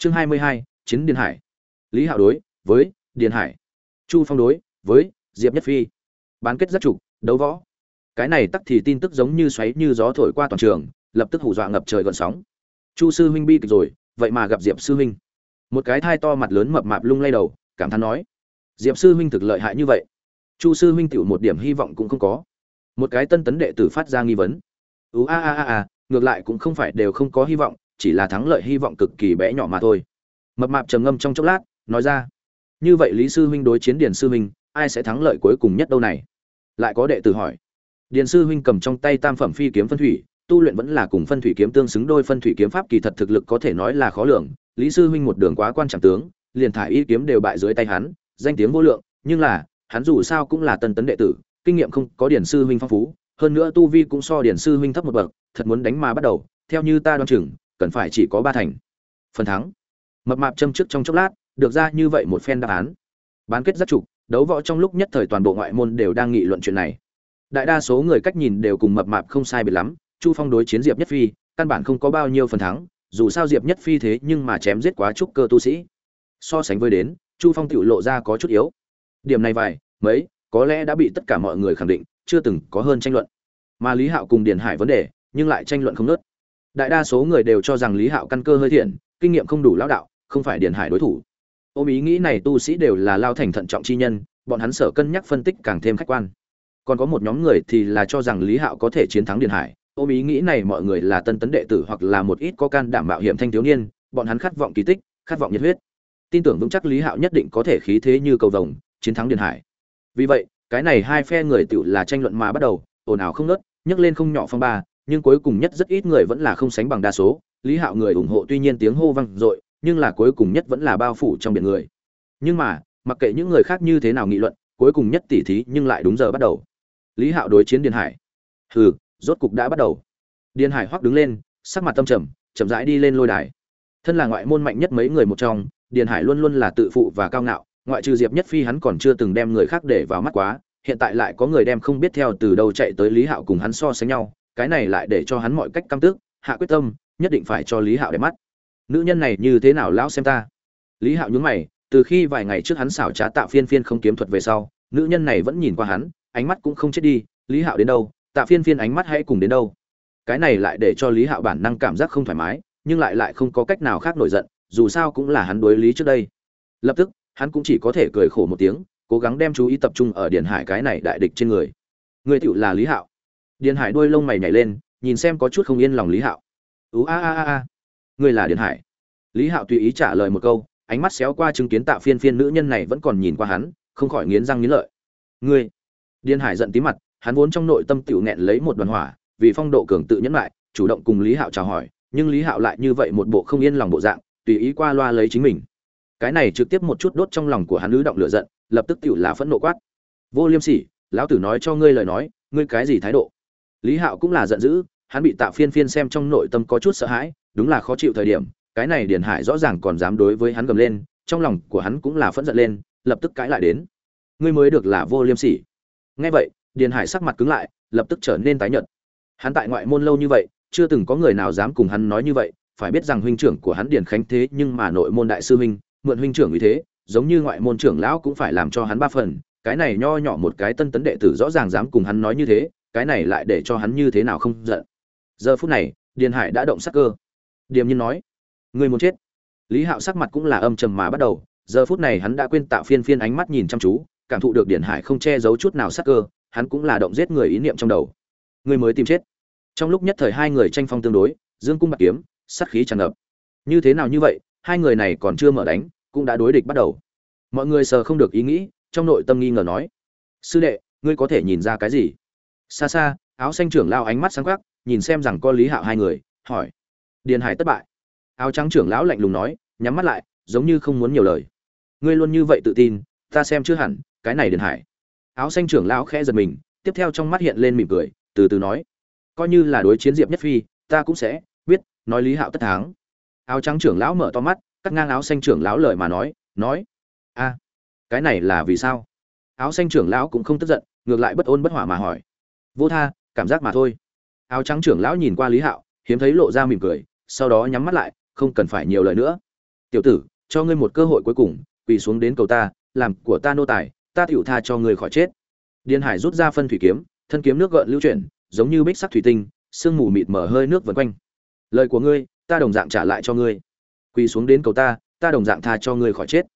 chương hai mươi hai, chiến điền hải. Lý hạo đối với điền hải. Chu phong đối với diệp nhất phi. Bán kết rất trục, đấu võ. Cái này tắc thì tin tức giống như xoáy như gió thổi qua toàn trường, lập tức hù dọa ngập trời gọn sóng. Chu sư huynh bi kịch rồi, vậy mà gặp diệp sư huynh. Một cái thai to mặt lớn mập mạp lung lay đầu, cảm thán nói, diệp sư huynh thực lợi hại như vậy. Chu sư huynh tựu một điểm hy vọng cũng không có. Một cái tân tấn đệ tử phát ra nghi vấn. Ú a a a a, ngược lại cũng không phải đều không có hy vọng chỉ là thắng lợi hy vọng cực kỳ bé nhỏ mà thôi. Mập mạp trầm ngâm trong chốc lát, nói ra, như vậy lý sư huynh đối chiến điền sư huynh, ai sẽ thắng lợi cuối cùng nhất đâu này? Lại có đệ tử hỏi. Điền sư huynh cầm trong tay tam phẩm phi kiếm phân thủy, tu luyện vẫn là cùng phân thủy kiếm tương xứng đôi phân thủy kiếm pháp kỳ thật thực lực có thể nói là khó lường. Lý sư huynh một đường quá quan trọng tướng, liền thải y kiếm đều bại dưới tay hắn, danh tiếng vô lượng, nhưng là, hắn dù sao cũng là tân tấn đệ tử, kinh nghiệm không có điển sư huynh phong phú, hơn nữa tu vi cũng so điển sư huynh thấp một bậc, thật muốn đánh mà bắt đầu, theo như ta đoán chừng cần phải chỉ có ba thành. Phần thắng. Mập mạp châm trước trong chốc lát, được ra như vậy một phen đáp án. Bán kết rất trục, đấu võ trong lúc nhất thời toàn bộ ngoại môn đều đang nghị luận chuyện này. Đại đa số người cách nhìn đều cùng mập mạp không sai biệt lắm, chu phong đối chiến diệp nhất phi, căn bản không có bao nhiêu phần thắng, dù sao diệp nhất phi thế nhưng mà chém giết quá trúc cơ tu sĩ. So sánh với đến, chu phong tự lộ ra có chút yếu. Điểm này vài, mấy, có lẽ đã bị tất cả mọi người khẳng định, chưa từng có hơn tranh luận. Mà lý hạo cùng điền hải vấn đề, nhưng lại tranh luận không nớt đại đa số người đều cho rằng lý hạo căn cơ hơi thiện, kinh nghiệm không đủ lão đạo, không phải điền hải đối thủ. Ôm ý nghĩ này tu sĩ đều là lao thành thận trọng chi nhân, bọn hắn sở cân nhắc phân tích càng thêm khách quan. Còn có một nhóm người thì là cho rằng lý hạo có thể chiến thắng điền hải. Ôm ý nghĩ này mọi người là tân tấn đệ tử hoặc là một ít có can đảm mạo hiểm thanh thiếu niên, bọn hắn khát vọng kỳ tích, khát vọng nhiệt huyết. Tin tưởng vững chắc lý hạo nhất định có thể khí thế như cầu vồng, chiến thắng điền hải. Vì vậy, cái này hai phe người tự là tranh luận mà bắt đầu, ồn ào không nớt nhấc lên không nhỏ phong ba nhưng cuối cùng nhất rất ít người vẫn là không sánh bằng đa số. Lý hạo người ủng hộ tuy nhiên tiếng hô vang dội, nhưng là cuối cùng nhất vẫn là bao phủ trong biển người. Nhưng mà, mặc kệ những người khác như thế nào nghị luận, cuối cùng nhất tỉ thí nhưng lại đúng giờ bắt đầu. Lý hạo đối chiến điền hải. Hừ, rốt cục đã bắt đầu. Điền hải hoắc đứng lên, sắc mặt tâm trầm, chậm rãi đi lên lôi đài. Thân là ngoại môn mạnh nhất mấy người một trong, điền hải luôn luôn là tự phụ và cao ngạo, ngoại trừ diệp nhất phi hắn còn chưa từng đem người khác để vào mắt quá, hiện tại lại có người đem không biết theo từ đâu chạy tới lý hạo cùng hắn so sánh nhau cái này lại để cho hắn mọi cách căm tức, hạ quyết tâm, nhất định phải cho lý hạo để mắt. Nữ nhân này như thế nào lão xem ta? Lý hạo nhướng mày, từ khi vài ngày trước hắn xảo trá Tạ phiên phiên không kiếm thuật về sau, nữ nhân này vẫn nhìn qua hắn, ánh mắt cũng không chết đi, lý hạo đến đâu, tạ phiên phiên ánh mắt hãy cùng đến đâu. Cái này lại để cho lý hạo bản năng cảm giác không thoải mái, nhưng lại lại không có cách nào khác nổi giận, dù sao cũng là hắn đối lý trước đây. Lập tức, hắn cũng chỉ có thể cười khổ một tiếng, cố gắng đem chú ý tập trung ở điền hải cái này đại địch trên người. Người tiểu là lý hạo điền hải đuôi lông mày nhảy lên, nhìn xem có chút không yên lòng lý hạo. Ú, a a a a. Ngươi là điền hải? Lý hạo tùy ý trả lời một câu, ánh mắt xéo qua chứng kiến tạ phiên phiên nữ nhân này vẫn còn nhìn qua hắn, không khỏi nghiến răng nghiến lợi. Ngươi? Điền hải giận tí mặt, hắn vốn trong nội tâm tiểu nghẹn lấy một đoàn hỏa, vì phong độ cường tự nhẫn lại, chủ động cùng lý hạo chào hỏi, nhưng lý hạo lại như vậy một bộ không yên lòng bộ dạng, tùy ý qua loa lấy chính mình. Cái này trực tiếp một chút đốt trong lòng của hắn ứ động lửa giận, lập tức tiểu là phẫn nộ quát. Vô liêm sỉ, lão tử nói cho ngươi lời nói, ngươi cái gì thái độ? Lý hạo cũng là giận dữ, hắn bị tạ phiên phiên xem trong nội tâm có chút sợ hãi, đúng là khó chịu thời điểm, cái này điền hải rõ ràng còn dám đối với hắn gầm lên, trong lòng của hắn cũng là phẫn giận lên, lập tức cãi lại đến. Ngươi mới được là vô liêm sỉ. Nghe vậy, điền hải sắc mặt cứng lại, lập tức trở nên tái nhợt. Hắn tại ngoại môn lâu như vậy, chưa từng có người nào dám cùng hắn nói như vậy, phải biết rằng huynh trưởng của hắn điền khánh thế nhưng mà nội môn đại sư huynh, mượn huynh trưởng như thế, giống như ngoại môn trưởng lão cũng phải làm cho hắn ba phần, cái này nho nhỏ một cái tân tấn đệ tử rõ ràng dám cùng hắn nói như thế cái này lại để cho hắn như thế nào không giận. Giờ phút này, điền hải đã động sắc cơ. Điềm nhiên nói người muốn chết? Lý hạo sắc mặt cũng là âm trầm mà bắt đầu. Giờ phút này hắn đã quên tạo phiên phiên ánh mắt nhìn chăm chú, cảm thụ được điền hải không che giấu chút nào sắc cơ, hắn cũng là động giết người ý niệm trong đầu. Người mới tìm chết. Trong lúc nhất thời hai người tranh phong tương đối, dương cung bạc kiếm, sát khí tràn ngập. Như thế nào như vậy, hai người này còn chưa mở đánh, cũng đã đối địch bắt đầu. Mọi người sờ không được ý nghĩ, trong nội tâm nghi ngờ nói, sư đệ, ngươi có thể nhìn ra cái gì? Xa xa, áo xanh trưởng lao ánh mắt sáng quắc, nhìn xem rằng có lý hạo hai người, hỏi. Điền hải thất bại. Áo trắng trưởng lão lạnh lùng nói, nhắm mắt lại, giống như không muốn nhiều lời. Ngươi luôn như vậy tự tin, ta xem chưa hẳn, cái này điền hải. Áo xanh trưởng lão khẽ giật mình, tiếp theo trong mắt hiện lên mỉm cười, từ từ nói. Coi như là đối chiến diệp nhất phi, ta cũng sẽ biết, nói lý hạo tất thắng. Áo trắng trưởng lão mở to mắt, cắt ngang áo xanh trưởng lão lời mà nói nói. A cái này là vì sao? Áo xanh trưởng lão cũng không tức giận, ngược lại bất ôn bất hỏa mà hỏi vô tha, cảm giác mà thôi. Áo trắng trưởng lão nhìn qua lý hạo, hiếm thấy lộ ra mỉm cười, sau đó nhắm mắt lại, không cần phải nhiều lời nữa. Tiểu tử, cho ngươi một cơ hội cuối cùng, quỳ xuống đến cầu ta, làm của ta nô tài, ta tiểu tha cho ngươi khỏi chết. Điền hải rút ra phân thủy kiếm, thân kiếm nước gợn lưu chuyển, giống như bích sắc thủy tinh, sương mù mịt mở hơi nước vần quanh. Lời của ngươi, ta đồng dạng trả lại cho ngươi. Quỳ xuống đến cầu ta ta đồng dạng tha cho ngươi khỏi chết.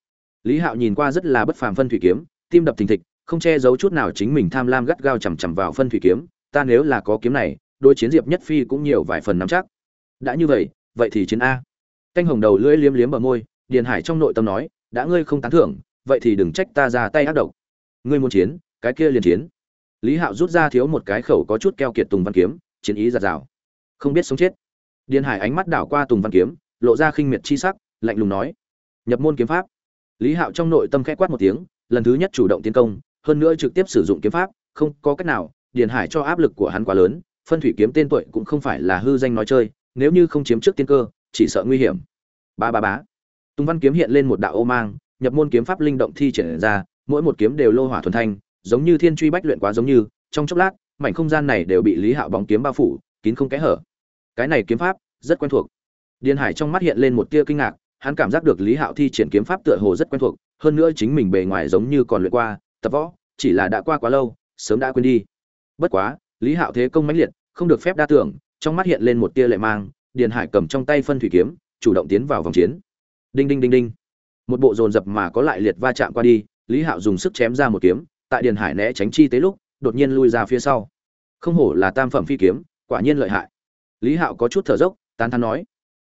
Lý hạo nhìn qua rất là bất phàm phân thủy kiếm, tim đập thình thịch không che giấu chút nào chính mình tham lam gắt gao chằm chằm vào phân thủy kiếm, ta nếu là có kiếm này đôi chiến diệp nhất phi cũng nhiều vài phần nắm chắc. Đã như vậy vậy thì chiến a. Canh hồng đầu lưỡi liếm liếm bờ môi, điền hải trong nội tâm nói, đã ngươi không tán thưởng, vậy thì đừng trách ta ra tay ác độc. Ngươi muốn chiến, cái kia liền chiến. Lý hạo rút ra thiếu một cái khẩu có chút keo kiệt tùng văn kiếm, chiến ý giạt rào. Không biết sống chết. Điền hải ánh mắt đảo qua tùng văn kiếm, lộ ra khinh miệt chi sắc, lạnh lùng nói, nhập môn kiếm pháp. Lý hạo trong nội tâm khẽ quát một tiếng, lần thứ nhất chủ động tiến công hơn nữa trực tiếp sử dụng kiếm pháp, không có cách nào, điền hải cho áp lực của hắn quá lớn, phân thủy kiếm tên tuổi cũng không phải là hư danh nói chơi, nếu như không chiếm trước tiên cơ, chỉ sợ nguy hiểm. Ba ba bá tùng văn kiếm hiện lên một đạo ô mang, nhập môn kiếm pháp linh động thi triển ra, mỗi một kiếm đều lô hỏa thuần thanh, giống như thiên truy bách luyện quá giống như, trong chốc lát, mảnh không gian này đều bị lý hạo bóng kiếm bao phủ, kín không kẽ hở. Cái này kiếm pháp rất quen thuộc. Điền hải trong mắt hiện lên một tia kinh ngạc, hắn cảm giác được lý hạo thi triển kiếm pháp tựa hồ rất quen thuộc, hơn nữa chính mình bề ngoài giống như còn luyện qua tập võ, chỉ là đã qua quá lâu, sớm đã quên đi. Bất quá, lý hạo thế công mãnh liệt, không được phép đa tưởng, trong mắt hiện lên một tia lệ mang, điền hải cầm trong tay phân thủy kiếm, chủ động tiến vào vòng chiến. Đinh đinh đinh đinh. Một bộ dồn dập mà có lại liệt va chạm qua đi, lý hạo dùng sức chém ra một kiếm, tại điền hải né tránh chi tế lúc, đột nhiên lui ra phía sau. Không hổ là tam phẩm phi kiếm, quả nhiên lợi hại. Lý hạo có chút thở dốc, tán thán nói.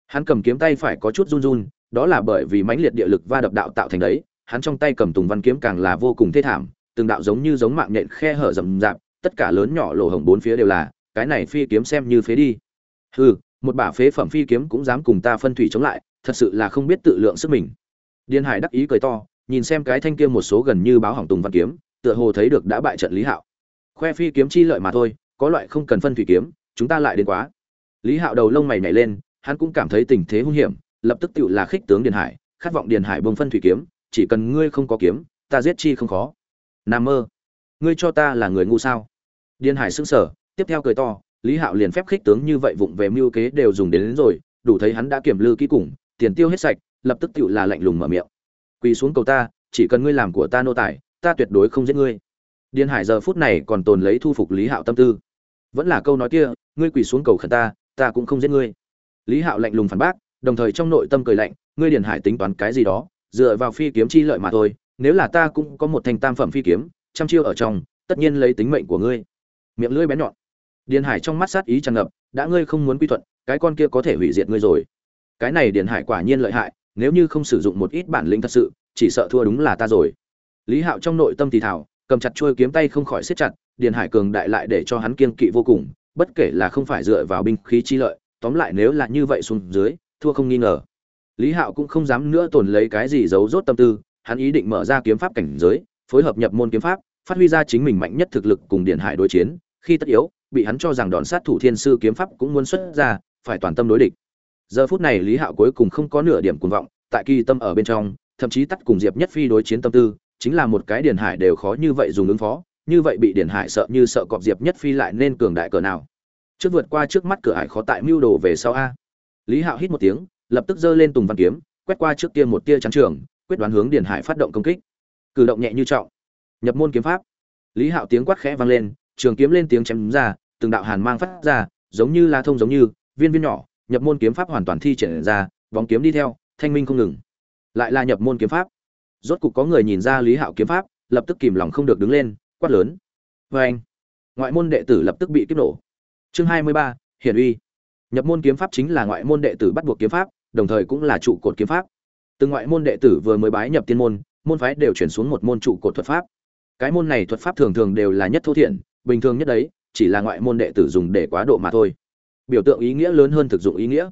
Hắn cầm kiếm tay phải có chút run run, đó là bởi vì mãnh liệt địa lực va đập đạo tạo thành đấy hắn trong tay cầm tùng văn kiếm càng là vô cùng thê thảm, từng đạo giống như giống mạng nhện khe hở rậm rạp, tất cả lớn nhỏ lỗ hổng bốn phía đều là, cái này phi kiếm xem như phế đi. Hừ, một bả phế phẩm phi kiếm cũng dám cùng ta phân thủy chống lại, thật sự là không biết tự lượng sức mình. Điên hải đắc ý cười to, nhìn xem cái thanh kia một số gần như báo hỏng tùng văn kiếm, tựa hồ thấy được đã bại trận lý hạo. Khoe phi kiếm chi lợi mà thôi, có loại không cần phân thủy kiếm, chúng ta lại đến quá. Lý hạo đầu lông mày nhảy lên, hắn cũng cảm thấy tình thế hung hiểm, lập tức tự là khích tướng điền hải, khát vọng điền hải bông phân thủy kiếm chỉ cần ngươi không có kiếm ta giết chi không khó. Nam mơ ngươi cho ta là người ngu sao? Điên hải sững sờ tiếp theo cười to lý hạo liền phép khích tướng như vậy vụng về mưu kế đều dùng đến, đến rồi đủ thấy hắn đã kiểm lư kỹ củng, tiền tiêu hết sạch lập tức tựu là lạnh lùng mở miệng. Quỳ xuống cầu ta chỉ cần ngươi làm của ta nô tài ta tuyệt đối không giết ngươi. Điên hải giờ phút này còn tồn lấy thu phục lý hạo tâm tư. Vẫn là câu nói kia ngươi quỳ xuống cầu khẩn ta ta cũng không giết ngươi. Lý hạo lạnh lùng phản bác đồng thời trong nội tâm cười lạnh ngươi điền hải tính toán cái gì đó? Dựa vào phi kiếm chi lợi mà thôi, nếu là ta cũng có một thanh tam phẩm phi kiếm, trăm chiêu ở trong, tất nhiên lấy tính mệnh của ngươi. Miệng lưỡi bén nhọn. Điền hải trong mắt sát ý tràn ngập, đã ngươi không muốn quy thuận, cái con kia có thể hủy diệt ngươi rồi. Cái này điền hải quả nhiên lợi hại, nếu như không sử dụng một ít bản lĩnh thật sự, chỉ sợ thua đúng là ta rồi. Lý hạo trong nội tâm thì thảo cầm chặt chuôi kiếm tay không khỏi siết chặt, điền hải cường đại lại để cho hắn kiên kỵ vô cùng, bất kể là không phải dựa vào binh khí chi lợi, tóm lại nếu là như vậy xuống dưới, thua không nghi ngờ lý hạo cũng không dám nữa tồn lấy cái gì giấu rốt tâm tư, hắn ý định mở ra kiếm pháp cảnh giới, phối hợp nhập môn kiếm pháp, phát huy ra chính mình mạnh nhất thực lực cùng điền hải đối chiến, khi tất yếu, bị hắn cho rằng đòn sát thủ thiên sư kiếm pháp cũng muốn xuất ra, phải toàn tâm đối địch. Giờ phút này lý hạo cuối cùng không có nửa điểm cuồng vọng, tại kỳ tâm ở bên trong, thậm chí tắt cùng diệp nhất phi đối chiến tâm tư, chính là một cái điền hải đều khó như vậy dùng ứng phó, như vậy bị điền hải sợ như sợ cọp diệp nhất phi lại nên cường đại cỡ nào. Trước vượt qua trước mắt cửa hải khó tại mưu đồ về sau a. Lý hạo hít một tiếng lập tức giơ lên tùng văn kiếm, quét qua trước kia một tia trắng trường, quyết đoán hướng điền hải phát động công kích. Cử động nhẹ như trọng. Nhập môn kiếm pháp. Lý hạo tiếng quát khẽ vang lên, trường kiếm lên tiếng chém ra, từng đạo hàn mang phát ra, giống như la thông giống như, viên viên nhỏ, nhập môn kiếm pháp hoàn toàn thi triển ra, bóng kiếm đi theo, thanh minh không ngừng. Lại là nhập môn kiếm pháp. Rốt cục có người nhìn ra lý hạo kiếm pháp, lập tức kìm lòng không được đứng lên, quát lớn. Vê anh ngoại môn đệ tử lập tức bị kích nổ. Chương hai mươi ba, hiển uy. Nhập môn kiếm pháp chính là ngoại môn đệ tử bắt buộc kiếm pháp đồng thời cũng là trụ cột kiếm pháp. Từng ngoại môn đệ tử vừa mới bái nhập tiên môn môn phái đều chuyển xuống một môn trụ cột thuật pháp. Cái môn này thuật pháp thường thường đều là nhất thô thiện, bình thường nhất đấy, chỉ là ngoại môn đệ tử dùng để quá độ mà thôi. Biểu tượng ý nghĩa lớn hơn thực dụng ý nghĩa.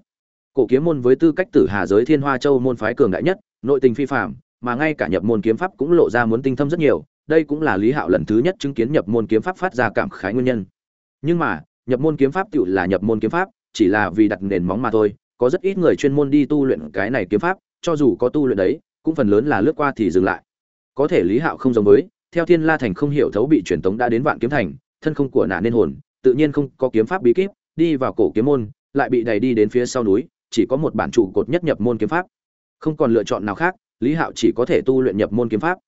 Cổ kiếm môn với tư cách tử hà giới thiên hoa châu môn phái cường đại nhất, nội tình phi phạm mà ngay cả nhập môn kiếm pháp cũng lộ ra muốn tinh thâm rất nhiều, đây cũng là lý hạo lần thứ nhất chứng kiến nhập môn kiếm pháp phát ra cảm khái nguyên nhân. Nhưng mà, nhập môn kiếm pháp tự là nhập môn kiếm pháp, chỉ là vì đặt nền móng mà thôi có rất ít người chuyên môn đi tu luyện cái này kiếm pháp, cho dù có tu luyện đấy, cũng phần lớn là lướt qua thì dừng lại. Có thể lý hạo không giống với, theo thiên la thành không hiểu thấu bị truyền tống đã đến vạn kiếm thành, thân không của nạ nên hồn, tự nhiên không có kiếm pháp bí kíp, đi vào cổ kiếm môn, lại bị đẩy đi đến phía sau núi, chỉ có một bản trụ cột nhất nhập môn kiếm pháp. Không còn lựa chọn nào khác, lý hạo chỉ có thể tu luyện nhập môn kiếm pháp.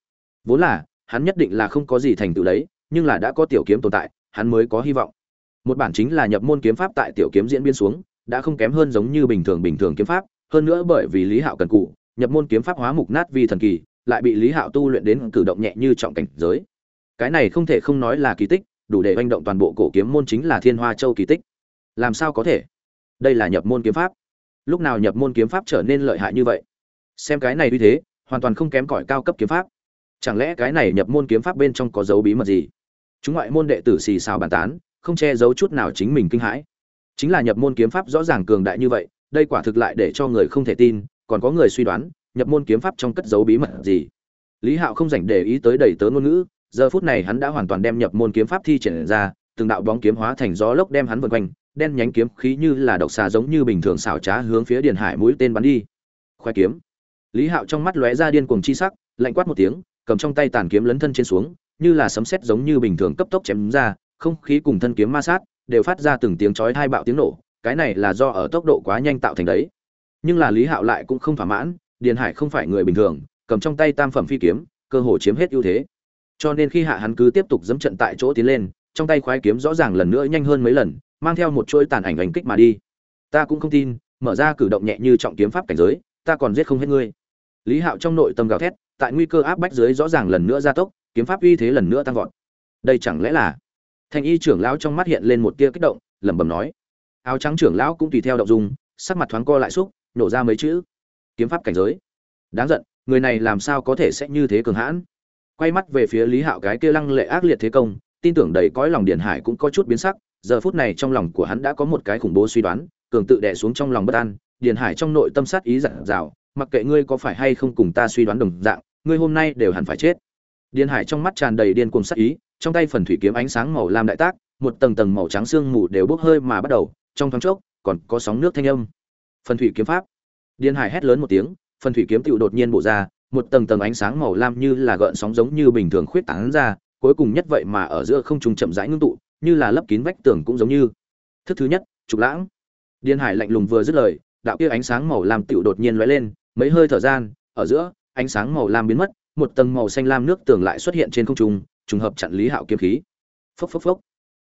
Vốn là, hắn nhất định là không có gì thành tựu đấy, nhưng là đã có tiểu kiếm tồn tại, hắn mới có hy vọng. Một bản chính là nhập môn kiếm pháp tại tiểu kiếm diễn biến xuống đã không kém hơn giống như bình thường bình thường kiếm pháp, hơn nữa bởi vì lý hạo cần cụ nhập môn kiếm pháp hóa mục nát vi thần kỳ, lại bị lý hạo tu luyện đến cử động nhẹ như trọng cảnh giới. Cái này không thể không nói là kỳ tích, đủ để manh động toàn bộ cổ kiếm môn chính là thiên hoa châu kỳ tích. Làm sao có thể? Đây là nhập môn kiếm pháp. Lúc nào nhập môn kiếm pháp trở nên lợi hại như vậy? Xem cái này uy thế, hoàn toàn không kém cỏi cao cấp kiếm pháp. Chẳng lẽ cái này nhập môn kiếm pháp bên trong có dấu bí mật gì? Chúng ngoại môn đệ tử xì xào bàn tán, không che giấu chút nào chính mình kinh hãi chính là nhập môn kiếm pháp rõ ràng cường đại như vậy, đây quả thực lại để cho người không thể tin, còn có người suy đoán, nhập môn kiếm pháp trong cất dấu bí mật gì. Lý hạo không dành để ý tới đầy tớ ngôn ngữ, giờ phút này hắn đã hoàn toàn đem nhập môn kiếm pháp thi triển ra, từng đạo bóng kiếm hóa thành gió lốc đem hắn vần quanh, đen nhánh kiếm khí như là độc xà giống như bình thường xảo trá hướng phía điền hải mũi tên bắn đi. Khoai kiếm. Lý hạo trong mắt lóe ra điên cuồng chi sắc, lạnh quát một tiếng, cầm trong tay tàn kiếm lấn thân trên xuống, như là sấm sét giống như bình thường cấp tốc chém ra, không khí cùng thân kiếm ma sát đều phát ra từng tiếng chói hai bạo tiếng nổ, cái này là do ở tốc độ quá nhanh tạo thành đấy. Nhưng là lý hạo lại cũng không thỏa mãn, điền hải không phải người bình thường, cầm trong tay tam phẩm phi kiếm, cơ hồ chiếm hết ưu thế. Cho nên khi hạ hắn cứ tiếp tục dẫm trận tại chỗ tiến lên, trong tay khoái kiếm rõ ràng lần nữa nhanh hơn mấy lần, mang theo một chuỗi tàn ảnh ảnh kích mà đi. Ta cũng không tin, mở ra cử động nhẹ như trọng kiếm pháp cảnh giới, ta còn giết không hết ngươi. Lý hạo trong nội tâm gào thét, tại nguy cơ áp bách dưới rõ ràng lần nữa gia tốc, kiếm pháp uy thế lần nữa tăng vọt. Đây chẳng lẽ là thanh y trưởng lão trong mắt hiện lên một tia kích động, lẩm bẩm nói. Áo trắng trưởng lão cũng tùy theo động dung, sắc mặt thoáng co lại xúc, nổ ra mấy chữ. Kiếm pháp cảnh giới. Đáng giận, người này làm sao có thể sẽ như thế cường hãn? Quay mắt về phía lý hạo cái kia lăng lệ ác liệt thế công, tin tưởng đầy cõi lòng điển hải cũng có chút biến sắc, giờ phút này trong lòng của hắn đã có một cái khủng bố suy đoán, cường tự đè xuống trong lòng bất an điển hải trong nội tâm sát ý giặt dào, mặc kệ ngươi có phải hay không cùng ta suy đoán đồng dạng, ngươi hôm nay đều hẳn phải chết. Điển hải trong mắt tràn đầy điên cuồng sát ý trong tay phần thủy kiếm ánh sáng màu lam đại tác, một tầng tầng màu trắng xương mù đều bốc hơi mà bắt đầu, trong thoáng chốc, còn có sóng nước thanh âm. Phần thủy kiếm pháp. Điên hải hét lớn một tiếng, phần thủy kiếm tựu đột nhiên bổ ra, một tầng tầng ánh sáng màu lam như là gợn sóng giống như bình thường khuyết tán ra, cuối cùng nhất vậy mà ở giữa không trung chậm rãi ngưng tụ, như là lấp kín vách tường cũng giống như. Thức thứ nhất, trục lãng. Điên hải lạnh lùng vừa dứt lời, đạo kia ánh sáng màu lam tựu đột nhiên lóe lên, mấy hơi thở gian, ở giữa, ánh sáng màu lam biến mất, một tầng màu xanh lam nước tường lại xuất hiện trên không trung trùng hợp chặn lý hạo kiếm khí. Phốc phốc phốc.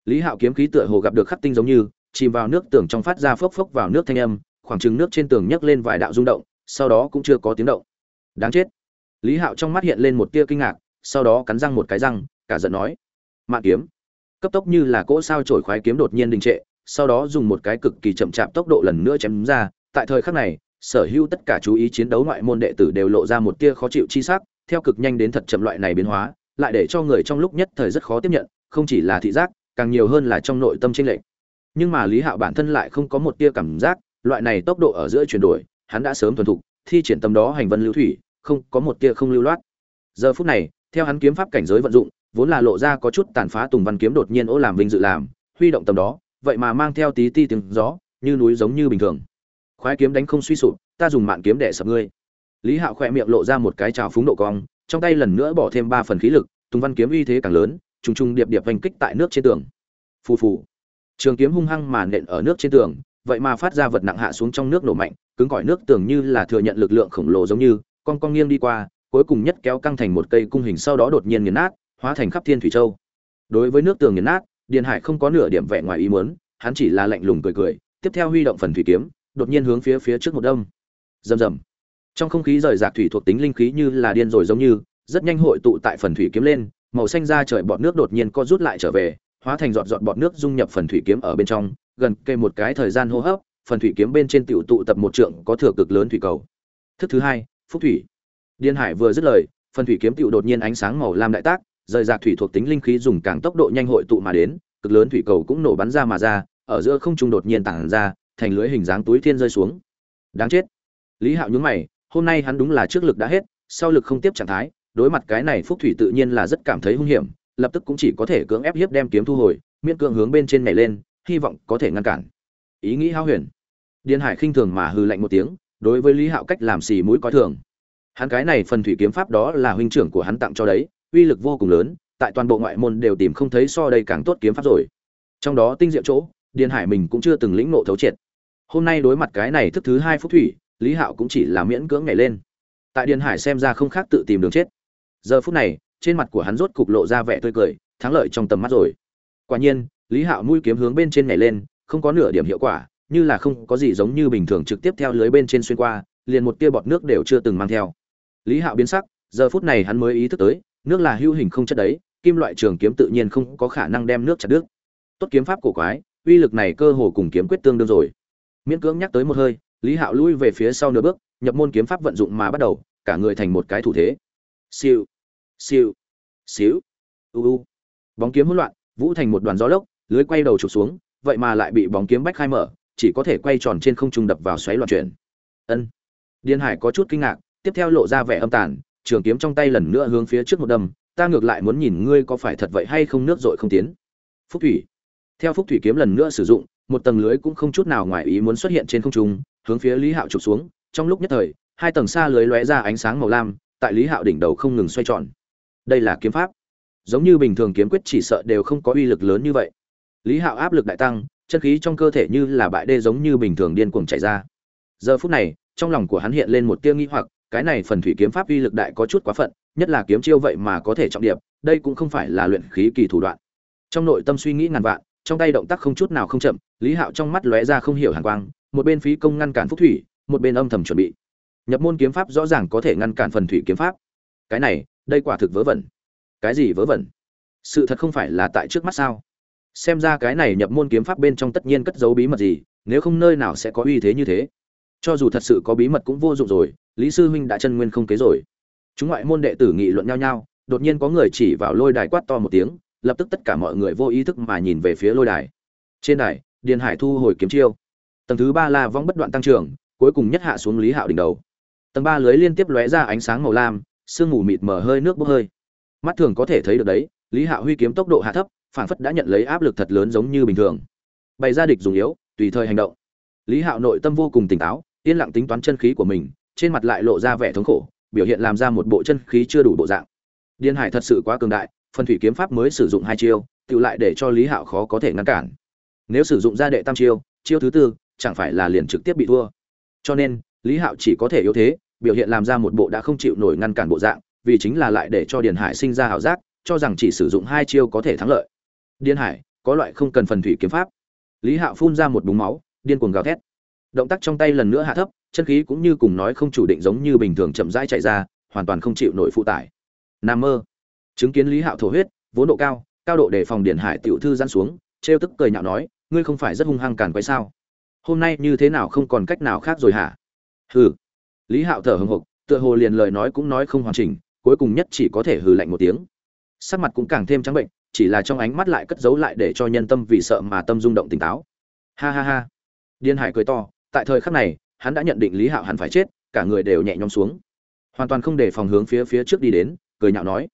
Lý hạo kiếm khí tựa hồ gặp được khắc tinh giống như, chìm vào nước tường trong phát ra phốc phốc vào nước thanh âm, khoảng chừng nước trên tường nhấc lên vài đạo rung động, sau đó cũng chưa có tiếng động. Đáng chết. Lý hạo trong mắt hiện lên một tia kinh ngạc, sau đó cắn răng một cái răng, cả giận nói mạng kiếm. Cấp tốc như là cỗ sao trổi khoái kiếm đột nhiên đình trệ, sau đó dùng một cái cực kỳ chậm chạp tốc độ lần nữa chém ra. Tại thời khắc này, sở hữu tất cả chú ý chiến đấu ngoại môn đệ tử đều lộ ra một tia khó chịu chi sắc, theo cực nhanh đến thật chậm loại này biến hóa lại để cho người trong lúc nhất thời rất khó tiếp nhận, không chỉ là thị giác, càng nhiều hơn là trong nội tâm tranh lệch. Nhưng mà lý hạo bản thân lại không có một tia cảm giác, loại này tốc độ ở giữa chuyển đổi, hắn đã sớm thuần thục, thi triển tâm đó hành vân lưu thủy, không có một tia không lưu loát. Giờ phút này, theo hắn kiếm pháp cảnh giới vận dụng, vốn là lộ ra có chút tàn phá tùng văn kiếm đột nhiên ố làm vinh dự làm, huy động tầm đó, vậy mà mang theo tí ti tiếng gió, như núi giống như bình thường. Khoái kiếm đánh không suy sụp, ta dùng mạn kiếm để sập ngươi. Lý hạo khỏe miệng lộ ra một cái trào phúng độ cong trong tay lần nữa bỏ thêm ba phần khí lực, tùng văn kiếm uy thế càng lớn, trùng trùng điệp điệp vành kích tại nước trên tường. Phù phù. Trường kiếm hung hăng mà nện ở nước trên tường, vậy mà phát ra vật nặng hạ xuống trong nước nổ mạnh, cứng cỏi nước tường như là thừa nhận lực lượng khổng lồ giống như con con nghiêng đi qua, cuối cùng nhất kéo căng thành một cây cung hình sau đó đột nhiên nghiền nát, hóa thành khắp thiên thủy châu. Đối với nước tường nghiền nát, điền hải không có nửa điểm vẻ ngoài ý muốn, hắn chỉ là lạnh lùng cười cười, tiếp theo huy động phần thủy kiếm, đột nhiên hướng phía phía trước một đông rầm rầm trong không khí rời rạc thủy thuộc tính linh khí như là điên rồi giống như, rất nhanh hội tụ tại phần thủy kiếm lên, màu xanh ra trời bọt nước đột nhiên co rút lại trở về, hóa thành giọt giọt bọt nước dung nhập phần thủy kiếm ở bên trong, gần kề một cái thời gian hô hấp, phần thủy kiếm bên trên tiểu tụ tập một trượng có thừa cực lớn thủy cầu. Thức thứ hai, phúc thủy. Điên hải vừa dứt lời, phần thủy kiếm tiểu đột nhiên ánh sáng màu lam đại tác, rời rạc thủy thuộc tính linh khí dùng càng tốc độ nhanh hội tụ mà đến, cực lớn thủy cầu cũng nổ bắn ra mà ra, ở giữa không trung đột nhiên tản ra, thành lưới hình dáng túi thiên rơi xuống. Đáng chết. Lý hạo nhướng mày hôm nay hắn đúng là trước lực đã hết, sau lực không tiếp trạng thái, đối mặt cái này phúc thủy tự nhiên là rất cảm thấy hung hiểm, lập tức cũng chỉ có thể cưỡng ép hiếp đem kiếm thu hồi, miễn cưỡng hướng bên trên nhảy lên, hy vọng có thể ngăn cản. Ý nghĩ hao huyền. Điền hải khinh thường mà hừ lạnh một tiếng, đối với lý hạo cách làm xì mũi coi thường. Hắn cái này phần thủy kiếm pháp đó là huynh trưởng của hắn tặng cho đấy, uy lực vô cùng lớn, tại toàn bộ ngoại môn đều tìm không thấy so đây càng tốt kiếm pháp rồi. Trong đó tinh diệu chỗ, điền hải mình cũng chưa từng lĩnh ngộ thấu triệt. Hôm nay đối mặt cái này thức thứ hai phúc thủy lý hạo cũng chỉ là miễn cưỡng nhảy lên. Tại điền hải xem ra không khác tự tìm đường chết. Giờ phút này, trên mặt của hắn rốt cục lộ ra vẻ tươi cười, thắng lợi trong tầm mắt rồi. Quả nhiên, lý hạo mũi kiếm hướng bên trên nhảy lên, không có nửa điểm hiệu quả, như là không có gì giống như bình thường trực tiếp theo lưới bên trên xuyên qua, liền một tia bọt nước đều chưa từng mang theo. Lý hạo biến sắc, giờ phút này hắn mới ý thức tới, nước là hữu hình không chất đấy, kim loại trường kiếm tự nhiên không có khả năng đem nước chặt đứt. Tốt kiếm pháp cổ quái, uy lực này cơ hồ cùng kiếm quyết tương đương rồi. Miễn cưỡng nhắc tới một hơi lý hạo lui về phía sau nửa bước, nhập môn kiếm pháp vận dụng mà bắt đầu, cả người thành một cái thủ thế. Siêu siêu xíu u u. Bóng kiếm hỗn loạn, vũ thành một đoàn gió lốc, lưới quay đầu trục xuống, vậy mà lại bị bóng kiếm bách khai mở, chỉ có thể quay tròn trên không trung đập vào xoáy loạn chuyển. Ân. Điên hải có chút kinh ngạc, tiếp theo lộ ra vẻ âm tàn, trường kiếm trong tay lần nữa hướng phía trước một đâm, ta ngược lại muốn nhìn ngươi có phải thật vậy hay không nước dội không tiến. Phúc thủy. Theo phúc thủy kiếm lần nữa sử dụng, một tầng lưới cũng không chút nào ngoài ý muốn xuất hiện trên không trung hướng phía lý hạo chụp xuống, trong lúc nhất thời, hai tầng xa lưới lóe ra ánh sáng màu lam, tại lý hạo đỉnh đầu không ngừng xoay tròn. Đây là kiếm pháp. Giống như bình thường kiếm quyết chỉ sợ đều không có uy lực lớn như vậy. Lý hạo áp lực đại tăng, chân khí trong cơ thể như là bãi đê giống như bình thường điên cuồng chạy ra. Giờ phút này, trong lòng của hắn hiện lên một tia nghi hoặc, cái này phần thủy kiếm pháp uy lực đại có chút quá phận, nhất là kiếm chiêu vậy mà có thể trọng điệp, đây cũng không phải là luyện khí kỳ thủ đoạn. Trong nội tâm suy nghĩ ngàn vạn, trong tay động tác không chút nào không chậm, lý hạo trong mắt lóe ra không hiểu hàn quang một bên phí công ngăn cản phúc thủy, một bên âm thầm chuẩn bị. Nhập môn kiếm pháp rõ ràng có thể ngăn cản phần thủy kiếm pháp. Cái này, đây quả thực vớ vẩn. Cái gì vớ vẩn? Sự thật không phải là tại trước mắt sao? Xem ra cái này nhập môn kiếm pháp bên trong tất nhiên cất giấu bí mật gì, nếu không nơi nào sẽ có uy thế như thế. Cho dù thật sự có bí mật cũng vô dụng rồi, lý sư huynh đã chân nguyên không kế rồi. Chúng ngoại môn đệ tử nghị luận nhau nhau, đột nhiên có người chỉ vào lôi đài quát to một tiếng, lập tức tất cả mọi người vô ý thức mà nhìn về phía lôi đài. Trên đài, điền hải thu hồi kiếm chiêu tầng thứ ba là vong bất đoạn tăng trưởng, cuối cùng nhất hạ xuống lý hạo đỉnh đầu. Tầng ba lưới liên tiếp lóe ra ánh sáng màu lam, sương mù mịt mờ hơi nước bốc hơi. Mắt thường có thể thấy được đấy, lý hạo huy kiếm tốc độ hạ thấp phản phất đã nhận lấy áp lực thật lớn giống như bình thường. Bày ra địch dùng yếu, tùy thời hành động. Lý hạo nội tâm vô cùng tỉnh táo, yên lặng tính toán chân khí của mình, trên mặt lại lộ ra vẻ thống khổ, biểu hiện làm ra một bộ chân khí chưa đủ bộ dạng. Điên hải thật sự quá cường đại, phần thủy kiếm pháp mới sử dụng hai chiêu tự lại để cho lý hạo khó có thể ngăn cản. Nếu sử dụng ra đệ tam chiêu chiêu thứ tư chẳng phải là liền trực tiếp bị thua. Cho nên, lý hạo chỉ có thể yếu thế, biểu hiện làm ra một bộ đã không chịu nổi ngăn cản bộ dạng, vì chính là lại để cho điền hải sinh ra ảo giác, cho rằng chỉ sử dụng hai chiêu có thể thắng lợi. Điền hải, có loại không cần phần thủy kiếm pháp. Lý hạo phun ra một búng máu, điên cuồng gào thét. Động tác trong tay lần nữa hạ thấp, chân khí cũng như cùng nói không chủ định giống như bình thường chậm rãi chạy ra, hoàn toàn không chịu nổi phụ tải. Nam mơ. Chứng kiến lý hạo thổ huyết, vốn độ cao cao độ để phòng điền hải tiểu thư giãn xuống, trêu tức cười nhạo nói, ngươi không phải rất hung hăng càn quấy sao? Hôm nay như thế nào không còn cách nào khác rồi hả? Hừ. Lý hạo thở hừng hực, tựa hồ liền lời nói cũng nói không hoàn chỉnh, cuối cùng nhất chỉ có thể hừ lạnh một tiếng. Sắc mặt cũng càng thêm trắng bệnh, chỉ là trong ánh mắt lại cất giấu lại để cho nhân tâm vì sợ mà tâm rung động tỉnh táo. Ha ha ha. Điên hải cười to, tại thời khắc này, hắn đã nhận định lý hạo hẳn phải chết, cả người đều nhẹ nhõm xuống. Hoàn toàn không để phòng hướng phía phía trước đi đến, cười nhạo nói.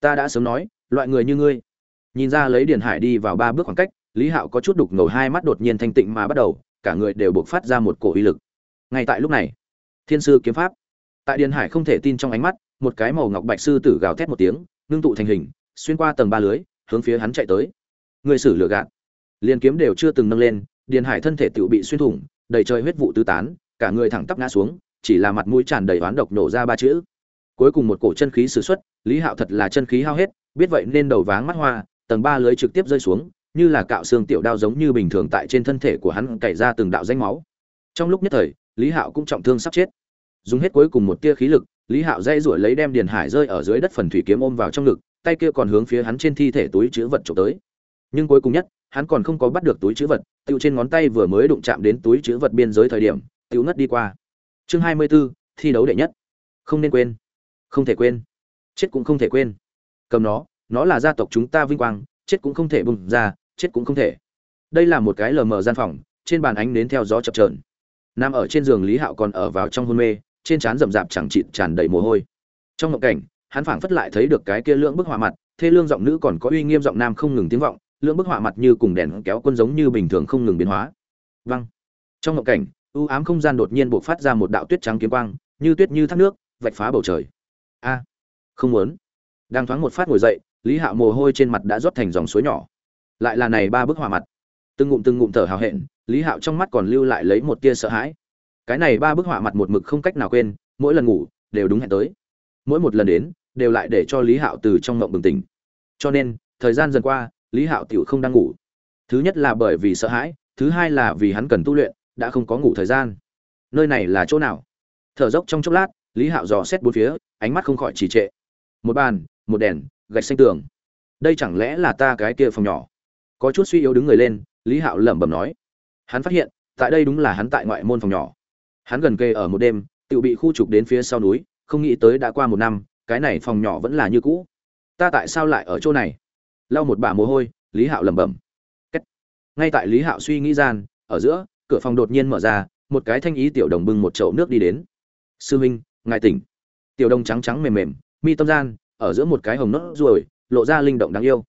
Ta đã sớm nói, loại người như ngươi. Nhìn ra lấy điền hải đi vào ba bước khoảng cách, lý hạo có chút đục ngầu hai mắt đột nhiên thanh tịnh mà bắt đầu cả người đều buộc phát ra một cổ uy lực. Ngay tại lúc này, thiên sư kiếm pháp, tại điền hải không thể tin trong ánh mắt, một cái màu ngọc bạch sư tử gào thét một tiếng, ngưng tụ thành hình, xuyên qua tầng ba lưới, hướng phía hắn chạy tới. Người sử lửa gạt. Liền kiếm đều chưa từng nâng lên, điền hải thân thể tự bị xuyên thủng, đầy trời huyết vụ tứ tán, cả người thẳng tắp ngã xuống, chỉ là mặt mũi tràn đầy oán độc nổ ra ba chữ. Cuối cùng một cổ chân khí sử xuất, lý hạo thật là chân khí hao hết, biết vậy nên đầu váng mắt hoa, tầng ba lưới trực tiếp rơi xuống như là cạo xương tiểu đao giống như bình thường tại trên thân thể của hắn cày ra từng đạo danh máu. Trong lúc nhất thời lý hạo cũng trọng thương sắp chết. Dùng hết cuối cùng một tia khí lực lý hạo dây rủi lấy đem điền hải rơi ở dưới đất phần thủy kiếm ôm vào trong ngực tay kia còn hướng phía hắn trên thi thể túi chữ vật trộm tới. Nhưng cuối cùng nhất hắn còn không có bắt được túi chữ vật tiêu trên ngón tay vừa mới đụng chạm đến túi chữ vật biên giới thời điểm tiêu ngất đi qua. Chương hai mươi 24, thi đấu đệ nhất. Không nên quên. Không thể quên. Chết cũng không thể quên. Cầm nó nó là gia tộc chúng ta vinh quang chết cũng không thể bùng ra, chết cũng không thể. Đây là một cái lờ mờ gian phòng, trên bàn ánh đến theo gió chập trờn nằm ở trên giường lý hạo còn ở vào trong hôn mê, trên trán rậm rạp chẳng chịt tràn đầy mồ hôi. Trong ngộng cảnh, hắn phảng phất lại thấy được cái kia lưỡng bức họa mặt, thê lương giọng nữ còn có uy nghiêm giọng nam không ngừng tiếng vọng, lưỡng bức họa mặt như cùng đèn kéo quân giống như bình thường không ngừng biến hóa. Văng. Trong ngộng cảnh, u ám không gian đột nhiên bộc phát ra một đạo tuyết trắng kiếm quang, như tuyết như thác nước, vạch phá bầu trời. A. Không muốn. Đang thoáng một phát ngồi dậy lý hạo mồ hôi trên mặt đã rót thành dòng suối nhỏ. Lại là này ba bức họa mặt. Từng ngụm từng ngụm thở hào hẹn, lý hạo trong mắt còn lưu lại lấy một tia sợ hãi. Cái này ba bức họa mặt một mực không cách nào quên, mỗi lần ngủ, đều đúng hẹn tới. Mỗi một lần đến, đều lại để cho lý hạo từ trong mộng bừng tỉnh. Cho nên, thời gian dần qua, lý hạo t không đang ngủ. Thứ nhất là bởi vì sợ hãi, thứ hai là vì hắn cần tu luyện, đã không có ngủ thời gian. Nơi này là chỗ nào? Thở dốc trong chốc lát, lý hạo dò xét bốn phía, ánh mắt không khỏi trì trệ. Một bàn, một đèn gạch xanh tường. Đây chẳng lẽ là ta cái kia phòng nhỏ? Có chút suy yếu đứng người lên, lý hạo lẩm bẩm nói. Hắn phát hiện, tại đây đúng là hắn tại ngoại môn phòng nhỏ. Hắn gần kề ở một đêm, tự bị khu trục đến phía sau núi, không nghĩ tới đã qua một năm, cái này phòng nhỏ vẫn là như cũ. Ta tại sao lại ở chỗ này? Lau một bả mồ hôi, lý hạo lẩm bẩm. Ngay tại lý hạo suy nghĩ gian, ở giữa, cửa phòng đột nhiên mở ra, một cái thanh ý tiểu đồng bưng một chậu nước đi đến. Sư huynh, ngài tỉnh. Tiểu đồng trắng trắng mềm mềm, mi tâm gian ở giữa một cái hồng nốt ruồi, lộ ra linh động đáng yêu.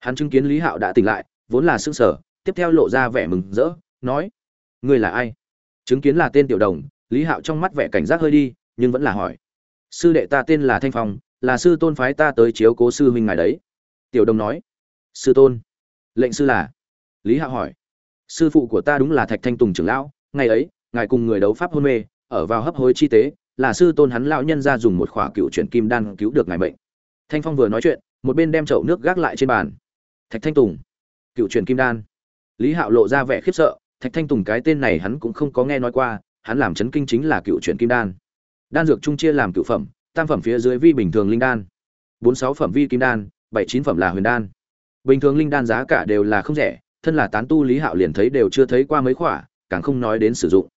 Hắn chứng kiến lý hạo đã tỉnh lại, vốn là xương sở tiếp theo lộ ra vẻ mừng rỡ, nói, ngươi là ai? Chứng kiến là tên tiểu đồng, lý hạo trong mắt vẻ cảnh giác hơi đi, nhưng vẫn là hỏi, sư đệ ta tên là thanh phong, là sư tôn phái ta tới chiếu cố sư huynh ngài đấy. Tiểu đồng nói, sư tôn. Lệnh sư là? Lý hạo hỏi, sư phụ của ta đúng là thạch thanh tùng trưởng lão, ngày ấy, ngài cùng người đấu pháp hôn mê, ở vào hấp hối chi tế, là sư tôn hắn lão nhân ra dùng một khỏa cựu chuyển kim đan cứu được ngài bệnh thanh phong vừa nói chuyện, một bên đem chậu nước gác lại trên bàn. Thạch thanh tùng, cựu truyền kim đan. Lý hạo lộ ra vẻ khiếp sợ, thạch thanh tùng cái tên này hắn cũng không có nghe nói qua, hắn làm chấn kinh chính là cựu truyền kim đan. Đan dược trung chia làm cựu phẩm, tam phẩm phía dưới vi bình thường linh đan. Bốn sáu phẩm vi kim đan, bảy chín phẩm là huyền đan. Bình thường linh đan giá cả đều là không rẻ, thân là tán tu lý hạo liền thấy đều chưa thấy qua mấy khỏa, càng không nói đến sử dụng.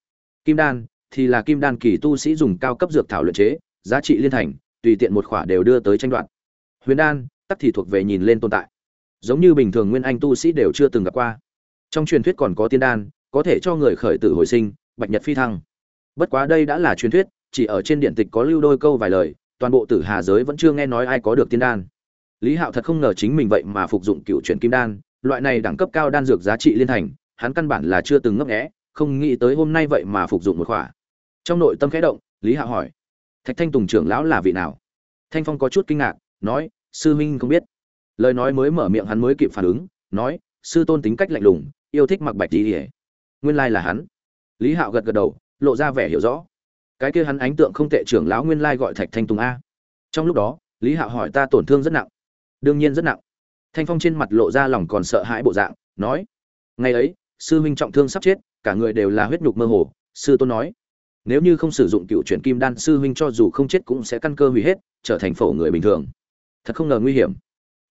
Kim đan, thì là kim đan kỳ tu sĩ dùng cao cấp dược thảo luyện chế, giá trị liên thành, tùy tiện một khỏa đều đưa tới tranh đoạt huyền đan, tắc thì thuộc về nhìn lên tồn tại. Giống như bình thường nguyên anh tu sĩ đều chưa từng gặp qua. Trong truyền thuyết còn có tiên đan, có thể cho người khởi tử hồi sinh, bạch nhật phi thăng. Bất quá đây đã là truyền thuyết, chỉ ở trên điện tịch có lưu đôi câu vài lời, toàn bộ tử hà giới vẫn chưa nghe nói ai có được tiên đan. Lý hạo thật không ngờ chính mình vậy mà phục dụng cựu truyền kim đan, loại này đẳng cấp cao đan dược giá trị liên thành, hắn căn bản là chưa từng ngấp nghẽ không nghĩ tới hôm nay vậy mà phục dụng một khỏa. Trong nội tâm khẽ động, lý hạo hỏi, thạch thanh tùng trưởng lão là vị nào? Thanh phong có chút kinh ngạc nói, sư minh không biết. Lời nói mới mở miệng hắn mới kịp phản ứng, nói, sư tôn tính cách lạnh lùng, yêu thích mặc bạch đi ỉa nguyên lai là hắn. Lý hạo gật gật đầu, lộ ra vẻ hiểu rõ. Cái kia hắn ấn tượng không tệ trưởng lão nguyên lai gọi thạch thanh tùng a. Trong lúc đó, lý hạo hỏi ta tổn thương rất nặng. Đương nhiên rất nặng. Thanh phong trên mặt lộ ra lòng còn sợ hãi bộ dạng, nói, ngày ấy, sư huynh trọng thương sắp chết, cả người đều là huyết nhục mơ hồ. Sư tôn nói, nếu như không sử dụng cựu chuyển kim đan, sư huynh cho dù không chết cũng sẽ căn cơ hủy hết, trở thành phổ người bình thường thật không ngờ nguy hiểm.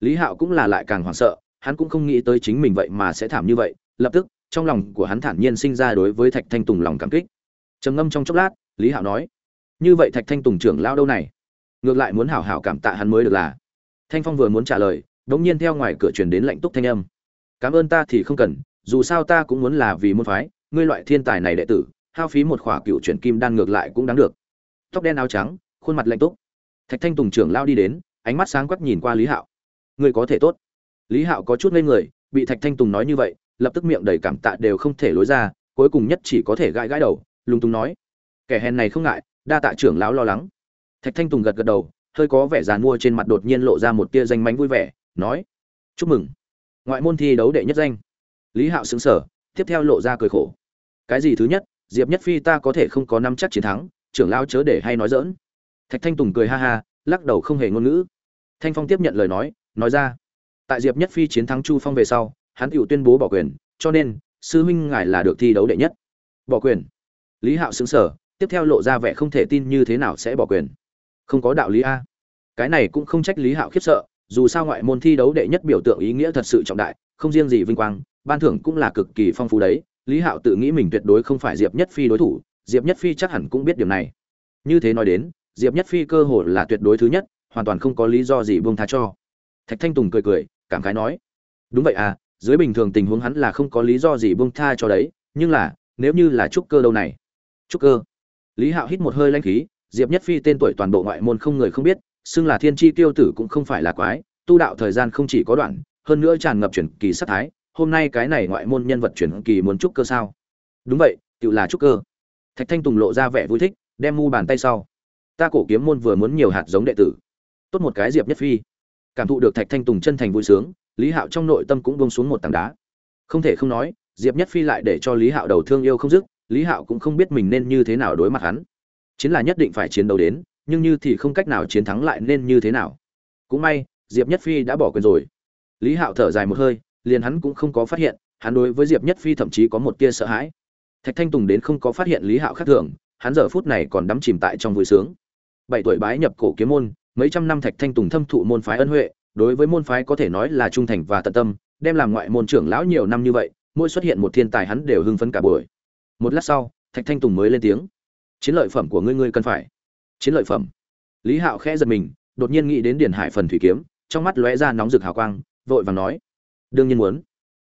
Lý hạo cũng là lại càng hoảng sợ, hắn cũng không nghĩ tới chính mình vậy mà sẽ thảm như vậy, lập tức, trong lòng của hắn thản nhiên sinh ra đối với thạch thanh tùng lòng cảm kích. Trầm ngâm trong chốc lát, lý hạo nói, như vậy thạch thanh tùng trưởng lao đâu này? Ngược lại muốn hảo hảo cảm tạ hắn mới được là. Thanh phong vừa muốn trả lời đống nhiên theo ngoài cửa truyền đến lạnh túc thanh âm. Cảm ơn ta thì không cần, dù sao ta cũng muốn là vì môn phái, ngươi loại thiên tài này đệ tử, hao phí một khỏa cựu chuyển kim đan ngược lại cũng đáng được. Tóc đen áo trắng, khuôn mặt lạnh túc. Thạch thanh tùng trưởng lao đi đến ánh mắt sáng quắc nhìn qua lý hạo. Ngươi có thể tốt. Lý hạo có chút ngây người, bị thạch thanh tùng nói như vậy, lập tức miệng đầy cảm tạ đều không thể lối ra, cuối cùng nhất chỉ có thể gãi gãi đầu, lúng túng nói, kẻ hèn này không ngại, đa tạ trưởng lão lo lắng. Thạch thanh tùng gật gật đầu, hơi có vẻ dàn mua trên mặt đột nhiên lộ ra một tia danh mánh vui vẻ, nói, chúc mừng, ngoại môn thi đấu đệ nhất danh. Lý hạo xứng sở tiếp theo lộ ra cười khổ, cái gì thứ nhất, diệp nhất phi ta có thể không có năm chắc chiến thắng, trưởng lão chớ để hay nói dỡn thạch thanh tùng cười ha ha, lắc đầu không hề ngôn ngữ thanh phong tiếp nhận lời nói nói ra, tại diệp nhất phi chiến thắng chu phong về sau, hắn tự tuyên bố bỏ quyền, cho nên, sư huynh ngài là được thi đấu đệ nhất. Bỏ quyền? Lý hạo xứng sở tiếp theo lộ ra vẻ không thể tin như thế nào sẽ bỏ quyền. Không có đạo lý a. Cái này cũng không trách lý hạo khiếp sợ, dù sao ngoại môn thi đấu đệ nhất biểu tượng ý nghĩa thật sự trọng đại, không riêng gì vinh quang, ban thưởng cũng là cực kỳ phong phú đấy. Lý hạo tự nghĩ mình tuyệt đối không phải diệp nhất phi đối thủ, diệp nhất phi chắc hẳn cũng biết điều này. Như thế nói đến, diệp nhất phi cơ hội là tuyệt đối thứ nhất hoàn toàn không có lý do gì buông tha cho. Thạch thanh tùng cười cười, cảm khái nói, đúng vậy à dưới bình thường tình huống hắn là không có lý do gì buông tha cho đấy, nhưng là, nếu như là trúc cơ đâu này? Trúc cơ? Lý hạo hít một hơi lanh khí, diệp nhất phi tên tuổi toàn bộ ngoại môn không người không biết, xưng là thiên tri tiêu tử cũng không phải là quái, tu đạo thời gian không chỉ có đoạn, hơn nữa tràn ngập chuyển kỳ sát thái, hôm nay cái này ngoại môn nhân vật chuyển kỳ muốn trúc cơ sao? Đúng vậy tự là trúc cơ. Thạch thanh tùng lộ ra vẻ vui thích, đem mu bàn tay sau. Ta cổ kiếm môn vừa muốn nhiều hạt giống đệ tử tốt một cái diệp nhất phi. Cảm thụ được thạch thanh tùng chân thành vui sướng, lý hạo trong nội tâm cũng bông xuống một tảng đá. Không thể không nói, diệp nhất phi lại để cho lý hạo đầu thương yêu không dứt, lý hạo cũng không biết mình nên như thế nào đối mặt hắn. Chiến là nhất định phải chiến đấu đến, nhưng như thì không cách nào chiến thắng lại nên như thế nào. Cũng may, diệp nhất phi đã bỏ quyền rồi. Lý hạo thở dài một hơi, liền hắn cũng không có phát hiện, hắn đối với diệp nhất phi thậm chí có một tia sợ hãi. Thạch thanh tùng đến không có phát hiện lý hạo khác thường, hắn giờ phút này còn đắm chìm tại trong vui sướng. Bảy tuổi bái nhập cổ kiếm môn mấy trăm năm thạch thanh tùng thâm thụ môn phái ân huệ, đối với môn phái có thể nói là trung thành và tận tâm, đem làm ngoại môn trưởng lão nhiều năm như vậy, mỗi xuất hiện một thiên tài hắn đều hưng phấn cả buổi. Một lát sau, thạch thanh tùng mới lên tiếng. Chiến lợi phẩm của ngươi ngươi cần phải. Chiến lợi phẩm? Lý hạo khẽ giật mình, đột nhiên nghĩ đến điền hải phần thủy kiếm, trong mắt lóe ra nóng rực hào quang, vội vàng nói. Đương nhiên muốn.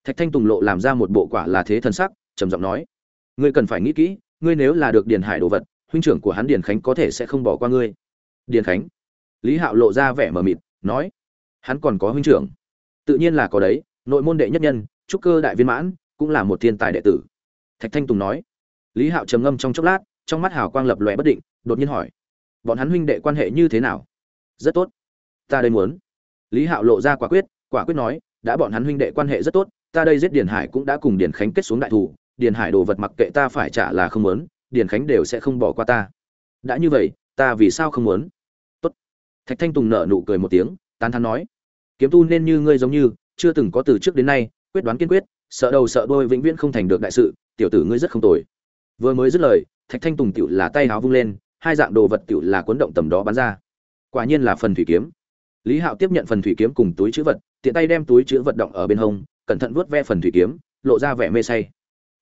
Thạch thanh tùng lộ làm ra một bộ quả là thế thần sắc, trầm giọng nói. Ngươi cần phải nghĩ kỹ, ngươi nếu là được điền hải đồ vật, huynh trưởng của hắn điền khánh có thể sẽ không bỏ qua ngươi. Điền khánh? Lý hạo lộ ra vẻ mờ mịt, nói, hắn còn có huynh trưởng. Tự nhiên là có đấy, nội môn đệ nhất nhân, trúc cơ đại viên mãn, cũng là một thiên tài đệ tử. Thạch thanh tùng nói. Lý hạo trầm ngâm trong chốc lát, trong mắt hào quang lập lòe bất định, đột nhiên hỏi, bọn hắn huynh đệ quan hệ như thế nào? Rất tốt. Ta đây muốn. Lý hạo lộ ra quả quyết quả quyết nói, đã bọn hắn huynh đệ quan hệ rất tốt, ta đây giết điền hải cũng đã cùng điền khánh kết xuống đại thủ điền hải đồ vật mặc kệ ta phải trả là không muốn, điền khánh đều sẽ không bỏ qua ta. Đã như vậy, ta vì sao không muốn? Thạch thanh tùng nở nụ cười một tiếng, tán thán nói, kiếm tu nên như ngươi giống như, chưa từng có từ trước đến nay, quyết đoán kiên quyết, sợ đầu sợ đôi vĩnh viễn không thành được đại sự, tiểu tử ngươi rất không tồi. Vừa mới dứt lời, thạch thanh tùng tiểu là tay háo vung lên, hai dạng đồ vật tiểu là cuốn động tầm đó bắn ra. Quả nhiên là phần thủy kiếm. Lý hạo tiếp nhận phần thủy kiếm cùng túi chữ vật, tiện tay đem túi chữ vật động ở bên hông, cẩn thận vuốt ve phần thủy kiếm, lộ ra vẻ mê say.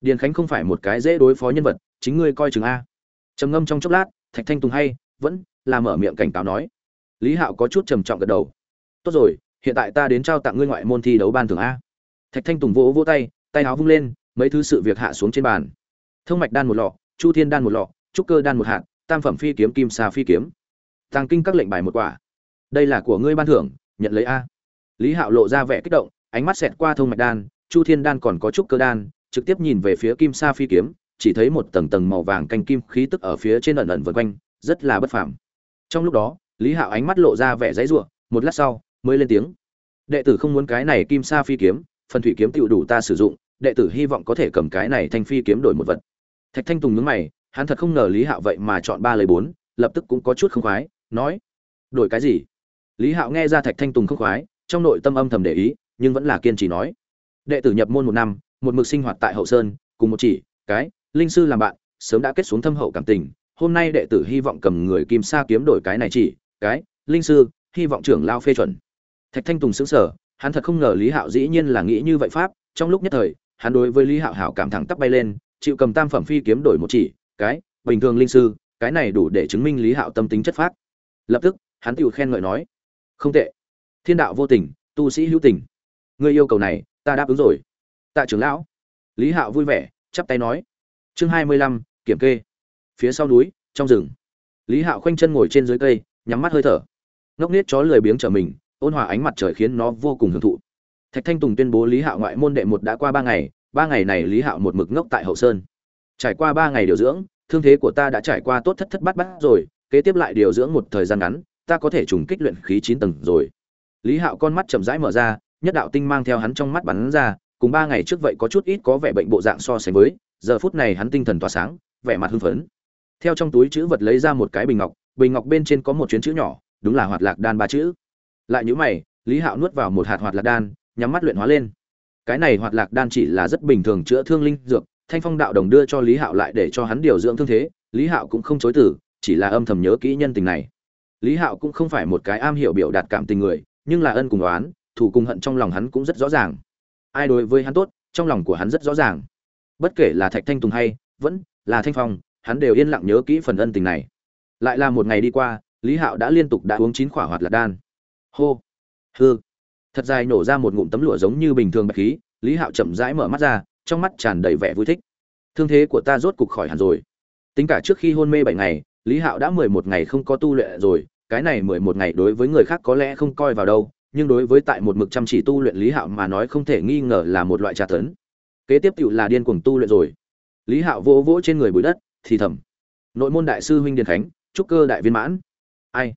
Điền khánh không phải một cái dễ đối phó nhân vật, chính ngươi coi chừng a. Trầm ngâm trong chốc lát, thạch thanh tùng hay, vẫn là mở miệng cảnh cáo nói lý hạo có chút trầm trọng gật đầu. Tốt rồi, hiện tại ta đến trao tặng ngươi ngoại môn thi đấu ban thưởng a. Thạch thanh tùng vỗ vỗ tay tay áo vung lên, mấy thứ sự việc hạ xuống trên bàn. Thông mạch đan một lọ, chu thiên đan một lọ, trúc cơ đan một hạt, tam phẩm phi kiếm, kim xà phi kiếm. Tàng kinh các lệnh bài một quả. Đây là của ngươi ban thưởng, nhận lấy a. Lý hạo lộ ra vẻ kích động, ánh mắt xẹt qua thông mạch đan, chu thiên đan còn có trúc cơ đan, trực tiếp nhìn về phía kim sa phi kiếm, chỉ thấy một tầng tầng màu vàng canh kim khí tức ở phía trên ẩn ẩn vần quanh, rất là bất phàm. Trong lúc đó lý hạo ánh mắt lộ ra vẻ dãy ruộng một lát sau, mới lên tiếng. Đệ tử không muốn cái này kim sa phi kiếm, phần thủy kiếm tựu đủ ta sử dụng, đệ tử hy vọng có thể cầm cái này thanh phi kiếm đổi một vật. Thạch thanh tùng nhướng mày, hắn thật không ngờ lý hạo vậy mà chọn ba lời bốn, lập tức cũng có chút không khoái, nói, đổi cái gì? Lý hạo nghe ra thạch thanh tùng không khoái, trong nội tâm âm thầm để ý, nhưng vẫn là kiên trì nói, đệ tử nhập môn một năm, một mực sinh hoạt tại hậu sơn, cùng một chỉ, cái, linh sư làm bạn, sớm đã kết xuống thâm hậu cảm tình, hôm nay đệ tử hy vọng cầm người kim sa kiếm đổi cái này chỉ cái, linh sư, hy vọng trưởng lao phê chuẩn. Thạch thanh tùng xứng sở hắn thật không ngờ lý hạo dĩ nhiên là nghĩ như vậy pháp, trong lúc nhất thời, hắn đối với lý hạo hảo cảm thẳng tắp bay lên, chịu cầm tam phẩm phi kiếm đổi một chỉ, cái, bình thường linh sư, cái này đủ để chứng minh lý hạo tâm tính chất phát lập tức, hắn tự khen ngợi nói, không tệ. Thiên đạo vô tình, tu sĩ hữu tình. Người yêu cầu này, ta đáp ứng rồi. Tạ trưởng lão, lý hạo vui vẻ, chắp tay nói, chương hai mươi lăm, kiểm kê. Phía sau núi, trong rừng. Lý hạo khoanh chân ngồi trên dưới cây nhắm mắt hơi thở. Ngốc nết chó lười biếng trở mình, ôn hòa ánh mặt trời khiến nó vô cùng hưởng thụ. Thạch thanh tùng tuyên bố lý hạo ngoại môn đệ một đã qua ba ngày ba ngày này lý hạo một mực ngốc tại hậu sơn. Trải qua ba ngày điều dưỡng, thương thế của ta đã trải qua tốt thất thất bát bát rồi, kế tiếp lại điều dưỡng một thời gian ngắn, ta có thể trùng kích luyện khí chín tầng rồi. Lý hạo con mắt chậm rãi mở ra, nhất đạo tinh mang theo hắn trong mắt bắn ra, cùng ba ngày trước vậy có chút ít có vẻ bệnh bộ dạng so sánh với, giờ phút này hắn tinh thần tỏa sáng, vẻ mặt hưng phấn. Theo trong túi chữ vật lấy ra một cái bình ngọc bình ngọc bên trên có một chuyến chữ nhỏ, đúng là hoạt lạc đan ba chữ. Lại nhữ mày, lý hạo nuốt vào một hạt hoạt lạc đan, nhắm mắt luyện hóa lên. Cái này hoạt lạc đan chỉ là rất bình thường chữa thương linh dược, thanh phong đạo đồng đưa cho lý hạo lại để cho hắn điều dưỡng thương thế, lý hạo cũng không chối từ, chỉ là âm thầm nhớ kỹ nhân tình này. Lý hạo cũng không phải một cái am hiểu biểu đạt cảm tình người, nhưng là ân cùng đoán thủ cùng hận trong lòng hắn cũng rất rõ ràng. Ai đối với hắn tốt, trong lòng của hắn rất rõ ràng. Bất kể là thạch thanh tùng hay vẫn là thanh phong, hắn đều yên lặng nhớ kỹ phần ân tình này lại là một ngày đi qua, lý hạo đã liên tục đã uống chín khỏa hoạt lạc đan. Hô! Hư! Thật dài nổ ra một ngụm tấm lụa giống như bình thường bạch khí, lý hạo chậm rãi mở mắt ra, trong mắt tràn đầy vẻ vui thích. Thương thế của ta rốt cục khỏi hẳn rồi. Tính cả trước khi hôn mê bảy ngày, lý hạo đã mười một ngày không có tu luyện rồi, cái này mười một ngày đối với người khác có lẽ không coi vào đâu, nhưng đối với tại một mực chăm chỉ tu luyện lý hạo mà nói không thể nghi ngờ là một loại trà tấn. Kế tiếp cựu là điên cuồng tu luyện rồi. Lý hạo vỗ vỗ trên người bụi đất, thì thầm. Nội môn đại sư huynh điền khánh trúc cơ đại viên mãn. Ai?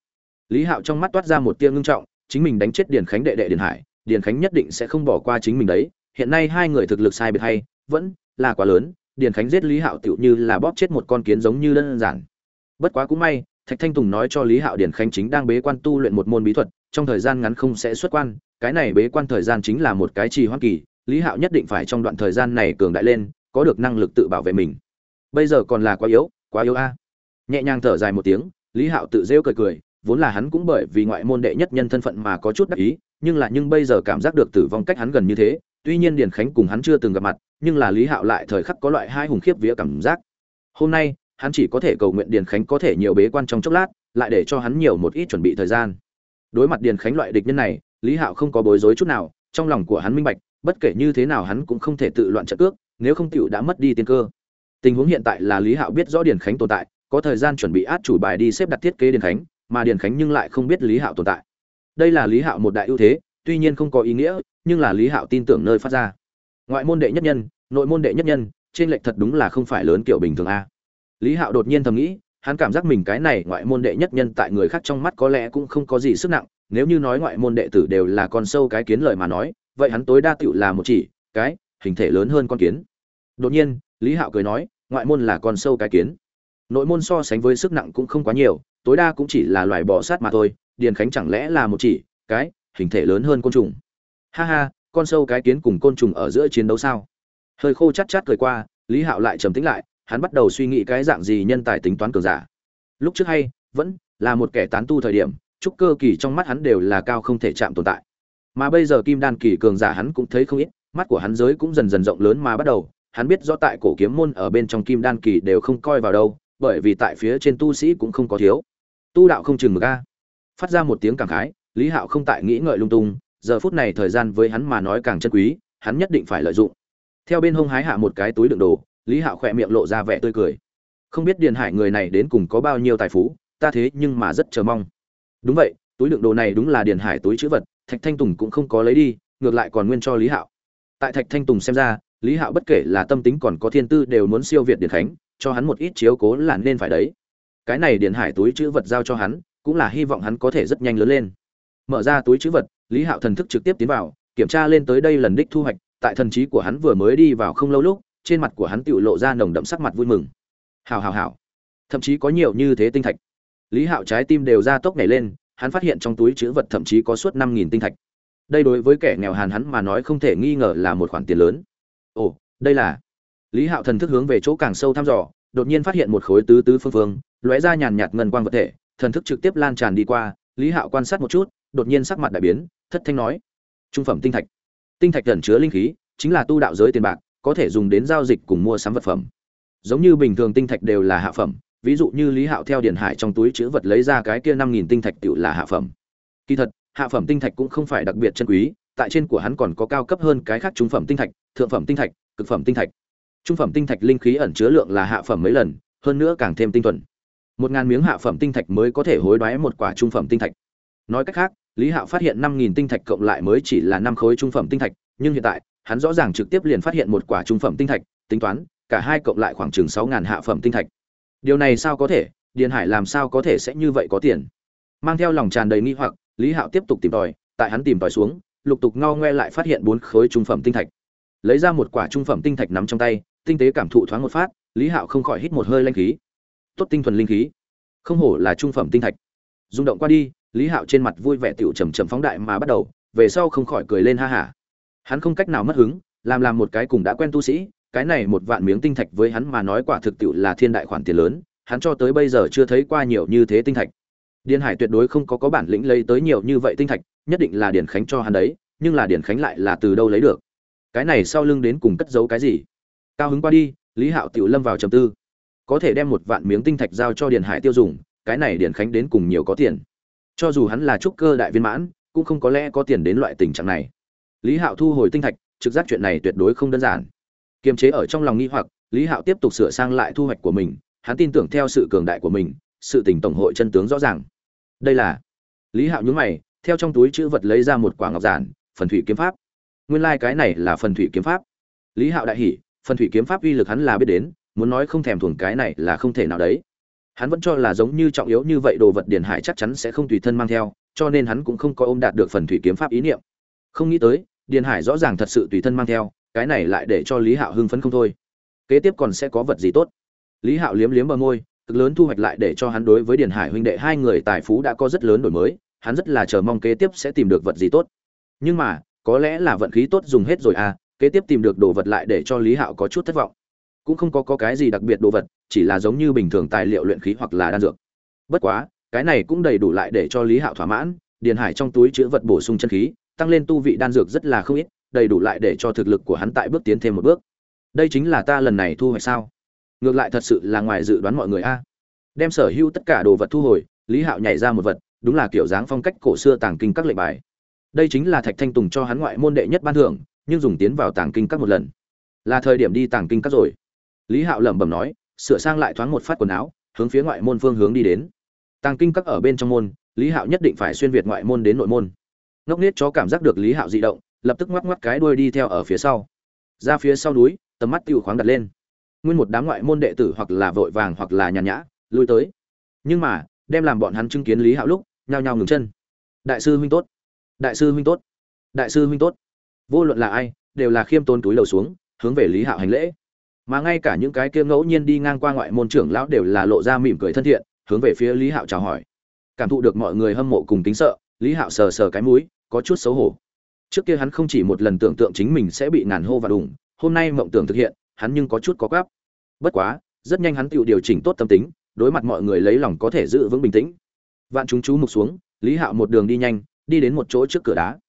Lý hạo trong mắt toát ra một tia ngưng trọng, chính mình đánh chết điền khánh đệ đệ điền hải, điền khánh nhất định sẽ không bỏ qua chính mình đấy. Hiện nay hai người thực lực sai biệt hay, vẫn là quá lớn, điền khánh giết lý hạo tựu như là bóp chết một con kiến giống như đơn giản. Bất quá cũng may, thạch thanh tùng nói cho lý hạo điền khánh chính đang bế quan tu luyện một môn bí thuật, trong thời gian ngắn không sẽ xuất quan, cái này bế quan thời gian chính là một cái trì hoãn kỳ, lý hạo nhất định phải trong đoạn thời gian này cường đại lên, có được năng lực tự bảo vệ mình. Bây giờ còn là quá yếu quá yếu a nhẹ nhàng thở dài một tiếng, lý hạo tự rêu cười cười, vốn là hắn cũng bởi vì ngoại môn đệ nhất nhân thân phận mà có chút đắc ý, nhưng là nhưng bây giờ cảm giác được tử vong cách hắn gần như thế, tuy nhiên điền khánh cùng hắn chưa từng gặp mặt, nhưng là lý hạo lại thời khắc có loại hai hùng khiếp vía cảm giác. Hôm nay, hắn chỉ có thể cầu nguyện điền khánh có thể nhiều bế quan trong chốc lát, lại để cho hắn nhiều một ít chuẩn bị thời gian. Đối mặt điền khánh loại địch nhân này, lý hạo không có bối rối chút nào, trong lòng của hắn minh bạch, bất kể như thế nào hắn cũng không thể tự loạn trận cước, nếu không tiểu đã mất đi tiên cơ. Tình huống hiện tại là lý hạo biết rõ điền khánh tồn tại có thời gian chuẩn bị át chủ bài đi xếp đặt thiết kế điền khánh, mà điền khánh nhưng lại không biết lý hạo tồn tại. Đây là lý hạo một đại ưu thế, tuy nhiên không có ý nghĩa, nhưng là lý hạo tin tưởng nơi phát ra. Ngoại môn đệ nhất nhân, nội môn đệ nhất nhân, trên lệch thật đúng là không phải lớn kiểu bình thường a. Lý hạo đột nhiên thầm nghĩ, hắn cảm giác mình cái này ngoại môn đệ nhất nhân tại người khác trong mắt có lẽ cũng không có gì sức nặng, nếu như nói ngoại môn đệ tử đều là con sâu cái kiến lời mà nói, vậy hắn tối đa tựu là một chỉ, cái, hình thể lớn hơn con kiến. Đột nhiên, lý hạo cười nói, ngoại môn là con sâu cái kiến nội môn so sánh với sức nặng cũng không quá nhiều, tối đa cũng chỉ là loài bò sát mà thôi, điền khánh chẳng lẽ là một chỉ, cái, hình thể lớn hơn côn trùng. Ha ha, con sâu cái kiến cùng côn trùng ở giữa chiến đấu sao? Hơi khô chát chát cười qua, lý hạo lại trầm tĩnh lại, hắn bắt đầu suy nghĩ cái dạng gì nhân tài tính toán cường giả. Lúc trước hay, vẫn là một kẻ tán tu thời điểm, trúc cơ kỳ trong mắt hắn đều là cao không thể chạm tồn tại. Mà bây giờ kim đan kỳ cường giả hắn cũng thấy không ít, mắt của hắn giới cũng dần dần rộng lớn mà bắt đầu, hắn biết rõ tại cổ kiếm môn ở bên trong kim đan kỳ đều không coi vào đâu bởi vì tại phía trên tu sĩ cũng không có thiếu. Tu đạo không chừng mực a. Phát ra một tiếng cảm khái, lý hạo không tại nghĩ ngợi lung tung, giờ phút này thời gian với hắn mà nói càng chân quý, hắn nhất định phải lợi dụng. Theo bên hông hái hạ một cái túi đựng đồ, lý hạo khỏe miệng lộ ra vẻ tươi cười. Không biết điền hải người này đến cùng có bao nhiêu tài phú, ta thế nhưng mà rất chờ mong. Đúng vậy, túi đựng đồ này đúng là điền hải túi chữ vật, thạch thanh tùng cũng không có lấy đi, ngược lại còn nguyên cho lý hạo. Tại thạch thanh tùng xem ra, lý hạo bất kể là tâm tính còn có thiên tư đều muốn siêu việt điền khánh cho hắn một ít chiếu cố là nên phải đấy. Cái này điền hải túi chữ vật giao cho hắn, cũng là hy vọng hắn có thể rất nhanh lớn lên. Mở ra túi chữ vật, lý hạo thần thức trực tiếp tiến vào, kiểm tra lên tới đây lần đích thu hoạch, tại thần trí của hắn vừa mới đi vào không lâu lúc, trên mặt của hắn tự lộ ra nồng đậm sắc mặt vui mừng. Hào hào hào thậm chí có nhiều như thế tinh thạch. Lý hạo trái tim đều ra tốc nhảy lên, hắn phát hiện trong túi chữ vật thậm chí có suốt năm nghìn tinh thạch. Đây đối với kẻ nghèo hàn hắn mà nói không thể nghi ngờ là một khoản tiền lớn. Ồ, đây là lý hạo thần thức hướng về chỗ càng sâu thăm dò, đột nhiên phát hiện một khối tứ tứ phương phương, lóe ra nhàn nhạt ngân quang vật thể, thần thức trực tiếp lan tràn đi qua, lý hạo quan sát một chút, đột nhiên sắc mặt đại biến, thất thanh nói, trung phẩm tinh thạch. Tinh thạch gần chứa linh khí, chính là tu đạo giới tiền bạc, có thể dùng đến giao dịch cùng mua sắm vật phẩm. Giống như bình thường tinh thạch đều là hạ phẩm, ví dụ như lý hạo theo điển hải trong túi chữ vật lấy ra cái kia năm nghìn tinh thạch tự là hạ phẩm. Kỳ thật, hạ phẩm tinh thạch cũng không phải đặc biệt chân quý, tại trên của hắn còn có cao cấp hơn cái khác trung phẩm tinh thạch, thượng phẩm tinh thạch, cực phẩm tinh thạch trung phẩm tinh thạch linh khí ẩn chứa lượng là hạ phẩm mấy lần, hơn nữa càng thêm tinh thuần. Một ngàn miếng hạ phẩm tinh thạch mới có thể hối đoái một quả trung phẩm tinh thạch. Nói cách khác, lý hạo phát hiện năm nghìn tinh thạch cộng lại mới chỉ là năm khối trung phẩm tinh thạch, nhưng hiện tại, hắn rõ ràng trực tiếp liền phát hiện một quả trung phẩm tinh thạch, tính toán, cả hai cộng lại khoảng chừng sáu ngàn hạ phẩm tinh thạch. Điều này sao có thể? Điền hải làm sao có thể sẽ như vậy có tiền? Mang theo lòng tràn đầy nghi hoặc, lý hạo tiếp tục tìm tòi, tại hắn tìm tòi xuống, lục tục ngao ngoe lại phát hiện bốn khối trung phẩm tinh thạch. Lấy ra một quả trung phẩm tinh thạch nắm trong tay tinh tế cảm thụ thoáng một phát, lý hạo không khỏi hít một hơi lanh khí. Tốt tinh thuần linh khí. Không hổ là trung phẩm tinh thạch. Rung động qua đi, lý hạo trên mặt vui vẻ tiểu trầm trầm phóng đại mà bắt đầu, về sau không khỏi cười lên ha hả. Hắn không cách nào mất hứng, làm làm một cái cùng đã quen tu sĩ, cái này một vạn miếng tinh thạch với hắn mà nói quả thực tiệu là thiên đại khoản tiền lớn, hắn cho tới bây giờ chưa thấy qua nhiều như thế tinh thạch. Điền hải tuyệt đối không có có bản lĩnh lấy tới nhiều như vậy tinh thạch, nhất định là điền khánh cho hắn đấy, nhưng là điền khánh lại là từ đâu lấy được? Cái này sau lưng đến cùng cất giấu cái gì? Cao hứng qua đi, lý hạo tiểu lâm vào trầm tư. Có thể đem một vạn miếng tinh thạch giao cho điền hải tiêu dùng, cái này điền khánh đến cùng nhiều có tiền. Cho dù hắn là trúc cơ đại viên mãn, cũng không có lẽ có tiền đến loại tình trạng này. Lý hạo thu hồi tinh thạch, trực giác chuyện này tuyệt đối không đơn giản. Kiềm chế ở trong lòng nghi hoặc, lý hạo tiếp tục sửa sang lại thu hoạch của mình, hắn tin tưởng theo sự cường đại của mình, sự tình tổng hội chân tướng rõ ràng. Đây là, lý hạo nhúng mày, theo trong túi chữ vật lấy ra một quả ngọc giản, phần thủy kiếm pháp. Nguyên lai、like、cái này là phần thủy kiếm pháp. Lý hạo đại hỉ phần thủy kiếm pháp uy lực hắn là biết đến, muốn nói không thèm thuồng cái này là không thể nào đấy. Hắn vẫn cho là giống như trọng yếu như vậy đồ vật điển hải chắc chắn sẽ không tùy thân mang theo, cho nên hắn cũng không có ôm đạt được phần thủy kiếm pháp ý niệm. Không nghĩ tới, điền hải rõ ràng thật sự tùy thân mang theo, cái này lại để cho lý hạo hưng phấn không thôi. Kế tiếp còn sẽ có vật gì tốt? Lý hạo liếm liếm bờ môi, cực lớn thu hoạch lại để cho hắn đối với điền hải huynh đệ hai người tài phú đã có rất lớn đổi mới, hắn rất là chờ mong kế tiếp sẽ tìm được vật gì tốt. Nhưng mà, có lẽ là vận khí tốt dùng hết rồi à kế tiếp tìm được đồ vật lại để cho lý hạo có chút thất vọng. Cũng không có, có cái gì đặc biệt đồ vật chỉ là giống như bình thường tài liệu luyện khí hoặc là đan dược. Bất quá cái này cũng đầy đủ lại để cho lý hạo thỏa mãn điền hải trong túi chứa vật bổ sung chân khí tăng lên tu vị đan dược rất là không ít đầy đủ lại để cho thực lực của hắn tại bước tiến thêm một bước. Đây chính là ta lần này thu hoạch sao? Ngược lại thật sự là ngoài dự đoán mọi người a. Đem sở hữu tất cả đồ vật thu hồi lý hạo nhảy ra một vật đúng là kiểu dáng phong cách cổ xưa tàng kinh các lệnh bài. Đây chính là thạch thanh tùng cho hắn ngoại môn đệ nhất ban thưởng nhưng dùng tiến vào tàng kinh các một lần. Là thời điểm đi tàng kinh các rồi. Lý hạo lẩm bẩm nói, sửa sang lại thoáng một phát quần áo, hướng phía ngoại môn phương hướng đi đến. Tàng kinh các ở bên trong môn, lý hạo nhất định phải xuyên việt ngoại môn đến nội môn. Ngốc nết cho cảm giác được lý hạo di động, lập tức ngoắc ngoắc cái đuôi đi theo ở phía sau. Ra phía sau núi, tầm mắt tiêu khoáng đặt lên. Nguyên một đám ngoại môn đệ tử hoặc là vội vàng hoặc là nhàn nhã, lui tới. Nhưng mà, đem làm bọn hắn chứng kiến lý hạo lúc, nhao nhao ngừng chân. Đại sư huynh tốt. Đại sư huynh tốt. Đại sư huynh tốt vô luận là ai, đều là khiêm tôn túi đầu xuống, hướng về lý hạo hành lễ. Mà ngay cả những cái kia ngẫu nhiên đi ngang qua ngoại môn trưởng lão đều là lộ ra mỉm cười thân thiện, hướng về phía lý hạo chào hỏi. Cảm thụ được mọi người hâm mộ cùng kính sợ, lý hạo sờ sờ cái mũi, có chút xấu hổ. Trước kia hắn không chỉ một lần tưởng tượng chính mình sẽ bị ngàn hô và đủng hôm nay mộng tưởng thực hiện, hắn nhưng có chút có gáp bất quá, rất nhanh hắn tự điều chỉnh tốt tâm tính, đối mặt mọi người lấy lòng có thể giữ vững bình tĩnh. Vạn chúng chú mục xuống, lý hạo một đường đi nhanh, đi đến một chỗ trước cửa đá.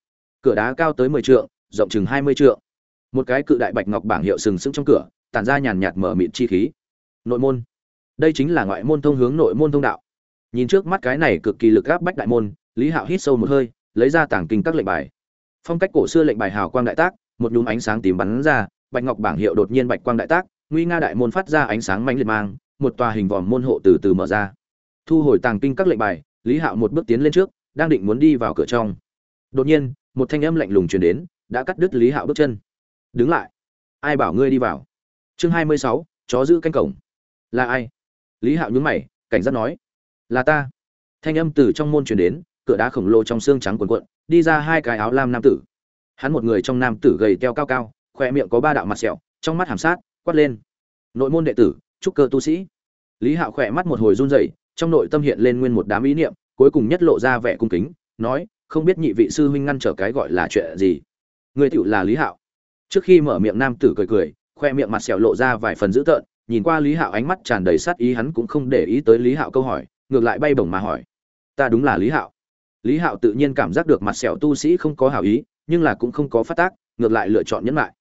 Cửa đá cao tới mười trượng rộng chừng hai mươi trượng. Một cái cự đại bạch ngọc bảng hiệu sừng sững trong cửa, tản ra nhàn nhạt mở mịn chi khí. Nội môn. Đây chính là ngoại môn thông hướng nội môn thông đạo. Nhìn trước mắt cái này cực kỳ lực áp bách đại môn, lý hạo hít sâu một hơi, lấy ra tảng kinh các lệnh bài. Phong cách cổ xưa lệnh bài hào quang đại tác, một nhúm ánh sáng tím bắn ra, bạch ngọc bảng hiệu đột nhiên bạch quang đại tác, nguy nga đại môn phát ra ánh sáng mãnh liệt mang, một tòa hình vòm môn hộ từ từ mở ra. Thu hồi tàng kinh các lệnh bài, lý hạo một bước tiến lên trước, đang định muốn đi vào cửa trong. Đột nhiên, một thanh âm lạnh lùng truyền đến đã cắt đứt lý hạo bước chân. Đứng lại. Ai bảo ngươi đi vào? Chương hai mươi sáu, chó giữ canh cổng. Là ai? Lý hạo nhún mày, cảnh giác nói. Là ta. Thanh âm từ trong môn truyền đến, cửa đá khổng lồ trong xương trắng quần quận đi ra hai cái áo lam nam tử. Hắn một người trong nam tử gầy teo cao cao khoe miệng có ba đạo mặt sẹo, trong mắt hàm sát, quát lên. Nội môn đệ tử, trúc cơ tu sĩ. Lý hạo khỏe mắt một hồi run rẩy, trong nội tâm hiện lên nguyên một đám ý niệm, cuối cùng nhất lộ ra vẻ cung kính, nói, không biết nhị vị sư huynh ngăn trở cái gọi là chuyện gì người tiểu là lý hạo. Trước khi mở miệng nam tử cười cười, khoe miệng mặt sẹo lộ ra vài phần dữ tợn, nhìn qua lý hạo ánh mắt tràn đầy sát ý hắn cũng không để ý tới lý hạo câu hỏi, ngược lại bay bổng mà hỏi. Ta đúng là lý hạo. Lý hạo tự nhiên cảm giác được mặt sẹo tu sĩ không có hảo ý, nhưng là cũng không có phát tác, ngược lại lựa chọn nhẫn lại.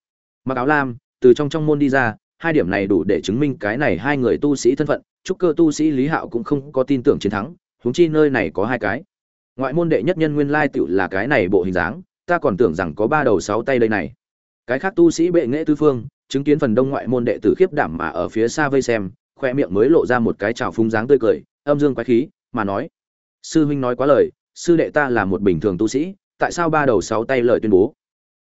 Mặc áo lam, từ trong trong môn đi ra, hai điểm này đủ để chứng minh cái này hai người tu sĩ thân phận trúc cơ tu sĩ lý hạo cũng không có tin tưởng chiến thắng, huống chi nơi này có hai cái. Ngoại môn đệ nhất nhân nguyên lai tựu là cái này bộ hình dáng ta còn tưởng rằng có ba đầu sáu tay đây này. Cái khác tu sĩ bệ nghệ tư phương, chứng kiến phần đông ngoại môn đệ tử khiếp đảm mà ở phía xa vây xem, khoe miệng mới lộ ra một cái trào phúng dáng tươi cười, âm dương quái khí, mà nói, sư huynh nói quá lời, sư đệ ta là một bình thường tu sĩ, tại sao ba đầu sáu tay lời tuyên bố?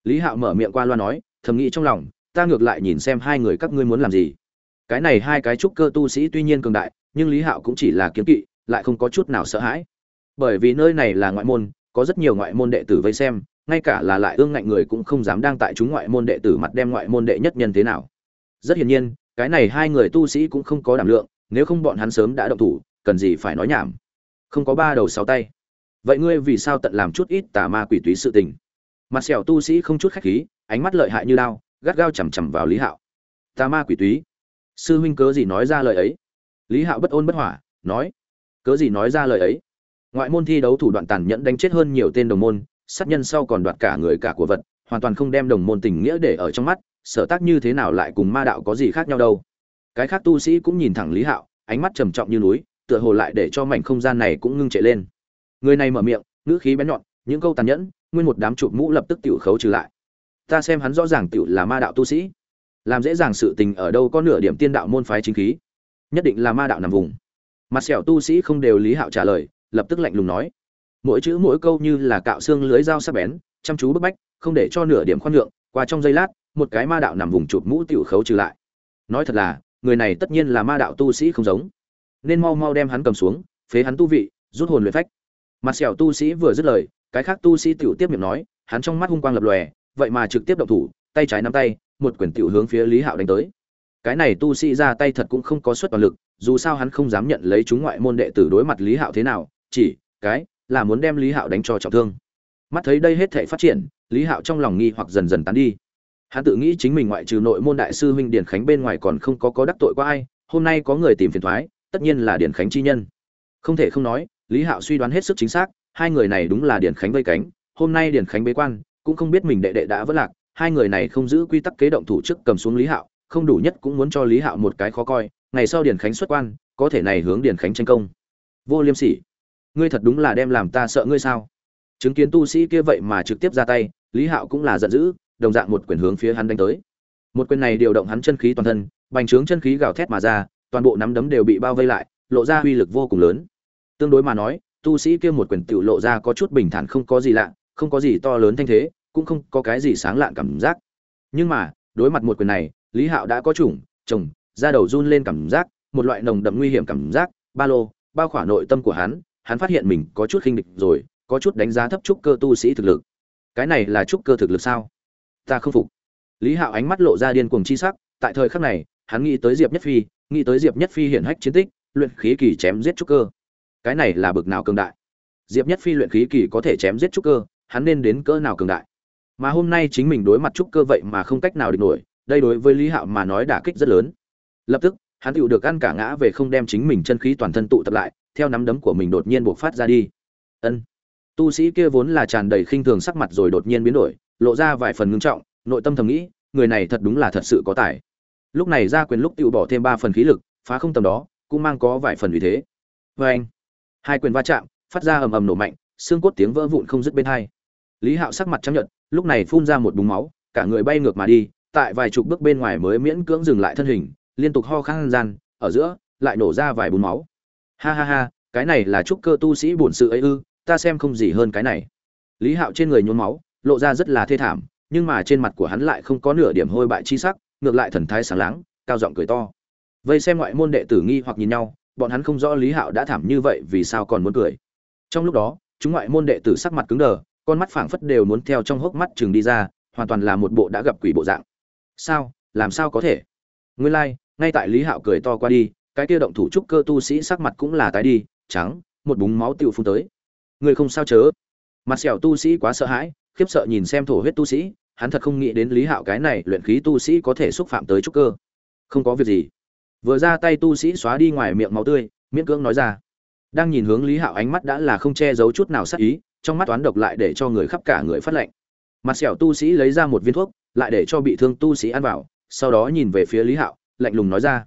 Lý hạo mở miệng qua loa nói, thầm nghĩ trong lòng, ta ngược lại nhìn xem hai người các ngươi muốn làm gì. Cái này hai cái trúc cơ tu sĩ tuy nhiên cường đại, nhưng lý hạo cũng chỉ là kiếm kỵ, lại không có chút nào sợ hãi. Bởi vì nơi này là ngoại môn, có rất nhiều ngoại môn đệ tử vây xem ngay cả là lại ương ngạnh người cũng không dám đang tại chúng ngoại môn đệ tử mặt đem ngoại môn đệ nhất nhân thế nào. Rất hiển nhiên, cái này hai người tu sĩ cũng không có đảm lượng, nếu không bọn hắn sớm đã động thủ, cần gì phải nói nhảm. Không có ba đầu sáu tay. Vậy ngươi vì sao tận làm chút ít tà ma quỷ túy sự tình? Mặt sẹo tu sĩ không chút khách khí, ánh mắt lợi hại như lao, gắt gao chằm chằm vào lý hạo. Tà ma quỷ túy. Sư huynh cớ gì nói ra lời ấy? Lý hạo bất ôn bất hỏa, nói. Cớ gì nói ra lời ấy? Ngoại môn thi đấu thủ đoạn tàn nhẫn đánh chết hơn nhiều tên đồng môn sát nhân sau còn đoạt cả người cả của vật, hoàn toàn không đem đồng môn tình nghĩa để ở trong mắt, sở tác như thế nào lại cùng ma đạo có gì khác nhau đâu. Cái khác tu sĩ cũng nhìn thẳng lý hạo, ánh mắt trầm trọng như núi, tựa hồ lại để cho mảnh không gian này cũng ngưng trệ lên. Người này mở miệng, ngữ khí bén nhọn, những câu tàn nhẫn, nguyên một đám chụp mũ lập tức tiểu khấu trừ lại. Ta xem hắn rõ ràng tiểu là ma đạo tu sĩ. Làm dễ dàng sự tình ở đâu có nửa điểm tiên đạo môn phái chính khí. Nhất định là ma đạo nằm vùng. Mặt sẹo tu sĩ không đều lý hạo trả lời, lập tức lạnh lùng nói mỗi chữ mỗi câu như là cạo xương lưới dao sắc bén, chăm chú bức bách, không để cho nửa điểm khoan nhượng, qua trong giây lát, một cái ma đạo nằm vùng chụp mũ tiểu khấu trừ lại. Nói thật là, người này tất nhiên là ma đạo tu sĩ không giống. Nên mau mau đem hắn cầm xuống, phế hắn tu vị, rút hồn luyện phách. Mặt sẹo tu sĩ vừa dứt lời, cái khác tu sĩ tiểu tiếp miệng nói, hắn trong mắt hung quang lập lòe, vậy mà trực tiếp động thủ, tay trái nắm tay, một quyển tiểu hướng phía lý hạo đánh tới. Cái này tu sĩ ra tay thật cũng không có suất toàn lực, dù sao hắn không dám nhận lấy chúng ngoại môn đệ tử đối mặt lý hạo thế nào, chỉ cái là muốn đem lý hạo đánh cho trọng thương. Mắt thấy đây hết thảy phát triển, lý hạo trong lòng nghi hoặc dần dần tán đi. Hắn tự nghĩ chính mình ngoại trừ nội môn đại sư huynh Điền khánh bên ngoài còn không có có đắc tội qua ai, hôm nay có người tìm phiền thoái, tất nhiên là Điền khánh chi nhân. Không thể không nói, lý hạo suy đoán hết sức chính xác, hai người này đúng là Điền khánh vây cánh, hôm nay Điền khánh bế quan, cũng không biết mình đệ đệ đã vỡ lạc, hai người này không giữ quy tắc kế động thủ trước cầm xuống lý hạo, không đủ nhất cũng muốn cho lý hạo một cái khó coi, ngày sau Điền khánh xuất quan, có thể này hướng Điền khánh tranh công. Vô liêm sỉ ngươi thật đúng là đem làm ta sợ ngươi sao? Chứng kiến tu sĩ kia vậy mà trực tiếp ra tay, lý hạo cũng là giận dữ, đồng dạng một quyền hướng phía hắn đánh tới. Một quyền này điều động hắn chân khí toàn thân, bành trướng chân khí gào thét mà ra, toàn bộ nắm đấm đều bị bao vây lại, lộ ra uy lực vô cùng lớn. Tương đối mà nói, tu sĩ kia một quyền tự lộ ra có chút bình thản không có gì lạ, không có gì to lớn thanh thế, cũng không có cái gì sáng lạn cảm giác. Nhưng mà, đối mặt một quyền này, lý hạo đã có chủng, chồng, da đầu run lên cảm giác, một loại nồng đậm nguy hiểm cảm giác, ba lô, bao khỏa nội tâm của hắn hắn phát hiện mình có chút khinh địch rồi, có chút đánh giá thấp trúc cơ tu sĩ thực lực. Cái này là trúc cơ thực lực sao? Ta không phục. Lý hạo ánh mắt lộ ra điên cuồng chi sắc, tại thời khắc này, hắn nghĩ tới diệp nhất phi, nghĩ tới diệp nhất phi hiển hách chiến tích, luyện khí kỳ chém giết trúc cơ. Cái này là bực nào cường đại? Diệp nhất phi luyện khí kỳ có thể chém giết trúc cơ, hắn nên đến cỡ nào cường đại? Mà hôm nay chính mình đối mặt trúc cơ vậy mà không cách nào địch nổi, đây đối với lý hạo mà nói đả kích rất lớn. Lập tức, hắn tựu được ăn cả ngã về không đem chính mình chân khí toàn thân tụ tập lại theo nắm đấm của mình đột nhiên buộc phát ra đi. Ân. Tu sĩ kia vốn là tràn đầy khinh thường sắc mặt rồi đột nhiên biến đổi, lộ ra vài phần ngưng trọng, nội tâm thầm nghĩ, người này thật đúng là thật sự có tài. Lúc này ra quyền lúc tự bỏ thêm ba phần khí lực, phá không tầm đó, cũng mang có vài phần vì thế. Vê anh, hai quyền va chạm, phát ra ầm ầm nổ mạnh, xương cốt tiếng vỡ vụn không dứt bên hai. Lý hạo sắc mặt chấp nhận lúc này phun ra một búng máu, cả người bay ngược mà đi, tại vài chục bước bên ngoài mới miễn cưỡng dừng lại thân hình, liên tục ho khan gian, ở giữa, lại nổ ra vài bún máu ha ha ha cái này là trúc cơ tu sĩ bổn sự ấy ư ta xem không gì hơn cái này. Lý hạo trên người nhốn máu lộ ra rất là thê thảm nhưng mà trên mặt của hắn lại không có nửa điểm hôi bại chi sắc ngược lại thần thái sáng láng cao giọng cười to. Vây xem ngoại môn đệ tử nghi hoặc nhìn nhau bọn hắn không rõ lý hạo đã thảm như vậy vì sao còn muốn cười. Trong lúc đó chúng ngoại môn đệ tử sắc mặt cứng đờ con mắt phảng phất đều muốn theo trong hốc mắt chừng đi ra hoàn toàn là một bộ đã gặp quỷ bộ dạng. Sao? Làm sao có thể? Nguyên lai、like, ngay tại lý hạo cười to qua đi cái kia động thủ trúc cơ tu sĩ sắc mặt cũng là tái đi, trắng, một búng máu tiêu phun tới. Người không sao chớ. Mặt sẹo tu sĩ quá sợ hãi, khiếp sợ nhìn xem thổ huyết tu sĩ, hắn thật không nghĩ đến lý hạo cái này luyện khí tu sĩ có thể xúc phạm tới trúc cơ. Không có việc gì. Vừa ra tay tu sĩ xóa đi ngoài miệng máu tươi, miễn cưỡng nói ra. Đang nhìn hướng lý hạo ánh mắt đã là không che giấu chút nào sắc ý, trong mắt toán độc lại để cho người khắp cả người phát lệnh. Mặt sẹo tu sĩ lấy ra một viên thuốc, lại để cho bị thương tu sĩ ăn vào, sau đó nhìn về phía lý hạo, lạnh lùng nói ra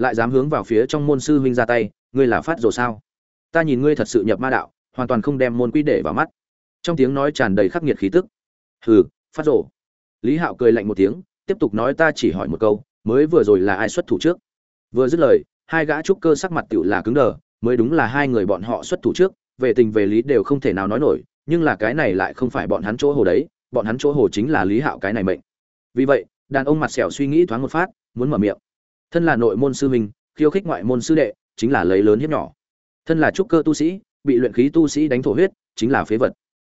lại dám hướng vào phía trong môn sư huynh ra tay, ngươi là phát rồi sao? Ta nhìn ngươi thật sự nhập ma đạo, hoàn toàn không đem môn quy để vào mắt. Trong tiếng nói tràn đầy khắc nghiệt khí tức. Hừ, phát rổ lý hạo cười lạnh một tiếng, tiếp tục nói ta chỉ hỏi một câu, mới vừa rồi là ai xuất thủ trước? Vừa dứt lời, hai gã trúc cơ sắc mặt tựu là cứng đờ, mới đúng là hai người bọn họ xuất thủ trước, về tình về lý đều không thể nào nói nổi, nhưng là cái này lại không phải bọn hắn chỗ hồ đấy, bọn hắn chỗ hồ chính là lý hạo cái này mệnh. Vì vậy, đàn ông mặt sẹo suy nghĩ thoáng một phát, muốn mở miệng thân là nội môn sư minh khiêu khích ngoại môn sư đệ, chính là lấy lớn hiếp nhỏ. Thân là trúc cơ tu sĩ, bị luyện khí tu sĩ đánh thổ huyết, chính là phế vật.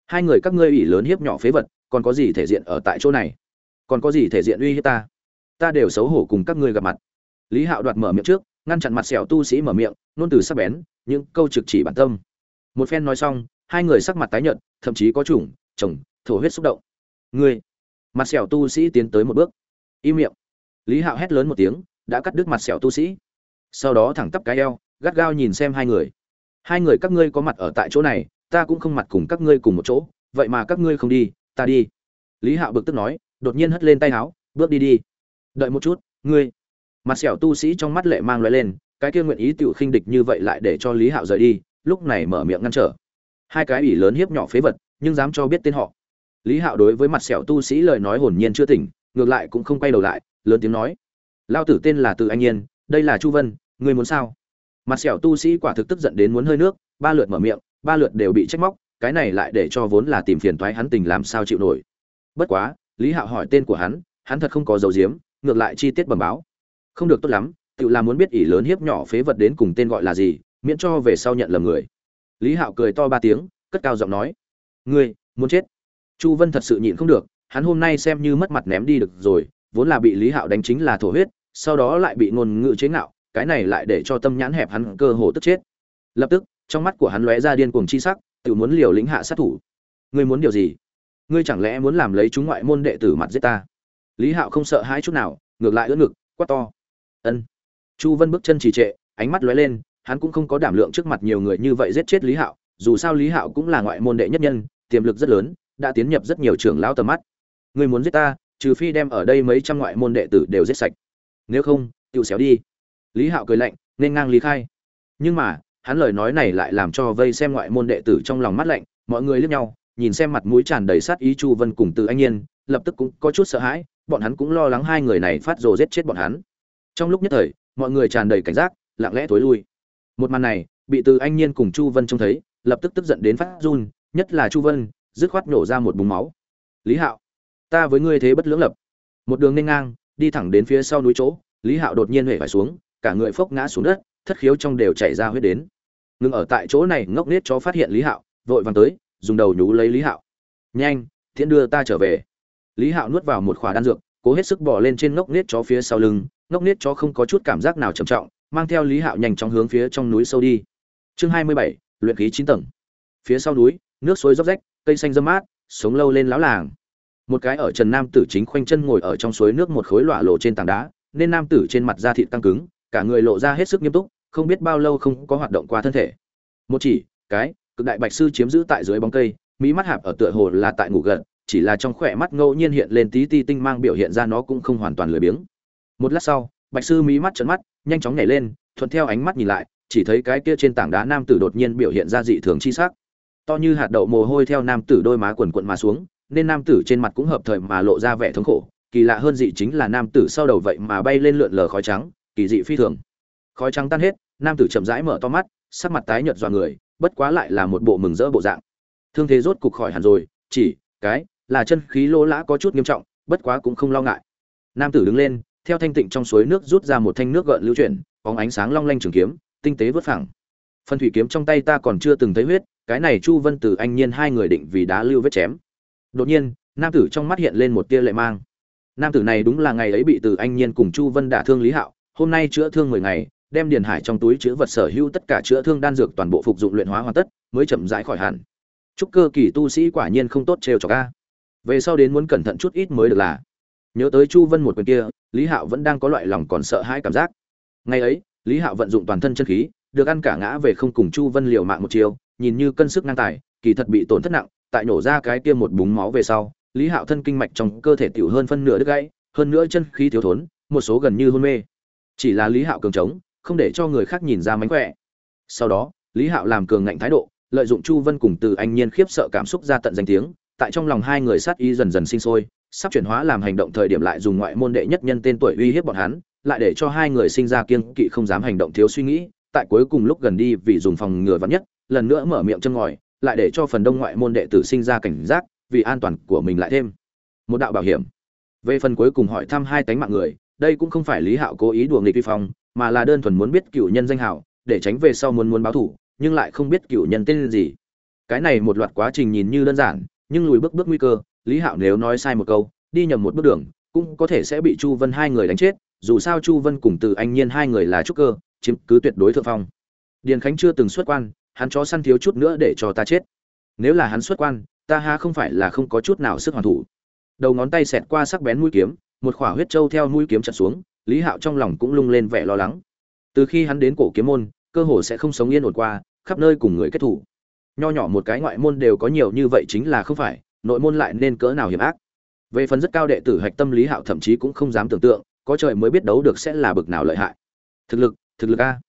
Hai người các ngươi ủy lớn hiếp nhỏ phế vật, còn có gì thể diện ở tại chỗ này? Còn có gì thể diện uy hiếp ta? Ta đều xấu hổ cùng các ngươi gặp mặt. Lý hạo đoạt mở miệng trước, ngăn chặn mặt sẹo tu sĩ mở miệng nôn từ sắc bén, những câu trực chỉ bản tâm. Một phen nói xong, hai người sắc mặt tái nhợt, thậm chí có chủng, chồng, thổ huyết xúc động. Ngươi! Mặt sẹo tu sĩ tiến tới một bước. Im miệng. Lý hạo hét lớn một tiếng đã cắt đứt mặt sẹo tu sĩ. Sau đó thẳng tắp cái eo, gắt gao nhìn xem hai người. Hai người các ngươi có mặt ở tại chỗ này, ta cũng không mặt cùng các ngươi cùng một chỗ, vậy mà các ngươi không đi, ta đi. Lý hạo bực tức nói, đột nhiên hất lên tay áo, bước đi đi. Đợi một chút, ngươi. Mặt sẹo tu sĩ trong mắt lệ mang loại lên, cái kia nguyện ý tự khinh địch như vậy lại để cho lý hạo rời đi, lúc này mở miệng ngăn trở. Hai cái ủy lớn hiếp nhỏ phế vật, nhưng dám cho biết tên họ. Lý hạo đối với mặt sẹo tu sĩ lời nói hồn nhiên chưa tỉnh, ngược lại cũng không quay đầu lại, lớn tiếng nói lao tử tên là từ anh nhiên, đây là chu vân, ngươi muốn sao? Mặt sẹo tu sĩ quả thực tức giận đến muốn hơi nước, ba lượt mở miệng, ba lượt đều bị trách móc, cái này lại để cho vốn là tìm phiền toái hắn tình làm sao chịu nổi. Bất quá, lý hạo hỏi tên của hắn hắn thật không có dấu diếm ngược lại chi tiết bẩm báo. Không được tốt lắm, tự làm muốn biết ỷ lớn hiếp nhỏ phế vật đến cùng tên gọi là gì, miễn cho về sau nhận lầm người. Lý hạo cười to ba tiếng, cất cao giọng nói. Ngươi, muốn chết. Chu vân thật sự nhịn không được, hắn hôm nay xem như mất mặt ném đi được rồi, vốn là bị lý hạo đánh chính là thổ huyết sau đó lại bị ngôn ngữ chế ngạo, cái này lại để cho tâm nhãn hẹp hắn cơ hồ tức chết. Lập tức, trong mắt của hắn lóe ra điên cuồng chi sắc, tự muốn liều lĩnh hạ sát thủ. Ngươi muốn điều gì? Ngươi chẳng lẽ muốn làm lấy chúng ngoại môn đệ tử mặt giết ta? Lý hạo không sợ hãi chút nào, ngược lại ưỡn ngực, quát to. Ân. Chu vân bước chân trì trệ, ánh mắt lóe lên, hắn cũng không có đảm lượng trước mặt nhiều người như vậy giết chết lý hạo, dù sao lý hạo cũng là ngoại môn đệ nhất nhân, tiềm lực rất lớn, đã tiến nhập rất nhiều trưởng lão tầm mắt. Ngươi muốn giết ta, trừ phi đem ở đây mấy trăm ngoại môn đệ tử đều giết sạch nếu không tự xéo đi. Lý hạo cười lạnh, nên ngang lý khai. Nhưng mà, hắn lời nói này lại làm cho vây xem ngoại môn đệ tử trong lòng mắt lạnh, mọi người liếc nhau, nhìn xem mặt mũi tràn đầy sát ý chu vân cùng từ anh nhiên, lập tức cũng có chút sợ hãi, bọn hắn cũng lo lắng hai người này phát rồ giết chết bọn hắn. Trong lúc nhất thời, mọi người tràn đầy cảnh giác, lặng lẽ tối lui. Một màn này, bị từ anh nhiên cùng chu vân trông thấy, lập tức tức giận đến phát run, nhất là chu vân, dứt khoát nổ ra một búng máu. Lý hạo, ta với ngươi thế bất lưỡng lập. Một đường nên ngang đi thẳng đến phía sau núi chỗ, lý hạo đột nhiên huệ phải xuống, cả người phốc ngã xuống đất, thất khiếu trong đều chảy ra huyết đến. Ngừng ở tại chỗ này, ngốc nết chó phát hiện lý hạo, vội vàng tới, dùng đầu nhú lấy lý hạo. Nhanh thiện đưa ta trở về. Lý hạo nuốt vào một khỏa đan dược, cố hết sức bỏ lên trên ngốc nết chó phía sau lưng, ngốc nết chó không có chút cảm giác nào trầm trọng, mang theo lý hạo nhanh chóng hướng phía trong núi sâu đi. Chương hai mươi bảy, luyện khí chín tầng. Phía sau núi, nước suối róc rách, cây xanh dâm mát, sống lâu lên láo làng một cái ở trần nam tử chính khoanh chân ngồi ở trong suối nước một khối lọa lộ trên tảng đá, nên nam tử trên mặt da thịt căng cứng, cả người lộ ra hết sức nghiêm túc, không biết bao lâu không có hoạt động qua thân thể. Một chỉ, cái, cực đại bạch sư chiếm giữ tại dưới bóng cây, mỹ mắt hạp ở tựa hồ là tại ngủ gật, chỉ là trong khỏe mắt ngẫu nhiên hiện lên tí ti tinh mang biểu hiện ra nó cũng không hoàn toàn lười biếng. Một lát sau, bạch sư mỹ mắt trợn mắt, nhanh chóng nhảy lên, thuận theo ánh mắt nhìn lại, chỉ thấy cái kia trên tảng đá nam tử đột nhiên biểu hiện ra dị thường chi sắc. To như hạt đậu mồ hôi theo nam tử đôi má quần quận mà xuống nên nam tử trên mặt cũng hợp thời mà lộ ra vẻ thống khổ, kỳ lạ hơn dị chính là nam tử sau đầu vậy mà bay lên lượn lờ khói trắng, kỳ dị phi thường. Khói trắng tan hết, nam tử chậm rãi mở to mắt, sắc mặt tái nhợt dọa người, bất quá lại là một bộ mừng rỡ bộ dạng. Thương thế rốt cục khỏi hẳn rồi, chỉ, cái, là chân khí lỗ lã có chút nghiêm trọng, bất quá cũng không lo ngại. Nam tử đứng lên, theo thanh tịnh trong suối nước rút ra một thanh nước gợn lưu chuyển, bóng ánh sáng long lanh trường kiếm, tinh tế vớt phẳng. Phân thủy kiếm trong tay ta còn chưa từng thấy huyết, cái này chu vân từ anh nhiên hai người định vì đá lưu vết chém đột nhiên, nam tử trong mắt hiện lên một tia lệ mang. Nam tử này đúng là ngày ấy bị từ anh nhiên cùng chu vân đả thương lý hạo, hôm nay chữa thương mười ngày, đem điền hải trong túi chứa vật sở hữu tất cả chữa thương đan dược toàn bộ phục dụng luyện hóa hoàn tất, mới chậm rãi khỏi hẳn. Chúc cơ kỳ tu sĩ quả nhiên không tốt trêu cho ca về sau đến muốn cẩn thận chút ít mới được là. Nhớ tới chu vân một quyền kia, lý hạo vẫn đang có loại lòng còn sợ hãi cảm giác. Ngày ấy, lý hạo vận dụng toàn thân chân khí, được ăn cả ngã về không cùng chu vân liều mạng một chiều, nhìn như cân sức ngang tài, kỳ thật bị tổn thất nặng tại nổ ra cái kia một búng máu về sau, lý hạo thân kinh mạch trong cơ thể tiểu hơn phân nửa đứt gãy, hơn nữa chân khí thiếu thốn, một số gần như hôn mê. Chỉ là lý hạo cường trống, không để cho người khác nhìn ra mánh khỏe. Sau đó, lý hạo làm cường ngạnh thái độ, lợi dụng chu vân cùng từ anh nhiên khiếp sợ cảm xúc ra tận danh tiếng, tại trong lòng hai người sát ý dần dần sinh sôi, sắp chuyển hóa làm hành động thời điểm lại dùng ngoại môn đệ nhất nhân tên tuổi uy hiếp bọn hắn, lại để cho hai người sinh ra kiêng kỵ không dám hành động thiếu suy nghĩ, tại cuối cùng lúc gần đi vì dùng phòng ngừa vạn nhất, lần nữa mở miệng châm ngòi lại để cho phần đông ngoại môn đệ tử sinh ra cảnh giác, vì an toàn của mình lại thêm một đạo bảo hiểm. Về phần cuối cùng hỏi thăm hai tánh mạng người, đây cũng không phải lý hạo cố ý đùa nghịch vi phong, mà là đơn thuần muốn biết cựu nhân danh hảo để tránh về sau muốn muốn báo thủ nhưng lại không biết cựu nhân tên gì. Cái này một loạt quá trình nhìn như đơn giản, nhưng lùi bước bước nguy cơ, lý hạo nếu nói sai một câu, đi nhầm một bước đường, cũng có thể sẽ bị chu vân hai người đánh chết, dù sao chu vân cùng từ anh nhiên hai người là trúc cơ, chiếm cứ tuyệt đối thượng phong. Điền khánh chưa từng xuất quan hắn chó săn thiếu chút nữa để cho ta chết. Nếu là hắn xuất quan, ta ha không phải là không có chút nào sức hoàn thủ. Đầu ngón tay xẹt qua sắc bén mũi kiếm, một khỏa huyết trâu theo mũi kiếm chặt xuống, lý hạo trong lòng cũng lung lên vẻ lo lắng. Từ khi hắn đến cổ kiếm môn, cơ hồ sẽ không sống yên ổn qua, khắp nơi cùng người kết thủ. Nho nhỏ một cái ngoại môn đều có nhiều như vậy chính là không phải, nội môn lại nên cỡ nào hiểm ác. Về phần rất cao đệ tử hạch tâm lý hạo thậm chí cũng không dám tưởng tượng, có trời mới biết đấu được sẽ là bực nào lợi hại. Thực lực thực lực a.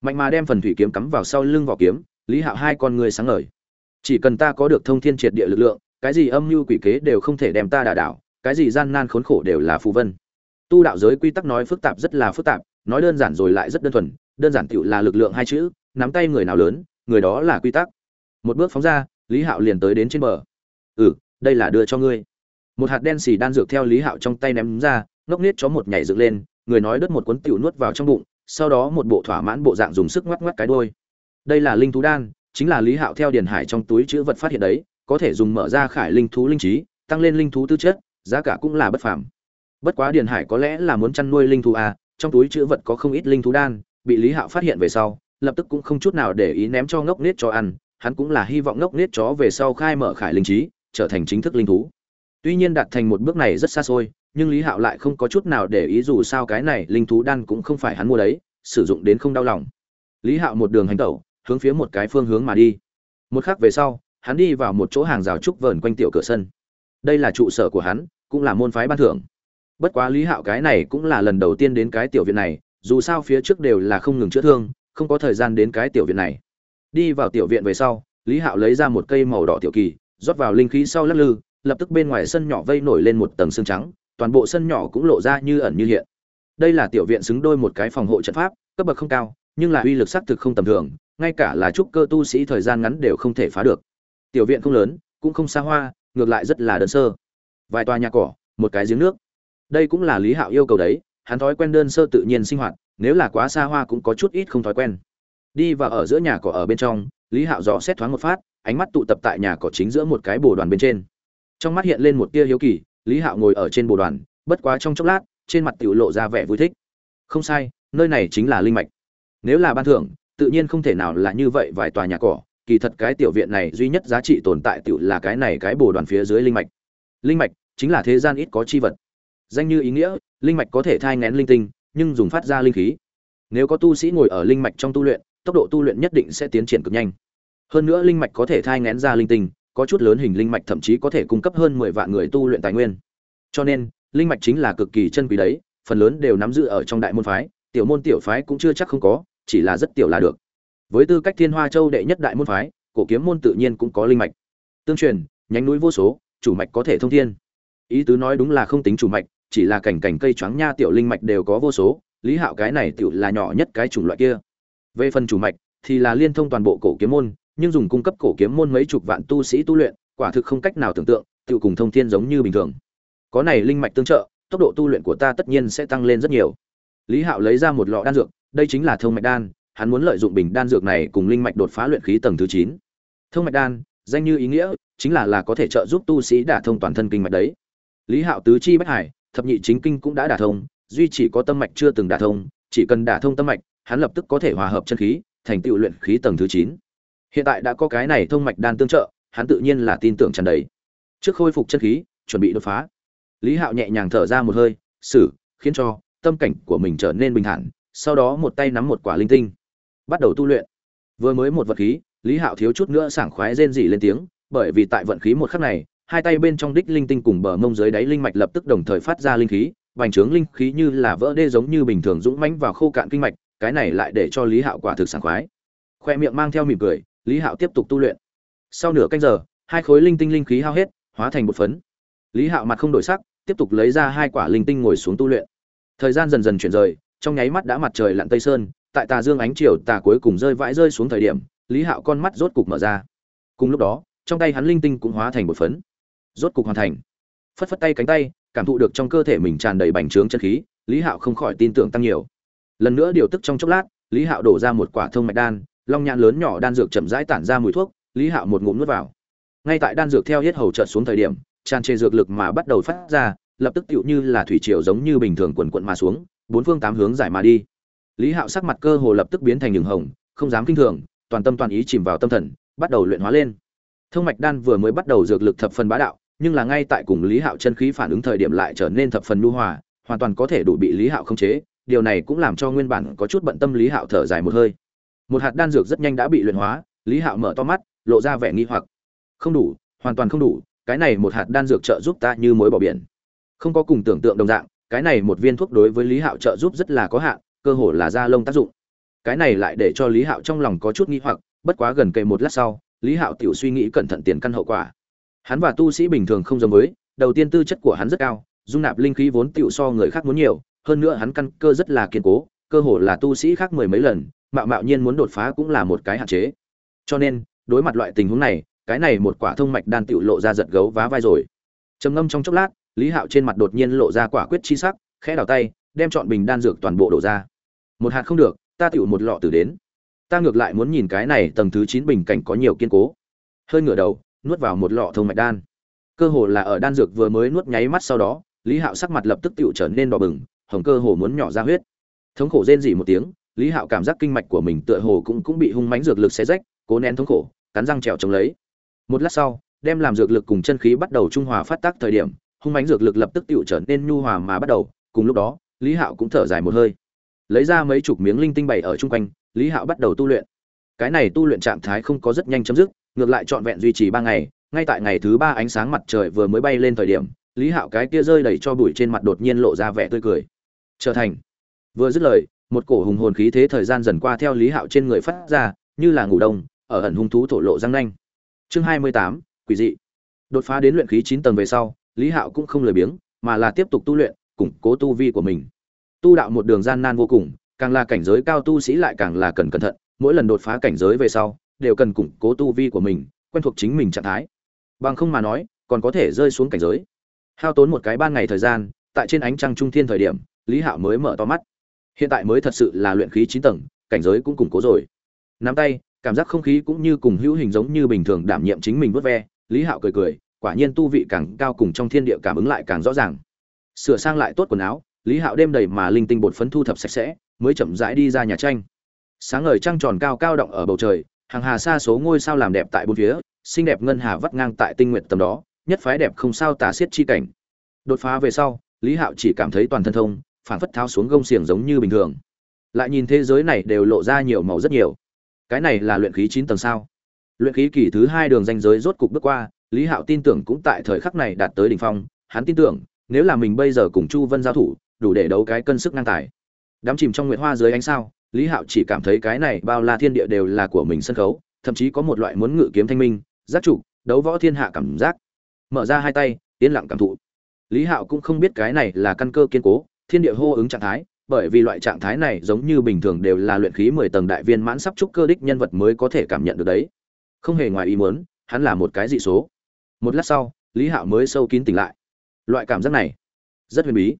Mạnh mà đem phần thủy kiếm cắm vào sau lưng vỏ kiếm lý hạo hai con người sáng ngời. Chỉ cần ta có được thông thiên triệt địa lực lượng, cái gì âm mưu quỷ kế đều không thể đem ta đả đảo, cái gì gian nan khốn khổ đều là phù vân. Tu đạo giới quy tắc nói phức tạp rất là phức tạp, nói đơn giản rồi lại rất đơn thuần, đơn giản tựu là lực lượng hai chữ, nắm tay người nào lớn, người đó là quy tắc. Một bước phóng ra, lý hạo liền tới đến trên bờ. Ừ đây là đưa cho ngươi. Một hạt đen xì đan dược theo lý hạo trong tay ném ra, ngốc nết chó một nhảy dựng lên, người nói đứt một cuốn tiểu nuốt vào trong bụng, sau đó một bộ thỏa mãn bộ dạng dùng sức ngoắc ngoắc cái đôi đây là linh thú đan, chính là lý hạo theo điền hải trong túi chữ vật phát hiện đấy, có thể dùng mở ra khải linh thú linh trí, tăng lên linh thú tư chất, giá cả cũng là bất phàm. Bất quá điền hải có lẽ là muốn chăn nuôi linh thú à trong túi chữ vật có không ít linh thú đan, bị lý hạo phát hiện về sau, lập tức cũng không chút nào để ý ném cho ngốc nết cho ăn, hắn cũng là hy vọng ngốc nết chó về sau khai mở khải linh trí, trở thành chính thức linh thú. Tuy nhiên đạt thành một bước này rất xa xôi, nhưng lý hạo lại không có chút nào để ý dù sao cái này linh thú đan cũng không phải hắn mua đấy, sử dụng đến không đau lòng. Lý hạo một đường hành tẩu hướng phía một cái phương hướng mà đi. Một khắc về sau, hắn đi vào một chỗ hàng rào trúc vờn quanh tiểu cửa sân. Đây là trụ sở của hắn, cũng là môn phái ban thưởng. Bất quá lý hạo cái này cũng là lần đầu tiên đến cái tiểu viện này, dù sao phía trước đều là không ngừng chữa thương, không có thời gian đến cái tiểu viện này. Đi vào tiểu viện về sau, lý hạo lấy ra một cây màu đỏ tiểu kỳ, rót vào linh khí sau lắc lư, lập tức bên ngoài sân nhỏ vây nổi lên một tầng xương trắng, toàn bộ sân nhỏ cũng lộ ra như ẩn như hiện. Đây là tiểu viện xứng đôi một cái phòng hộ trận pháp, cấp bậc không cao, nhưng là uy lực xác thực không tầm thường ngay cả là trúc cơ tu sĩ thời gian ngắn đều không thể phá được. Tiểu viện không lớn, cũng không xa hoa, ngược lại rất là đơn sơ. Vài tòa nhà cỏ, một cái giếng nước. Đây cũng là lý hạo yêu cầu đấy, hắn thói quen đơn sơ tự nhiên sinh hoạt, nếu là quá xa hoa cũng có chút ít không thói quen. Đi vào ở giữa nhà cỏ ở bên trong, lý hạo dò xét thoáng một phát, ánh mắt tụ tập tại nhà cỏ chính giữa một cái bồ đoàn bên trên. Trong mắt hiện lên một tia hiếu kỳ, lý hạo ngồi ở trên bồ đoàn, bất quá trong chốc lát, trên mặt tiểu lộ ra vẻ vui thích. Không sai, nơi này chính là linh mạch. Nếu là ban thưởng tự nhiên không thể nào là như vậy vài tòa nhà cỏ, kỳ thật cái tiểu viện này duy nhất giá trị tồn tại tiểu là cái này cái bồ đoàn phía dưới linh mạch. Linh mạch chính là thế gian ít có chi vật. Danh như ý nghĩa, linh mạch có thể thai ngén linh tinh, nhưng dùng phát ra linh khí. Nếu có tu sĩ ngồi ở linh mạch trong tu luyện, tốc độ tu luyện nhất định sẽ tiến triển cực nhanh. Hơn nữa linh mạch có thể thai ngén ra linh tinh, có chút lớn hình linh mạch thậm chí có thể cung cấp hơn mười vạn người tu luyện tài nguyên. Cho nên, linh mạch chính là cực kỳ chân quý đấy, phần lớn đều nắm giữ ở trong đại môn phái, tiểu môn tiểu phái cũng chưa chắc không có chỉ là rất tiểu là được. Với tư cách thiên hoa châu đệ nhất đại môn phái, cổ kiếm môn tự nhiên cũng có linh mạch. Tương truyền, nhánh núi vô số, chủ mạch có thể thông thiên. Ý tứ nói đúng là không tính chủ mạch, chỉ là cảnh cảnh cây choáng nha tiểu linh mạch đều có vô số, lý hạo cái này tiểu là nhỏ nhất cái chủng loại kia. Về phần chủ mạch, thì là liên thông toàn bộ cổ kiếm môn, nhưng dùng cung cấp cổ kiếm môn mấy chục vạn tu sĩ tu luyện, quả thực không cách nào tưởng tượng tự cùng thông thiên giống như bình thường. Có này linh mạch tương trợ, tốc độ tu luyện của ta tất nhiên sẽ tăng lên rất nhiều. Lý hạo lấy ra một lọ đan dược đây chính là thông mạch đan, hắn muốn lợi dụng bình đan dược này cùng linh mạch đột phá luyện khí tầng thứ chín. Thông mạch đan, danh như ý nghĩa, chính là là có thể trợ giúp tu sĩ đả thông toàn thân kinh mạch đấy. Lý hạo tứ chi bách hải, thập nhị chính kinh cũng đã đả thông, duy chỉ có tâm mạch chưa từng đả thông, chỉ cần đả thông tâm mạch, hắn lập tức có thể hòa hợp chân khí, thành tựu luyện khí tầng thứ chín. Hiện tại đã có cái này thông mạch đan tương trợ, hắn tự nhiên là tin tưởng tràn đầy. Trước khôi phục chân khí, chuẩn bị đột phá. Lý hạo nhẹ nhàng thở ra một hơi xử khiến cho tâm cảnh của mình trở nên bình thản sau đó một tay nắm một quả linh tinh, bắt đầu tu luyện. Vừa mới một vật khí, lý hạo thiếu chút nữa sảng khoái rên rỉ lên tiếng, bởi vì tại vận khí một khắc này, hai tay bên trong đích linh tinh cùng bờ mông dưới đáy linh mạch lập tức đồng thời phát ra linh khí vành trướng linh khí như là vỡ đê giống như bình thường dũng mãnh vào khô cạn kinh mạch, cái này lại để cho lý hạo quả thực sảng khoái. Khoe miệng mang theo mỉm cười, lý hạo tiếp tục tu luyện. Sau nửa canh giờ, hai khối linh tinh linh khí hao hết, hóa thành một phấn. Lý hạo mặt không đổi sắc, tiếp tục lấy ra hai quả linh tinh ngồi xuống tu luyện. Thời gian dần dần chuyển rời trong nháy mắt đã mặt trời lặn tây sơn, tại tà dương ánh chiều tà cuối cùng rơi vãi rơi xuống thời điểm, lý hạo con mắt rốt cục mở ra. Cùng lúc đó, trong tay hắn linh tinh cũng hóa thành một phấn. Rốt cục hoàn thành. Phất phất tay cánh tay, cảm thụ được trong cơ thể mình tràn đầy bành trướng chân khí, lý hạo không khỏi tin tưởng tăng nhiều. Lần nữa điều tức trong chốc lát, lý hạo đổ ra một quả thông mạch đan, long nhãn lớn nhỏ đan dược chậm rãi tản ra mùi thuốc, lý hạo một ngụm nuốt vào. Ngay tại đan dược theo hết hầu trợt xuống thời điểm, tràn trề dược lực mà bắt đầu phát ra, lập tức tựu như là thủy triều giống như bình thường quần quận mà xuống bốn phương tám hướng giải mà đi. Lý hạo sắc mặt cơ hồ lập tức biến thành đường hồng, không dám kinh thường, toàn tâm toàn ý chìm vào tâm thần, bắt đầu luyện hóa lên. Thông mạch đan vừa mới bắt đầu dược lực thập phần bá đạo, nhưng là ngay tại cùng lý hạo chân khí phản ứng thời điểm lại trở nên thập phần nhu hòa, hoàn toàn có thể đủ bị lý hạo khống chế, điều này cũng làm cho nguyên bản có chút bận tâm lý hạo thở dài một hơi. Một hạt đan dược rất nhanh đã bị luyện hóa, lý hạo mở to mắt, lộ ra vẻ nghi hoặc. Không đủ, hoàn toàn không đủ, cái này một hạt đan dược trợ giúp ta như mối bỏ biển. Không có cùng tưởng tượng đồng dạng cái này một viên thuốc đối với lý hạo trợ giúp rất là có hạn, cơ hồ là da lông tác dụng. Cái này lại để cho lý hạo trong lòng có chút nghi hoặc, bất quá gần kề một lát sau, lý hạo tiểu suy nghĩ cẩn thận tiền căn hậu quả. Hắn và tu sĩ bình thường không giống với, đầu tiên tư chất của hắn rất cao, dung nạp linh khí vốn tiểu so người khác muốn nhiều, hơn nữa hắn căn cơ rất là kiên cố, cơ hồ là tu sĩ khác mười mấy lần, mạo mạo nhiên muốn đột phá cũng là một cái hạn chế. Cho nên, đối mặt loại tình huống này, cái này một quả thông mạch đan tiểu lộ ra giật gấu vá vai rồi. Trầm ngâm trong chốc lát lý hạo trên mặt đột nhiên lộ ra quả quyết chi sắc, khẽ đào tay, đem chọn bình đan dược toàn bộ đổ ra. Một hạt không được, ta tựu một lọ từ đến. Ta ngược lại muốn nhìn cái này tầng thứ chín bình cảnh có nhiều kiên cố. Hơi ngửa đầu, nuốt vào một lọ thông mạch đan. Cơ hồ là ở đan dược vừa mới nuốt nháy mắt sau đó, lý hạo sắc mặt lập tức tựu trở nên đỏ bừng, hồng cơ hồ muốn nhỏ ra huyết. Thống khổ rên rỉ một tiếng, lý hạo cảm giác kinh mạch của mình tựa hồ cũng cũng bị hung mãnh dược lực xé rách, cố nén thống khổ, cắn răng trèo chống lấy. Một lát sau, đem làm dược lực cùng chân khí bắt đầu trung hòa phát tác thời điểm hung mãnh dược lực lập tức tựu trở nên nhu hòa mà bắt đầu, cùng lúc đó, lý hạo cũng thở dài một hơi. Lấy ra mấy chục miếng linh tinh bày ở chung quanh, lý hạo bắt đầu tu luyện. Cái này tu luyện trạng thái không có rất nhanh chấm dứt, ngược lại trọn vẹn duy trì ba ngày, ngay tại ngày thứ ba ánh sáng mặt trời vừa mới bay lên thời điểm, lý hạo cái kia rơi đầy cho bụi trên mặt đột nhiên lộ ra vẻ tươi cười. Trở thành. Vừa dứt lời, một cổ hùng hồn khí thế thời gian dần qua theo lý hạo trên người phát ra, như là ngủ đông, ở ẩn hung thú thổ lộ răng nanh. Chương hai mươi tám, quỷ dị. Đột phá đến luyện khí chín tầng về sau lý hạo cũng không lười biếng, mà là tiếp tục tu luyện, củng cố tu vi của mình. Tu đạo một đường gian nan vô cùng, càng là cảnh giới cao tu sĩ lại càng là cần cẩn thận, mỗi lần đột phá cảnh giới về sau, đều cần củng cố tu vi của mình, quen thuộc chính mình trạng thái. Bằng không mà nói, còn có thể rơi xuống cảnh giới. Hao tốn một cái ban ngày thời gian, tại trên ánh trăng trung thiên thời điểm, lý hạo mới mở to mắt. Hiện tại mới thật sự là luyện khí chín tầng, cảnh giới cũng củng cố rồi. Nắm tay, cảm giác không khí cũng như cùng hữu hình giống như bình thường đảm nhiệm chính mình vớt ve, lý hạo cười cười quả nhiên tu vị càng cao cùng trong thiên địa cảm ứng lại càng rõ ràng. Sửa sang lại tốt quần áo, lý hạo đêm đầy mà linh tinh bột phấn thu thập sạch sẽ, mới chậm rãi đi ra nhà tranh. Sáng ngời trăng tròn cao cao động ở bầu trời, hàng hà xa số ngôi sao làm đẹp tại bốn phía, xinh đẹp ngân hà vắt ngang tại tinh nguyện tầm đó, nhất phái đẹp không sao tả xiết chi cảnh. Đột phá về sau, lý hạo chỉ cảm thấy toàn thân thông phản phất tháo xuống gông xiềng giống như bình thường. Lại nhìn thế giới này đều lộ ra nhiều màu rất nhiều. Cái này là luyện khí chín tầng sao? Luyện khí kỳ thứ hai đường danh giới rốt cục bước qua lý hạo tin tưởng cũng tại thời khắc này đạt tới đỉnh phong, hắn tin tưởng, nếu là mình bây giờ cùng chu vân giao thủ, đủ để đấu cái cân sức ngang tài. Đắm chìm trong nguyệt hoa dưới ánh sao, lý hạo chỉ cảm thấy cái này bao la thiên địa đều là của mình sân khấu, thậm chí có một loại muốn ngự kiếm thanh minh, giác trụ, đấu võ thiên hạ cảm giác. Mở ra hai tay, yên lặng cảm thụ. Lý hạo cũng không biết cái này là căn cơ kiên cố, thiên địa hô ứng trạng thái, bởi vì loại trạng thái này giống như bình thường đều là luyện khí mười tầng đại viên mãn sắp trúc cơ đích nhân vật mới có thể cảm nhận được đấy. Không hề ngoài ý muốn, hắn là một cái dị số một lát sau, lý hạo mới sâu kín tỉnh lại. Loại cảm giác này, rất huyền bí.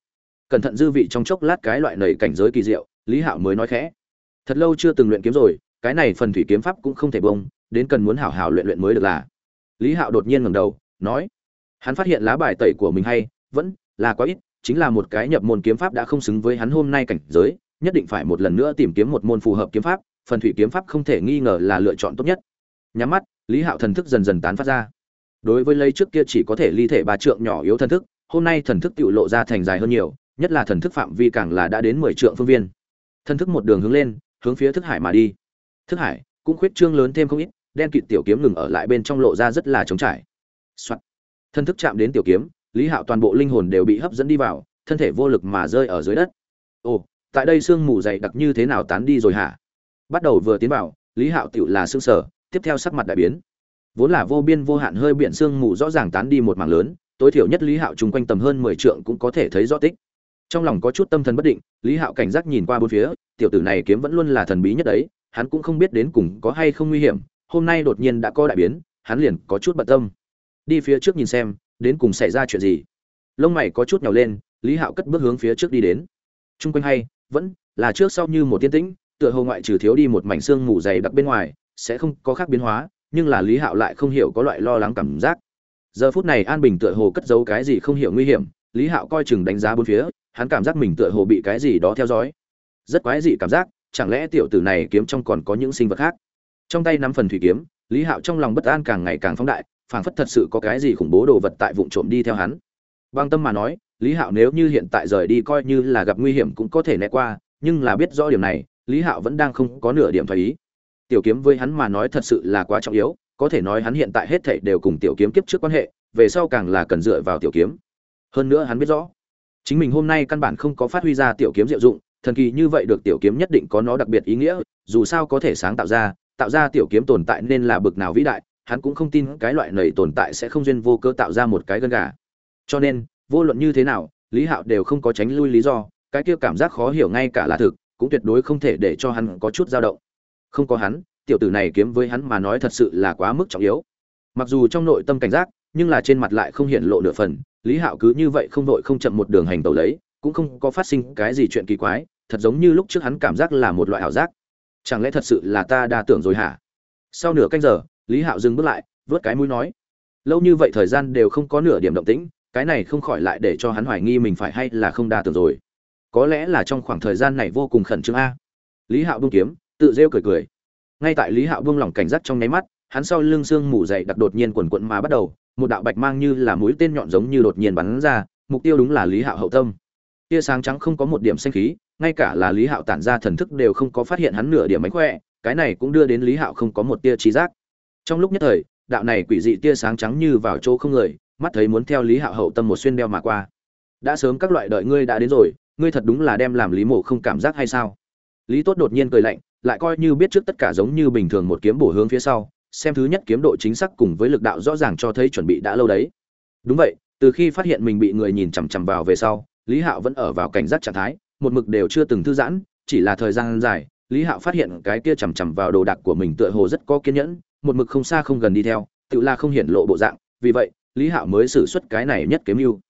Cẩn thận dư vị trong chốc lát cái loại nầy cảnh giới kỳ diệu, lý hạo mới nói khẽ. Thật lâu chưa từng luyện kiếm rồi, cái này phần thủy kiếm pháp cũng không thể bông, đến cần muốn hảo hảo luyện luyện mới được là. Lý hạo đột nhiên ngẩng đầu, nói, hắn phát hiện lá bài tẩy của mình hay, vẫn là quá ít, chính là một cái nhập môn kiếm pháp đã không xứng với hắn hôm nay cảnh giới, nhất định phải một lần nữa tìm kiếm một môn phù hợp kiếm pháp, phần thủy kiếm pháp không thể nghi ngờ là lựa chọn tốt nhất. Nhắm mắt, lý hạo thần thức dần dần tán phát ra đối với lấy trước kia chỉ có thể ly thể ba trượng nhỏ yếu thần thức, hôm nay thần thức tự lộ ra thành dài hơn nhiều, nhất là thần thức phạm vi càng là đã đến mười trượng phương viên. Thần thức một đường hướng lên, hướng phía thức hải mà đi. Thức hải, cũng khuyết trương lớn thêm không ít, đen kịt tiểu kiếm ngừng ở lại bên trong lộ ra rất là trống trải. Soạn. thân thức chạm đến tiểu kiếm, lý hạo toàn bộ linh hồn đều bị hấp dẫn đi vào, thân thể vô lực mà rơi ở dưới đất. Ồ, tại đây sương mù dày đặc như thế nào tán đi rồi hả? Bắt đầu vừa tiến vào, lý hạo tựu là xương sở tiếp theo sắc mặt đại biến vốn là vô biên vô hạn hơi biển sương mù rõ ràng tán đi một mảng lớn, tối thiểu nhất lý hạo chung quanh tầm hơn mười trượng cũng có thể thấy rõ tích. Trong lòng có chút tâm thần bất định, lý hạo cảnh giác nhìn qua bốn phía, tiểu tử này kiếm vẫn luôn là thần bí nhất đấy, hắn cũng không biết đến cùng có hay không nguy hiểm, hôm nay đột nhiên đã có đại biến, hắn liền có chút bận tâm. Đi phía trước nhìn xem, đến cùng xảy ra chuyện gì. Lông mày có chút nhào lên, lý hạo cất bước hướng phía trước đi đến. T r u n g quanh hay, vẫn là trước sau như một tiên tĩnh, tựa hồ ngoại trừ thiếu đi một mảnh xương mù dày đặc bên ngoài, sẽ không có khác biến hóa nhưng là lý hạo lại không hiểu có loại lo lắng cảm giác. Giờ phút này an bình tựa hồ cất giấu cái gì không hiểu nguy hiểm, lý hạo coi chừng đánh giá bốn phía, hắn cảm giác mình tựa hồ bị cái gì đó theo dõi. Rất quái dị cảm giác, chẳng lẽ tiểu tử này kiếm trong còn có những sinh vật khác? Trong tay nắm phần thủy kiếm, lý hạo trong lòng bất an càng ngày càng phóng đại, phảng phất thật sự có cái gì khủng bố đồ vật tại vụ trộm đi theo hắn. Băng tâm mà nói, lý hạo nếu như hiện tại rời đi coi như là gặp nguy hiểm cũng có thể né qua, nhưng là biết rõ điểm này, lý hạo vẫn đang không có nửa điểm thoái ý tiểu kiếm với hắn mà nói thật sự là quá trọng yếu, có thể nói hắn hiện tại hết thảy đều cùng tiểu kiếm kiếp trước quan hệ, về sau càng là cần dựa vào tiểu kiếm. Hơn nữa hắn biết rõ, chính mình hôm nay căn bản không có phát huy ra tiểu kiếm diệu dụng, thần kỳ như vậy được tiểu kiếm nhất định có nó đặc biệt ý nghĩa, dù sao có thể sáng tạo ra tạo ra tiểu kiếm tồn tại nên là bực nào vĩ đại, hắn cũng không tin cái loại này tồn tại sẽ không duyên vô cớ tạo ra một cái gân gà. Cho nên, vô luận như thế nào, lý hạo đều không có tránh lui lý do, cái kia cảm giác khó hiểu ngay cả là thực, cũng tuyệt đối không thể để cho hắn có chút dao động không có hắn, tiểu tử này kiếm với hắn mà nói thật sự là quá mức trọng yếu. Mặc dù trong nội tâm cảnh giác, nhưng là trên mặt lại không hiện lộ nửa phần, lý hạo cứ như vậy không đội không chậm một đường hành tẩu lấy, cũng không có phát sinh cái gì chuyện kỳ quái, thật giống như lúc trước hắn cảm giác là một loại ảo giác. Chẳng lẽ thật sự là ta đa tưởng rồi hả? Sau nửa canh giờ, lý hạo dừng bước lại, vớt cái mũi nói. Lâu như vậy thời gian đều không có nửa điểm động tĩnh, cái này không khỏi lại để cho hắn hoài nghi mình phải hay là không đa tưởng rồi. Có lẽ là trong khoảng thời gian này vô cùng khẩn trương a. Lý hạo buông kiếm tự rêu cười cười. Ngay tại lý hạo buông lỏng cảnh giác trong nháy mắt, hắn sau lưng xương mù dày đặc đột nhiên quần quận mà bắt đầu, một đạo bạch mang như là mũi tên nhọn giống như đột nhiên bắn ra, mục tiêu đúng là lý hạo hậu tâm. Tia sáng trắng không có một điểm xanh khí, ngay cả là lý hạo tản ra thần thức đều không có phát hiện hắn nửa điểm mánh khỏe, cái này cũng đưa đến lý hạo không có một tia trí giác. Trong lúc nhất thời, đạo này quỷ dị tia sáng trắng như vào chỗ không người, mắt thấy muốn theo lý hạo hậu tâm một xuyên đeo mà qua. Đã sớm các loại đợi ngươi đã đến rồi, ngươi thật đúng là đem làm lý mộ không cảm giác hay sao? Lý tốt đột nhiên cười lạnh lại coi như biết trước tất cả giống như bình thường một kiếm bổ hướng phía sau, xem thứ nhất kiếm độ chính xác cùng với lực đạo rõ ràng cho thấy chuẩn bị đã lâu đấy. Đúng vậy, từ khi phát hiện mình bị người nhìn chằm chằm vào về sau, lý hạo vẫn ở vào cảnh giác trạng thái, một mực đều chưa từng thư giãn, chỉ là thời gian dài, lý hạo phát hiện cái kia chằm chằm vào đồ đạc của mình tựa hồ rất có kiên nhẫn, một mực không xa không gần đi theo tựa là không hiển lộ bộ dạng, vì vậy, lý hạo mới xử xuất cái này nhất kiếm mưu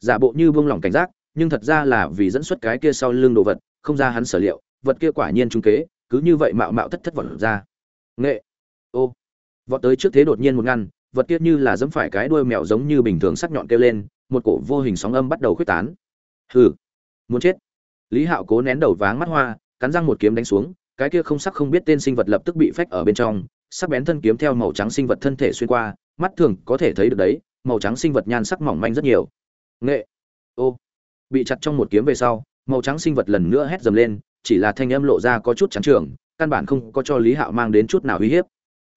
giả bộ như buông lỏng cảnh giác, nhưng thật ra là vì dẫn xuất cái kia sau lưng đồ vật, không ra hắn sở liệu, vật kia quả nhiên trung kế cứ như vậy mạo mạo thất thất vọt ra. Nghệ. Ô. Vọt tới trước thế đột nhiên một ngăn, vật kia như là dẫm phải cái đuôi mèo giống như bình thường sắc nhọn kêu lên, một cổ vô hình sóng âm bắt đầu khuếch tán. Hừ. Muốn chết. Lý hạo cố nén đầu váng mắt hoa, cắn răng một kiếm đánh xuống, cái kia không sắc không biết tên sinh vật lập tức bị phách ở bên trong, sắc bén thân kiếm theo màu trắng sinh vật thân thể xuyên qua, mắt thường có thể thấy được đấy, màu trắng sinh vật nhan sắc mỏng manh rất nhiều. Nghệ. Ô. Bị chặt trong một kiếm về sau, màu trắng sinh vật lần nữa hét dầm lên chỉ là thanh âm lộ ra có chút chán trường, căn bản không có cho lý hạo mang đến chút nào uy hiếp.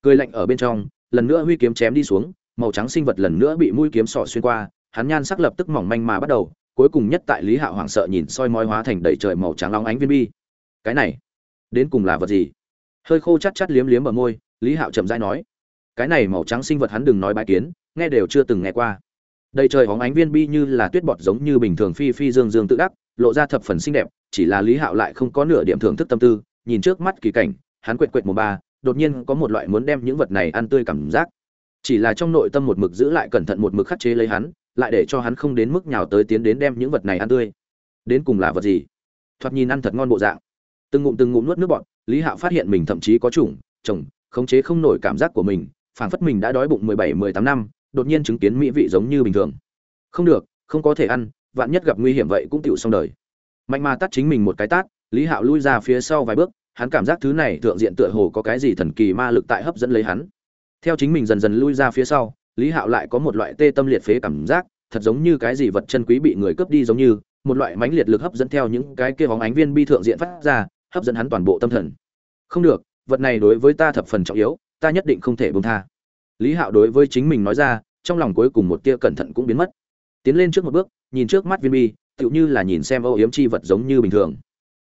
Cười lạnh ở bên trong, lần nữa huy kiếm chém đi xuống, màu trắng sinh vật lần nữa bị mũi kiếm sọ xuyên qua, hắn nhan sắc lập tức mỏng manh mà bắt đầu, cuối cùng nhất tại lý hạo hoảng sợ nhìn soi mói hóa thành đầy trời màu trắng long ánh viên bi. Cái này, đến cùng là vật gì? Hơi khô chát chát liếm liếm ở môi, lý hạo chậm rãi nói. Cái này màu trắng sinh vật hắn đừng nói bái kiến, nghe đều chưa từng nghe qua. Đầy trời hóng ánh viên bi như là tuyết bọt giống như bình thường phi phi dương dương tự đắc lộ ra thập phần xinh đẹp, chỉ là lý hạo lại không có nửa điểm thưởng thức tâm tư, nhìn trước mắt kỳ cảnh, hắn quệt quệt một ba, đột nhiên có một loại muốn đem những vật này ăn tươi cảm giác. Chỉ là trong nội tâm một mực giữ lại cẩn thận một mực khắc chế lấy hắn, lại để cho hắn không đến mức nhào tới tiến đến đem những vật này ăn tươi. Đến cùng là vật gì? Thoạt nhìn ăn thật ngon bộ dạng. Từng ngụm từng ngụm nuốt nước bọt, lý hạo phát hiện mình thậm chí có chủng, chồng, khống chế không nổi cảm giác của mình, phảng phất mình đã đói bụng mười bảy, mười tám năm, đột nhiên chứng kiến mỹ vị giống như bình thường. Không được, không có thể ăn vạn nhất gặp nguy hiểm vậy cũng tựu xong đời. Mạnh mà tắt chính mình một cái tát, lý hạo lui ra phía sau vài bước, hắn cảm giác thứ này thượng diện tựa hồ có cái gì thần kỳ ma lực tại hấp dẫn lấy hắn. Theo chính mình dần dần lui ra phía sau, lý hạo lại có một loại tê tâm liệt phế cảm giác, thật giống như cái gì vật chân quý bị người cướp đi giống như, một loại mãnh liệt lực hấp dẫn theo những cái kia bóng ánh viên bi thượng diện phát ra, hấp dẫn hắn toàn bộ tâm thần. Không được, vật này đối với ta thập phần trọng yếu, ta nhất định không thể buông tha. Lý hạo đối với chính mình nói ra, trong lòng cuối cùng một tia cẩn thận cũng biến mất. Tiến lên trước một bước nhìn trước mắt viên bi, tựu như là nhìn xem âu yếm chi vật giống như bình thường.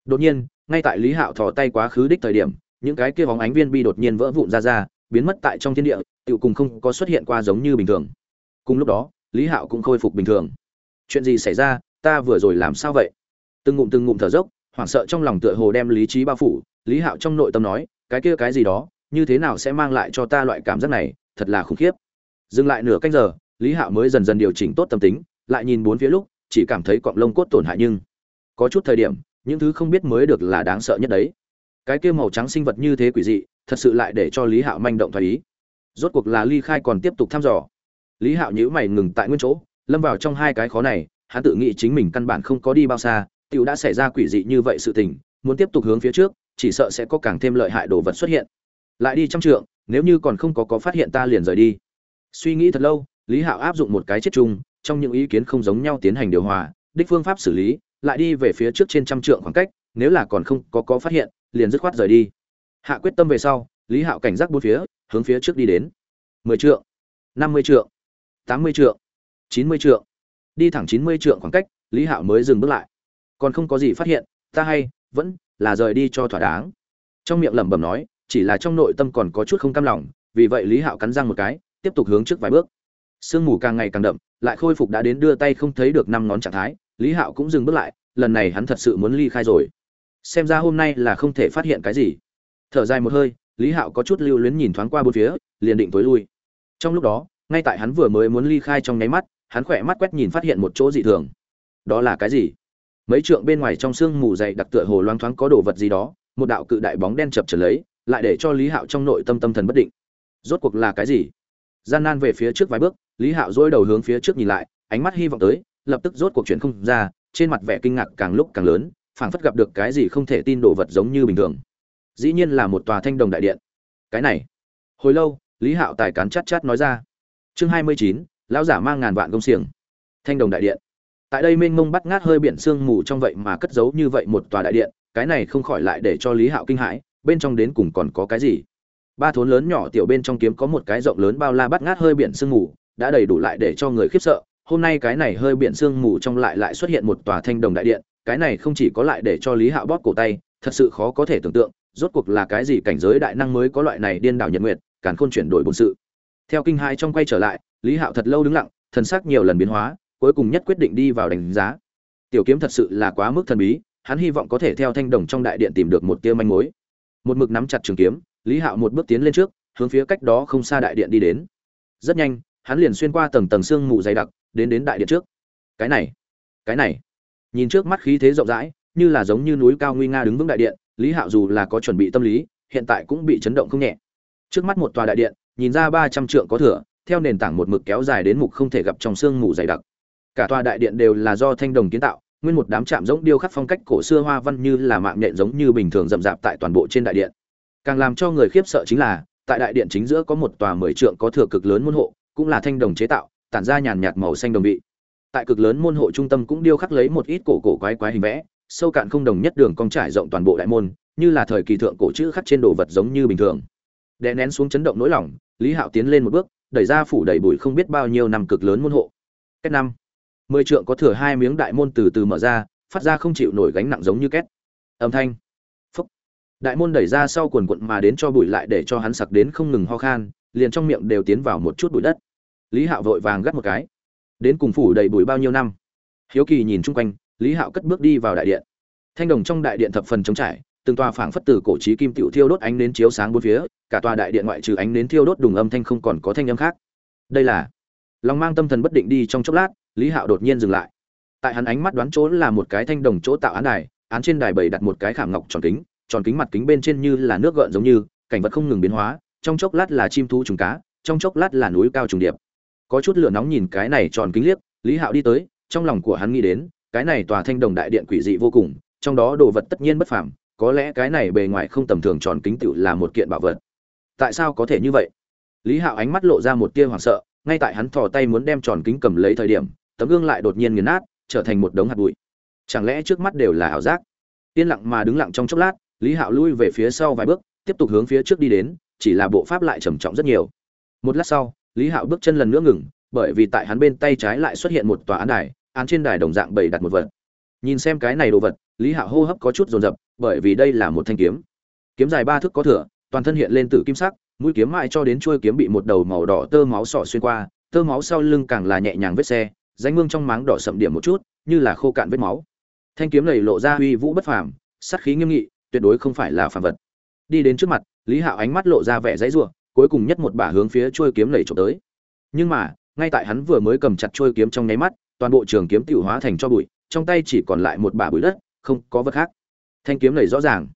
Đột nhiên, ngay tại lý hạo thò tay quá khứ đích thời điểm, những cái kia vóng ánh viên bi đột nhiên vỡ vụn ra ra, biến mất tại trong thiên địa, tựu cùng không có xuất hiện qua giống như bình thường. Cùng lúc đó, lý hạo cũng khôi phục bình thường. Chuyện gì xảy ra? Ta vừa rồi làm sao vậy? Từng ngụm từng ngụm thở dốc, hoảng sợ trong lòng tựa hồ đem lý trí bao phủ. Lý hạo trong nội tâm nói, cái kia cái gì đó, như thế nào sẽ mang lại cho ta loại cảm giác này? Thật là khủng khiếp. Dừng lại nửa canh giờ, lý hạo mới dần dần điều chỉnh tốt tâm tính lại nhìn bốn phía lúc, chỉ cảm thấy cọng lông cốt tổn hại nhưng có chút thời điểm, những thứ không biết mới được là đáng sợ nhất đấy. Cái kia màu trắng sinh vật như thế quỷ dị, thật sự lại để cho lý hạo manh động thoái ý. Rốt cuộc là ly khai còn tiếp tục thăm dò. Lý hạo nhíu mày ngừng tại nguyên chỗ, lâm vào trong hai cái khó này, hắn tự nghĩ chính mình căn bản không có đi bao xa t i ể u đã xảy ra quỷ dị như vậy sự tình, muốn tiếp tục hướng phía trước, chỉ sợ sẽ có càng thêm lợi hại đồ vật xuất hiện. Lại đi trong trượng, nếu như còn không có có phát hiện ta liền rời đi. Suy nghĩ thật lâu, lý hạo áp dụng một cái chết chung trong những ý kiến không giống nhau tiến hành điều hòa, đích phương pháp xử lý, lại đi về phía trước trên trăm trượng khoảng cách, nếu là còn không có có phát hiện, liền dứt khoát rời đi. Hạ quyết tâm về sau, lý hạo cảnh giác bốn phía, hướng phía trước đi đến. mười trượng, năm mươi trượng, tám mươi trượng, chín mươi trượng. Đi thẳng chín mươi trượng khoảng cách, lý hạo mới dừng bước lại. Còn không có gì phát hiện, ta hay, vẫn là rời đi cho thỏa đáng. Trong miệng lẩm bẩm nói, chỉ là trong nội tâm còn có chút không cam lòng, vì vậy lý hạo cắn răng một cái, tiếp tục hướng trước vài bước sương mù càng ngày càng đậm, lại khôi phục đã đến đưa tay không thấy được năm ngón trạng thái, lý hạo cũng dừng bước lại, lần này hắn thật sự muốn ly khai rồi. Xem ra hôm nay là không thể phát hiện cái gì. Thở dài một hơi, lý hạo có chút lưu luyến nhìn thoáng qua bốn phía, liền định tối lui. Trong lúc đó, ngay tại hắn vừa mới muốn ly khai trong nháy mắt, hắn khỏe mắt quét nhìn phát hiện một chỗ dị thường. Đó là cái gì? Mấy trượng bên ngoài trong sương mù dày đặc tựa hồ loang thoáng có đồ vật gì đó, một đạo cự đại bóng đen chập trở lấy, lại để cho lý hạo trong nội tâm tâm thần bất định. Rốt cuộc là cái gì? Gian nan về phía trước vài bước lý hạo dỗi đầu hướng phía trước nhìn lại, ánh mắt hy vọng tới, lập tức rốt cuộc chuyển không ra, trên mặt vẻ kinh ngạc càng lúc càng lớn, phảng phất gặp được cái gì không thể tin đồ vật giống như bình thường. Dĩ nhiên là một tòa thanh đồng đại điện. Cái này. Hồi lâu, lý hạo tài cán chát chát nói ra. Chương hai mươi chín, lão giả mang ngàn vạn công xiềng. Thanh đồng đại điện. Tại đây mênh mông bắt ngát hơi biển sương mù trong vậy mà cất giấu như vậy một tòa đại điện, cái này không khỏi lại để cho lý hạo kinh hãi, bên trong đến cùng còn có cái gì? Ba thốn lớn nhỏ tiểu bên trong kiếm có một cái rộng lớn bao la bắt ngát hơi biển sương mù đã đầy đủ lại để cho người khiếp sợ. Hôm nay cái này hơi biển sương mù trong lại lại xuất hiện một tòa thanh đồng đại điện, cái này không chỉ có lại để cho lý hạo bóp cổ tay, thật sự khó có thể tưởng tượng, rốt cuộc là cái gì cảnh giới đại năng mới có loại này điên đảo nhật nguyệt, càn khôn chuyển đổi bổn sự. Theo kinh hai trong quay trở lại, lý hạo thật lâu đứng lặng, thần sắc nhiều lần biến hóa, cuối cùng nhất quyết định đi vào đánh giá. Tiểu kiếm thật sự là quá mức thần bí, hắn hy vọng có thể theo thanh đồng trong đại điện tìm được một tia manh mối. Một mực nắm chặt trường kiếm, lý hạo một bước tiến lên trước, hướng phía cách đó không xa đại điện đi đến. Rất nhanh hắn liền xuyên qua tầng tầng xương mù dày đặc, đến đến đại điện trước. Cái này cái này. Nhìn trước mắt khí thế rộng rãi, như là giống như núi cao nguy nga đứng vững đại điện, lý hạo dù là có chuẩn bị tâm lý, hiện tại cũng bị chấn động không nhẹ. Trước mắt một tòa đại điện, nhìn ra ba trăm trượng có thừa, theo nền tảng một mực kéo dài đến mục không thể gặp trong xương mù dày đặc. Cả tòa đại điện đều là do thanh đồng kiến tạo, nguyên một đám chạm giống điêu khắc phong cách cổ xưa hoa văn như là mạng nhện giống như bình thường rậm rạp tại toàn bộ trên đại điện. Càng làm cho người khiếp sợ chính là, tại đại điện chính giữa có một tòa mười trượng có thừa cực lớn môn hộ cũng là thanh đồng chế tạo, tản ra nhàn nhạt màu xanh đồng vị. Tại cực lớn môn hộ trung tâm cũng điêu khắc lấy một ít cổ cổ quái quái hình vẽ, sâu cạn không đồng nhất đường cong trải rộng toàn bộ đại môn, như là thời kỳ thượng cổ chữ khắc trên đồ vật giống như bình thường. Đè nén xuống chấn động nỗi lòng, lý hạo tiến lên một bước, đẩy ra phủ đầy bụi không biết bao nhiêu năm cực lớn môn hộ. Cách năm. Mười trượng có thừa hai miếng đại môn từ từ mở ra, phát ra không chịu nổi gánh nặng giống như két. Âm thanh. Phúc. Đại môn đẩy ra sau quần quận mà đến cho bụi lại để cho hắn sặc đến không ngừng ho khan, liền trong miệng đều tiến vào một chút bụi đất lý hạo vội vàng gắt một cái. Đến cùng phủ đầy bụi bao nhiêu năm? Hiếu kỳ nhìn chung quanh, lý hạo cất bước đi vào đại điện. Thanh đồng trong đại điện thập phần trống trải, từng tòa phảng phất từ cổ trí kim tiểu thiêu đốt ánh nến chiếu sáng bốn phía, cả tòa đại điện ngoại trừ ánh nến thiêu đốt đùng âm thanh không còn có thanh âm khác. Đây là lòng mang tâm thần bất định đi trong chốc lát, lý hạo đột nhiên dừng lại. Tại hắn ánh mắt đoán chỗ là một cái thanh đồng chỗ tạo án đài, án trên đài bày đặt một cái khảm ngọc tròn kính tròn kính mặt kính bên trên như là nước gợn giống như, cảnh vật không ngừng biến hóa, trong chốc lát là chim thú trùng cá, trong chốc lát là núi cao trùng điệp có chút lửa nóng nhìn cái này tròn kính liếc, lý hạo đi tới, trong lòng của hắn nghĩ đến, cái này tòa thanh đồng đại điện quỷ dị vô cùng, trong đó đồ vật tất nhiên bất phàm, có lẽ cái này bề ngoài không tầm thường tròn kính tựu là một kiện bảo vật. Tại sao có thể như vậy? Lý hạo ánh mắt lộ ra một tia hoảng sợ, ngay tại hắn thò tay muốn đem tròn kính cầm lấy thời điểm, tấm gương lại đột nhiên nghiền nát, trở thành một đống hạt bụi. Chẳng lẽ trước mắt đều là ảo giác? Yên lặng mà đứng lặng trong chốc lát, lý hạo lui về phía sau vài bước, tiếp tục hướng phía trước đi đến, chỉ là bộ pháp lại trầm trọng rất nhiều. Một lát sau lý hạo bước chân lần nữa ngừng, bởi vì tại hắn bên tay trái lại xuất hiện một tòa án đài, án trên đài đồng dạng bày đặt một vật. Nhìn xem cái này đồ vật, lý hạo hô hấp có chút dồn dập, bởi vì đây là một thanh kiếm. Kiếm dài ba thước có thửa toàn thân hiện lên từ kim sắc, mũi kiếm mãi cho đến chuôi kiếm bị một đầu màu đỏ tơ máu sọ xuyên qua, tơ máu sau lưng càng là nhẹ nhàng vết xe danh mương trong máng đỏ sậm điểm một chút, như là khô cạn vết máu. Thanh kiếm này lộ ra uy vũ bất phàm, sát khí nghiêm nghị, tuyệt đối không phải là phàm vật. Đi đến trước mặt, lý hạo ánh mắt lộ ra vẻ dãy rủa cuối cùng nhất một bả hướng phía chuôi kiếm lẩy trộm tới. Nhưng mà, ngay tại hắn vừa mới cầm chặt chuôi kiếm trong nháy mắt, toàn bộ trường kiếm tiểu hóa thành cho bụi, trong tay chỉ còn lại một bả bụi đất, không có vật khác. Thanh kiếm lẩy rõ ràng.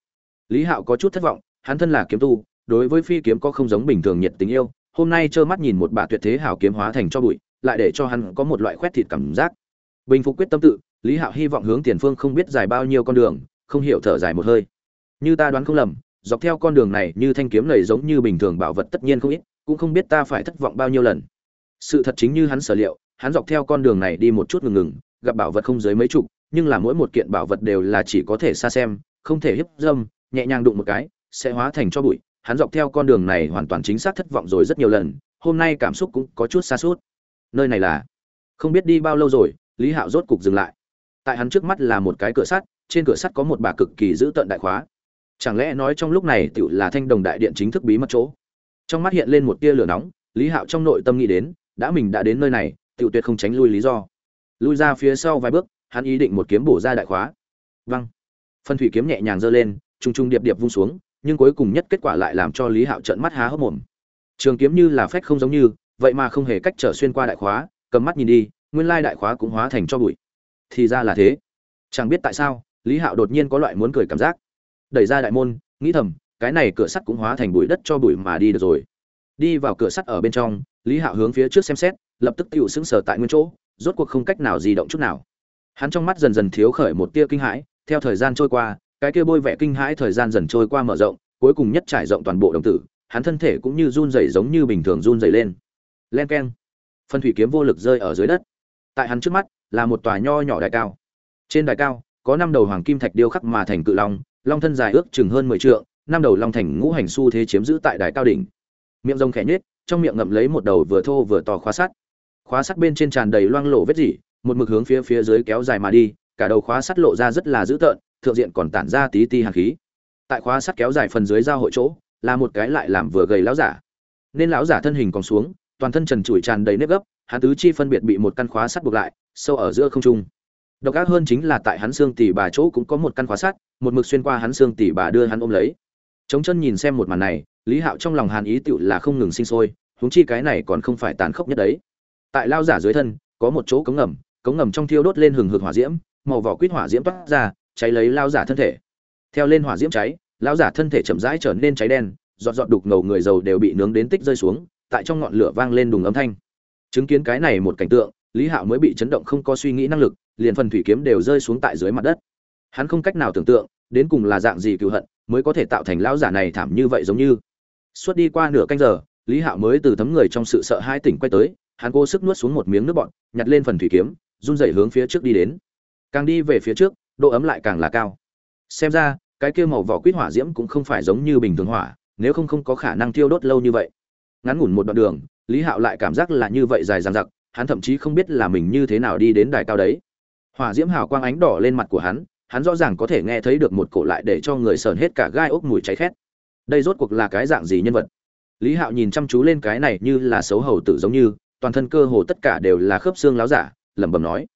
Lý hạo có chút thất vọng, hắn thân là kiếm tu, đối với phi kiếm có không giống bình thường nhiệt tình yêu, hôm nay trơ mắt nhìn một bả tuyệt thế hảo kiếm hóa thành cho bụi, lại để cho hắn có một loại khoét thịt cảm giác. Bình phục quyết tâm tự, lý hạo hy vọng hướng tiền phương không biết dài bao nhiêu con đường, không hiểu thở dài một hơi. Như ta đoán không lầm dọc theo con đường này như thanh kiếm này giống như bình thường bảo vật tất nhiên không ít, cũng không biết ta phải thất vọng bao nhiêu lần. Sự thật chính như hắn sở liệu, hắn dọc theo con đường này đi một chút ngừng ngừng, gặp bảo vật không dưới mấy chục, nhưng là mỗi một kiện bảo vật đều là chỉ có thể xa xem, không thể hiếp dâm, nhẹ nhàng đụng một cái, sẽ hóa thành cho bụi. Hắn dọc theo con đường này hoàn toàn chính xác thất vọng rồi rất nhiều lần, hôm nay cảm xúc cũng có chút xa suốt. Nơi này là, không biết đi bao lâu rồi, lý hạo rốt cục dừng lại. Tại hắn trước mắt là một cái cửa sắt, trên cửa sắt có một bà cực kỳ giữ tợn đại khóa chẳng lẽ nói trong lúc này tựu là thanh đồng đại điện chính thức bí mật chỗ? Trong mắt hiện lên một tia lửa nóng, lý hạo trong nội tâm nghĩ đến, đã mình đã đến nơi này tựu tuyệt không tránh lui lý do. Lui ra phía sau vài bước, hắn ý định một kiếm bổ ra đại khóa. Văng phân thủy kiếm nhẹ nhàng giơ lên t r u n g t r u n g điệp điệp vung xuống, nhưng cuối cùng nhất kết quả lại làm cho lý hạo trận mắt há hốc mồm. Trường kiếm như là phách không giống như, vậy mà không hề cách trở xuyên qua đại khóa, cầm mắt nhìn đi, nguyên lai đại khóa cũng hóa thành cho bụi. Thì ra là thế. Chẳng biết tại sao, lý hạo đột nhiên có loại muốn cười cảm giác đẩy ra đại môn, nghĩ thầm, cái này cửa sắt cũng hóa thành bụi đất cho bụi mà đi được rồi. Đi vào cửa sắt ở bên trong, lý hạo hướng phía trước xem xét, lập tức tựu sững sờ tại nguyên chỗ, rốt cuộc không cách nào di động chút nào. Hắn trong mắt dần dần thiếu khởi một tia kinh hãi, theo thời gian trôi qua, cái kia bôi vẻ kinh hãi thời gian dần trôi qua mở rộng, cuối cùng nhất trải rộng toàn bộ đồng tử, hắn thân thể cũng như run rẩy giống như bình thường run rẩy lên. Len keng. Phân thủy kiếm vô lực rơi ở dưới đất. Tại hắn trước mắt, là một tòa nho nhỏ đại cao. Trên đài cao, có năm đầu hoàng kim thạch điêu khắc mà thành cự long long thân dài ước chừng hơn mười trượng năm đầu long thành ngũ hành xu thế chiếm giữ tại đài cao đỉnh. Miệng rồng khẽ nhếch trong miệng ngậm lấy một đầu vừa thô vừa to khóa sắt. Khóa sắt bên trên tràn đầy loang lổ vết rỉ, một mực hướng phía phía dưới kéo dài mà đi cả đầu khóa sắt lộ ra rất là dữ tợn thượng diện còn tản ra tí tí hàn khí. Tại khóa sắt kéo dài phần dưới giao hội chỗ là một cái lại làm vừa gầy lão giả. Nên lão giả thân hình còn xuống toàn thân trần trụi tràn đầy nếp gấp hắn tứ chi phân biệt bị một căn khóa sắt buộc lại sâu ở giữa không trung độc ác hơn chính là tại hắn xương tỷ bà chỗ cũng có một căn khóa sắt, một mực xuyên qua hắn xương tỷ bà đưa hắn ôm lấy. Chống chân nhìn xem một màn này, lý hạo trong lòng hàn ý tựu là không ngừng sinh sôi, huống chi cái này còn không phải tàn khốc nhất đấy. Tại lao giả dưới thân, có một chỗ cống ngầm cống ngầm trong thiêu đốt lên hừng hực hỏa diễm, màu vỏ quýt hỏa diễm toát ra, cháy lấy lao giả thân thể. Theo lên hỏa diễm cháy, lao giả thân thể chậm rãi trở nên cháy đen, giọt giọt đục ngầu người dầu đều bị nướng đến tích rơi xuống, tại trong ngọn lửa vang lên đùng âm thanh. Chứng kiến cái này một cảnh tượng lý hạo mới bị chấn động không có suy nghĩ năng lực, liền phần thủy kiếm đều rơi xuống tại dưới mặt đất. Hắn không cách nào tưởng tượng, đến cùng là dạng gì cựu hận mới có thể tạo thành lão giả này thảm như vậy giống như. Suốt đi qua nửa canh giờ, lý hạo mới từ thấm người trong sự sợ hai tỉnh quay tới, hắn cố sức nuốt xuống một miếng nước bọn nhặt lên phần thủy kiếm, run dậy hướng phía trước đi đến. Càng đi về phía trước, độ ấm lại càng là cao. Xem ra, cái kia màu vỏ quýt hỏa diễm cũng không phải giống như bình thường hỏa, nếu không không có khả năng thiêu đốt lâu như vậy. Ngắn ngủn một đoạn đường, lý hạo lại cảm giác là như vậy dài dằng dặc hắn thậm chí không biết là mình như thế nào đi đến đài cao đấy. Hỏa diễm hào quang ánh đỏ lên mặt của hắn hắn rõ ràng có thể nghe thấy được một cổ lại để cho người sờn hết cả gai ốc mùi cháy khét. Đây rốt cuộc là cái dạng gì nhân vật? Lý hạo nhìn chăm chú lên cái này như là xấu hầu tử giống như, toàn thân cơ hồ tất cả đều là khớp xương láo giả, lẩm bẩm nói.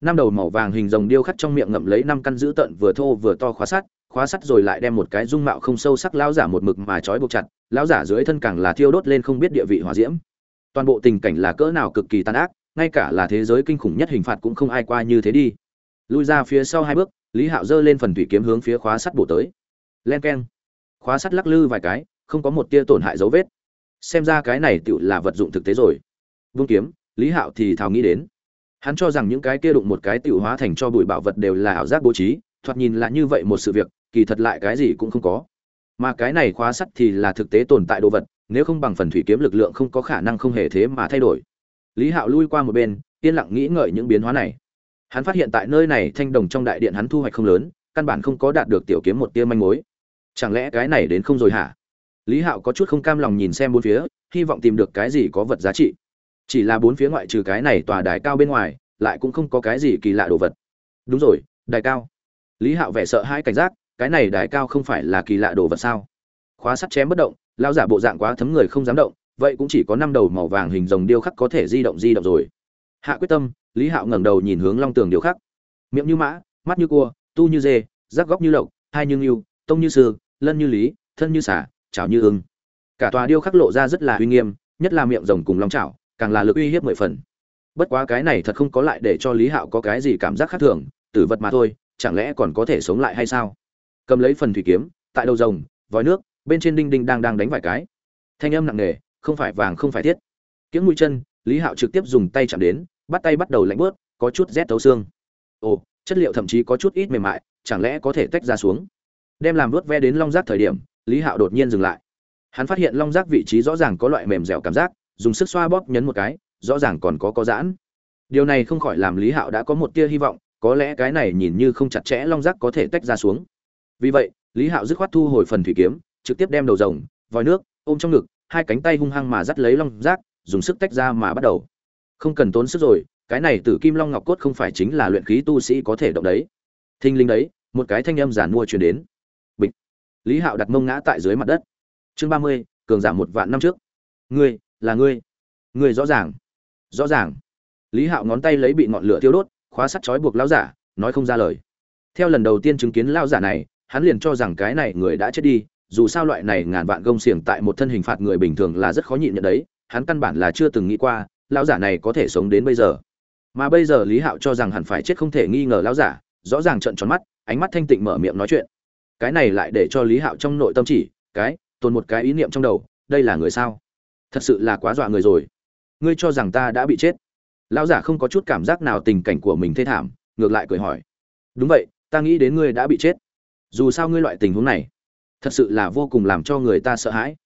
Năm đầu màu vàng hình rồng điêu khắc trong miệng ngậm lấy năm căn dữ tợn vừa thô vừa to khóa sắt khóa sắt rồi lại đem một cái dung mạo không sâu sắc lão giả một mực mà trói buộc chặt lão giả dưới thân càng là thiêu đốt lên không biết địa vị hỏa diễm toàn bộ tình cảnh là cỡ nào cực kỳ tàn ác, ngay cả là thế giới kinh khủng nhất hình phạt cũng không ai qua như thế đi. Lui ra phía sau hai bước, lý hạo giơ lên phần thủy kiếm hướng phía khóa sắt bổ tới. Len keng. Khóa sắt lắc lư vài cái, không có một tia tổn hại dấu vết. Xem ra cái này tựu là vật dụng thực tế rồi. Vương kiếm, lý hạo thì thào nghĩ đến. Hắn cho rằng những cái kia đụng một cái tựu hóa thành cho bụi bảo vật đều là ảo giác bố trí, thoạt nhìn là như vậy một sự việc, kỳ thật lại cái gì cũng không có. Mà cái này khóa sắt thì là thực tế tồn tại đồ vật nếu không bằng phần thủy kiếm lực lượng không có khả năng không hề thế mà thay đổi. Lý hạo lui qua một bên, yên lặng nghĩ ngợi những biến hóa này. Hắn phát hiện tại nơi này thanh đồng trong đại điện hắn thu hoạch không lớn, căn bản không có đạt được tiểu kiếm một tia manh mối. Chẳng lẽ cái này đến không rồi hả? Lý hạo có chút không cam lòng nhìn xem bốn phía, hy vọng tìm được cái gì có vật giá trị. Chỉ là bốn phía ngoại trừ cái này tòa đài cao bên ngoài, lại cũng không có cái gì kỳ lạ đồ vật. Đúng rồi, đài cao. Lý hạo vẻ sợ hai cảnh giác, cái này đài cao không phải là kỳ lạ đồ vật sao? Khóa sắt chém bất động lao giả bộ dạng quá thấm người không dám động, vậy cũng chỉ có năm đầu màu vàng hình rồng điêu khắc có thể di động di động rồi. Hạ quyết tâm, lý hạo ngẩng đầu nhìn hướng long tường điêu khắc. Miệng như mã, mắt như cua, tu như dê rác góc như lộc, hai như ngưu, tông như sư, lân như lý, thân như xả, chảo như ưng. Cả tòa điêu khắc lộ ra rất là uy nghiêm, nhất là miệng rồng cùng long chảo, càng là lực uy hiếp mười phần. Bất quá cái này thật không có lại để cho lý hạo có cái gì cảm giác khác thường, tử vật mà thôi, chẳng lẽ còn có thể sống lại hay sao? Cầm lấy phần thủy kiếm, tại đầu rồng, vòi nước bên trên đinh đinh đang đang đánh vài cái. Thanh âm nặng nề, không phải vàng không phải thiết. Kiếm mũi chân, lý hạo trực tiếp dùng tay chạm đến, bắt tay bắt đầu lạnh bớt, có chút rét tấu xương. Ồ, chất liệu thậm chí có chút ít mềm mại, chẳng lẽ có thể tách ra xuống? Đem làm vớt ve đến long giác thời điểm, lý hạo đột nhiên dừng lại. Hắn phát hiện long giác vị trí rõ ràng có loại mềm dẻo cảm giác, dùng sức xoa bóp nhấn một cái, rõ ràng còn có có giãn. Điều này không khỏi làm lý hạo đã có một tia hy vọng, có lẽ cái này nhìn như không chặt chẽ long giác có thể tách ra xuống. Vì vậy, lý hạo dứt khoát thu hồi phần thủy kiếm trực tiếp đem đầu rồng, vòi nước, ôm trong ngực, hai cánh tay hung hăng mà dắt lấy long giác dùng sức tách ra mà bắt đầu. Không cần tốn sức rồi, cái này tử kim long ngọc cốt không phải chính là luyện khí tu sĩ có thể động đấy. Thinh linh đấy, một cái thanh âm giản mua truyền đến. Bịch. Lý hạo đặt mông ngã tại dưới mặt đất. Chương ba mươi, cường giảm một vạn năm trước. Ngươi, là ngươi. Ngươi rõ ràng. Rõ ràng. Lý hạo ngón tay lấy bị ngọn lửa thiêu đốt, khóa sắt chói buộc lão giả, nói không ra lời. Theo lần đầu tiên chứng kiến lão giả này, hắn liền cho rằng cái này người đã chết đi dù sao loại này ngàn vạn gông xiềng tại một thân hình phạt người bình thường là rất khó nhịn nhận đấy, hắn căn bản là chưa từng nghĩ qua, lão giả này có thể sống đến bây giờ. Mà bây giờ lý hạo cho rằng hẳn phải chết không thể nghi ngờ lão giả, rõ ràng trợn tròn mắt, ánh mắt thanh tịnh mở miệng nói chuyện. Cái này lại để cho lý hạo trong nội tâm chỉ, cái, tồn một cái ý niệm trong đầu, đây là người sao? Thật sự là quá dọa người rồi. Ngươi cho rằng ta đã bị chết. Lão giả không có chút cảm giác nào tình cảnh của mình thê thảm, ngược lại cười hỏi. Đúng vậy, ta nghĩ đến ngươi đã bị chết. Dù sao ngươi loại tình huống này thật sự là vô cùng làm cho người ta sợ hãi.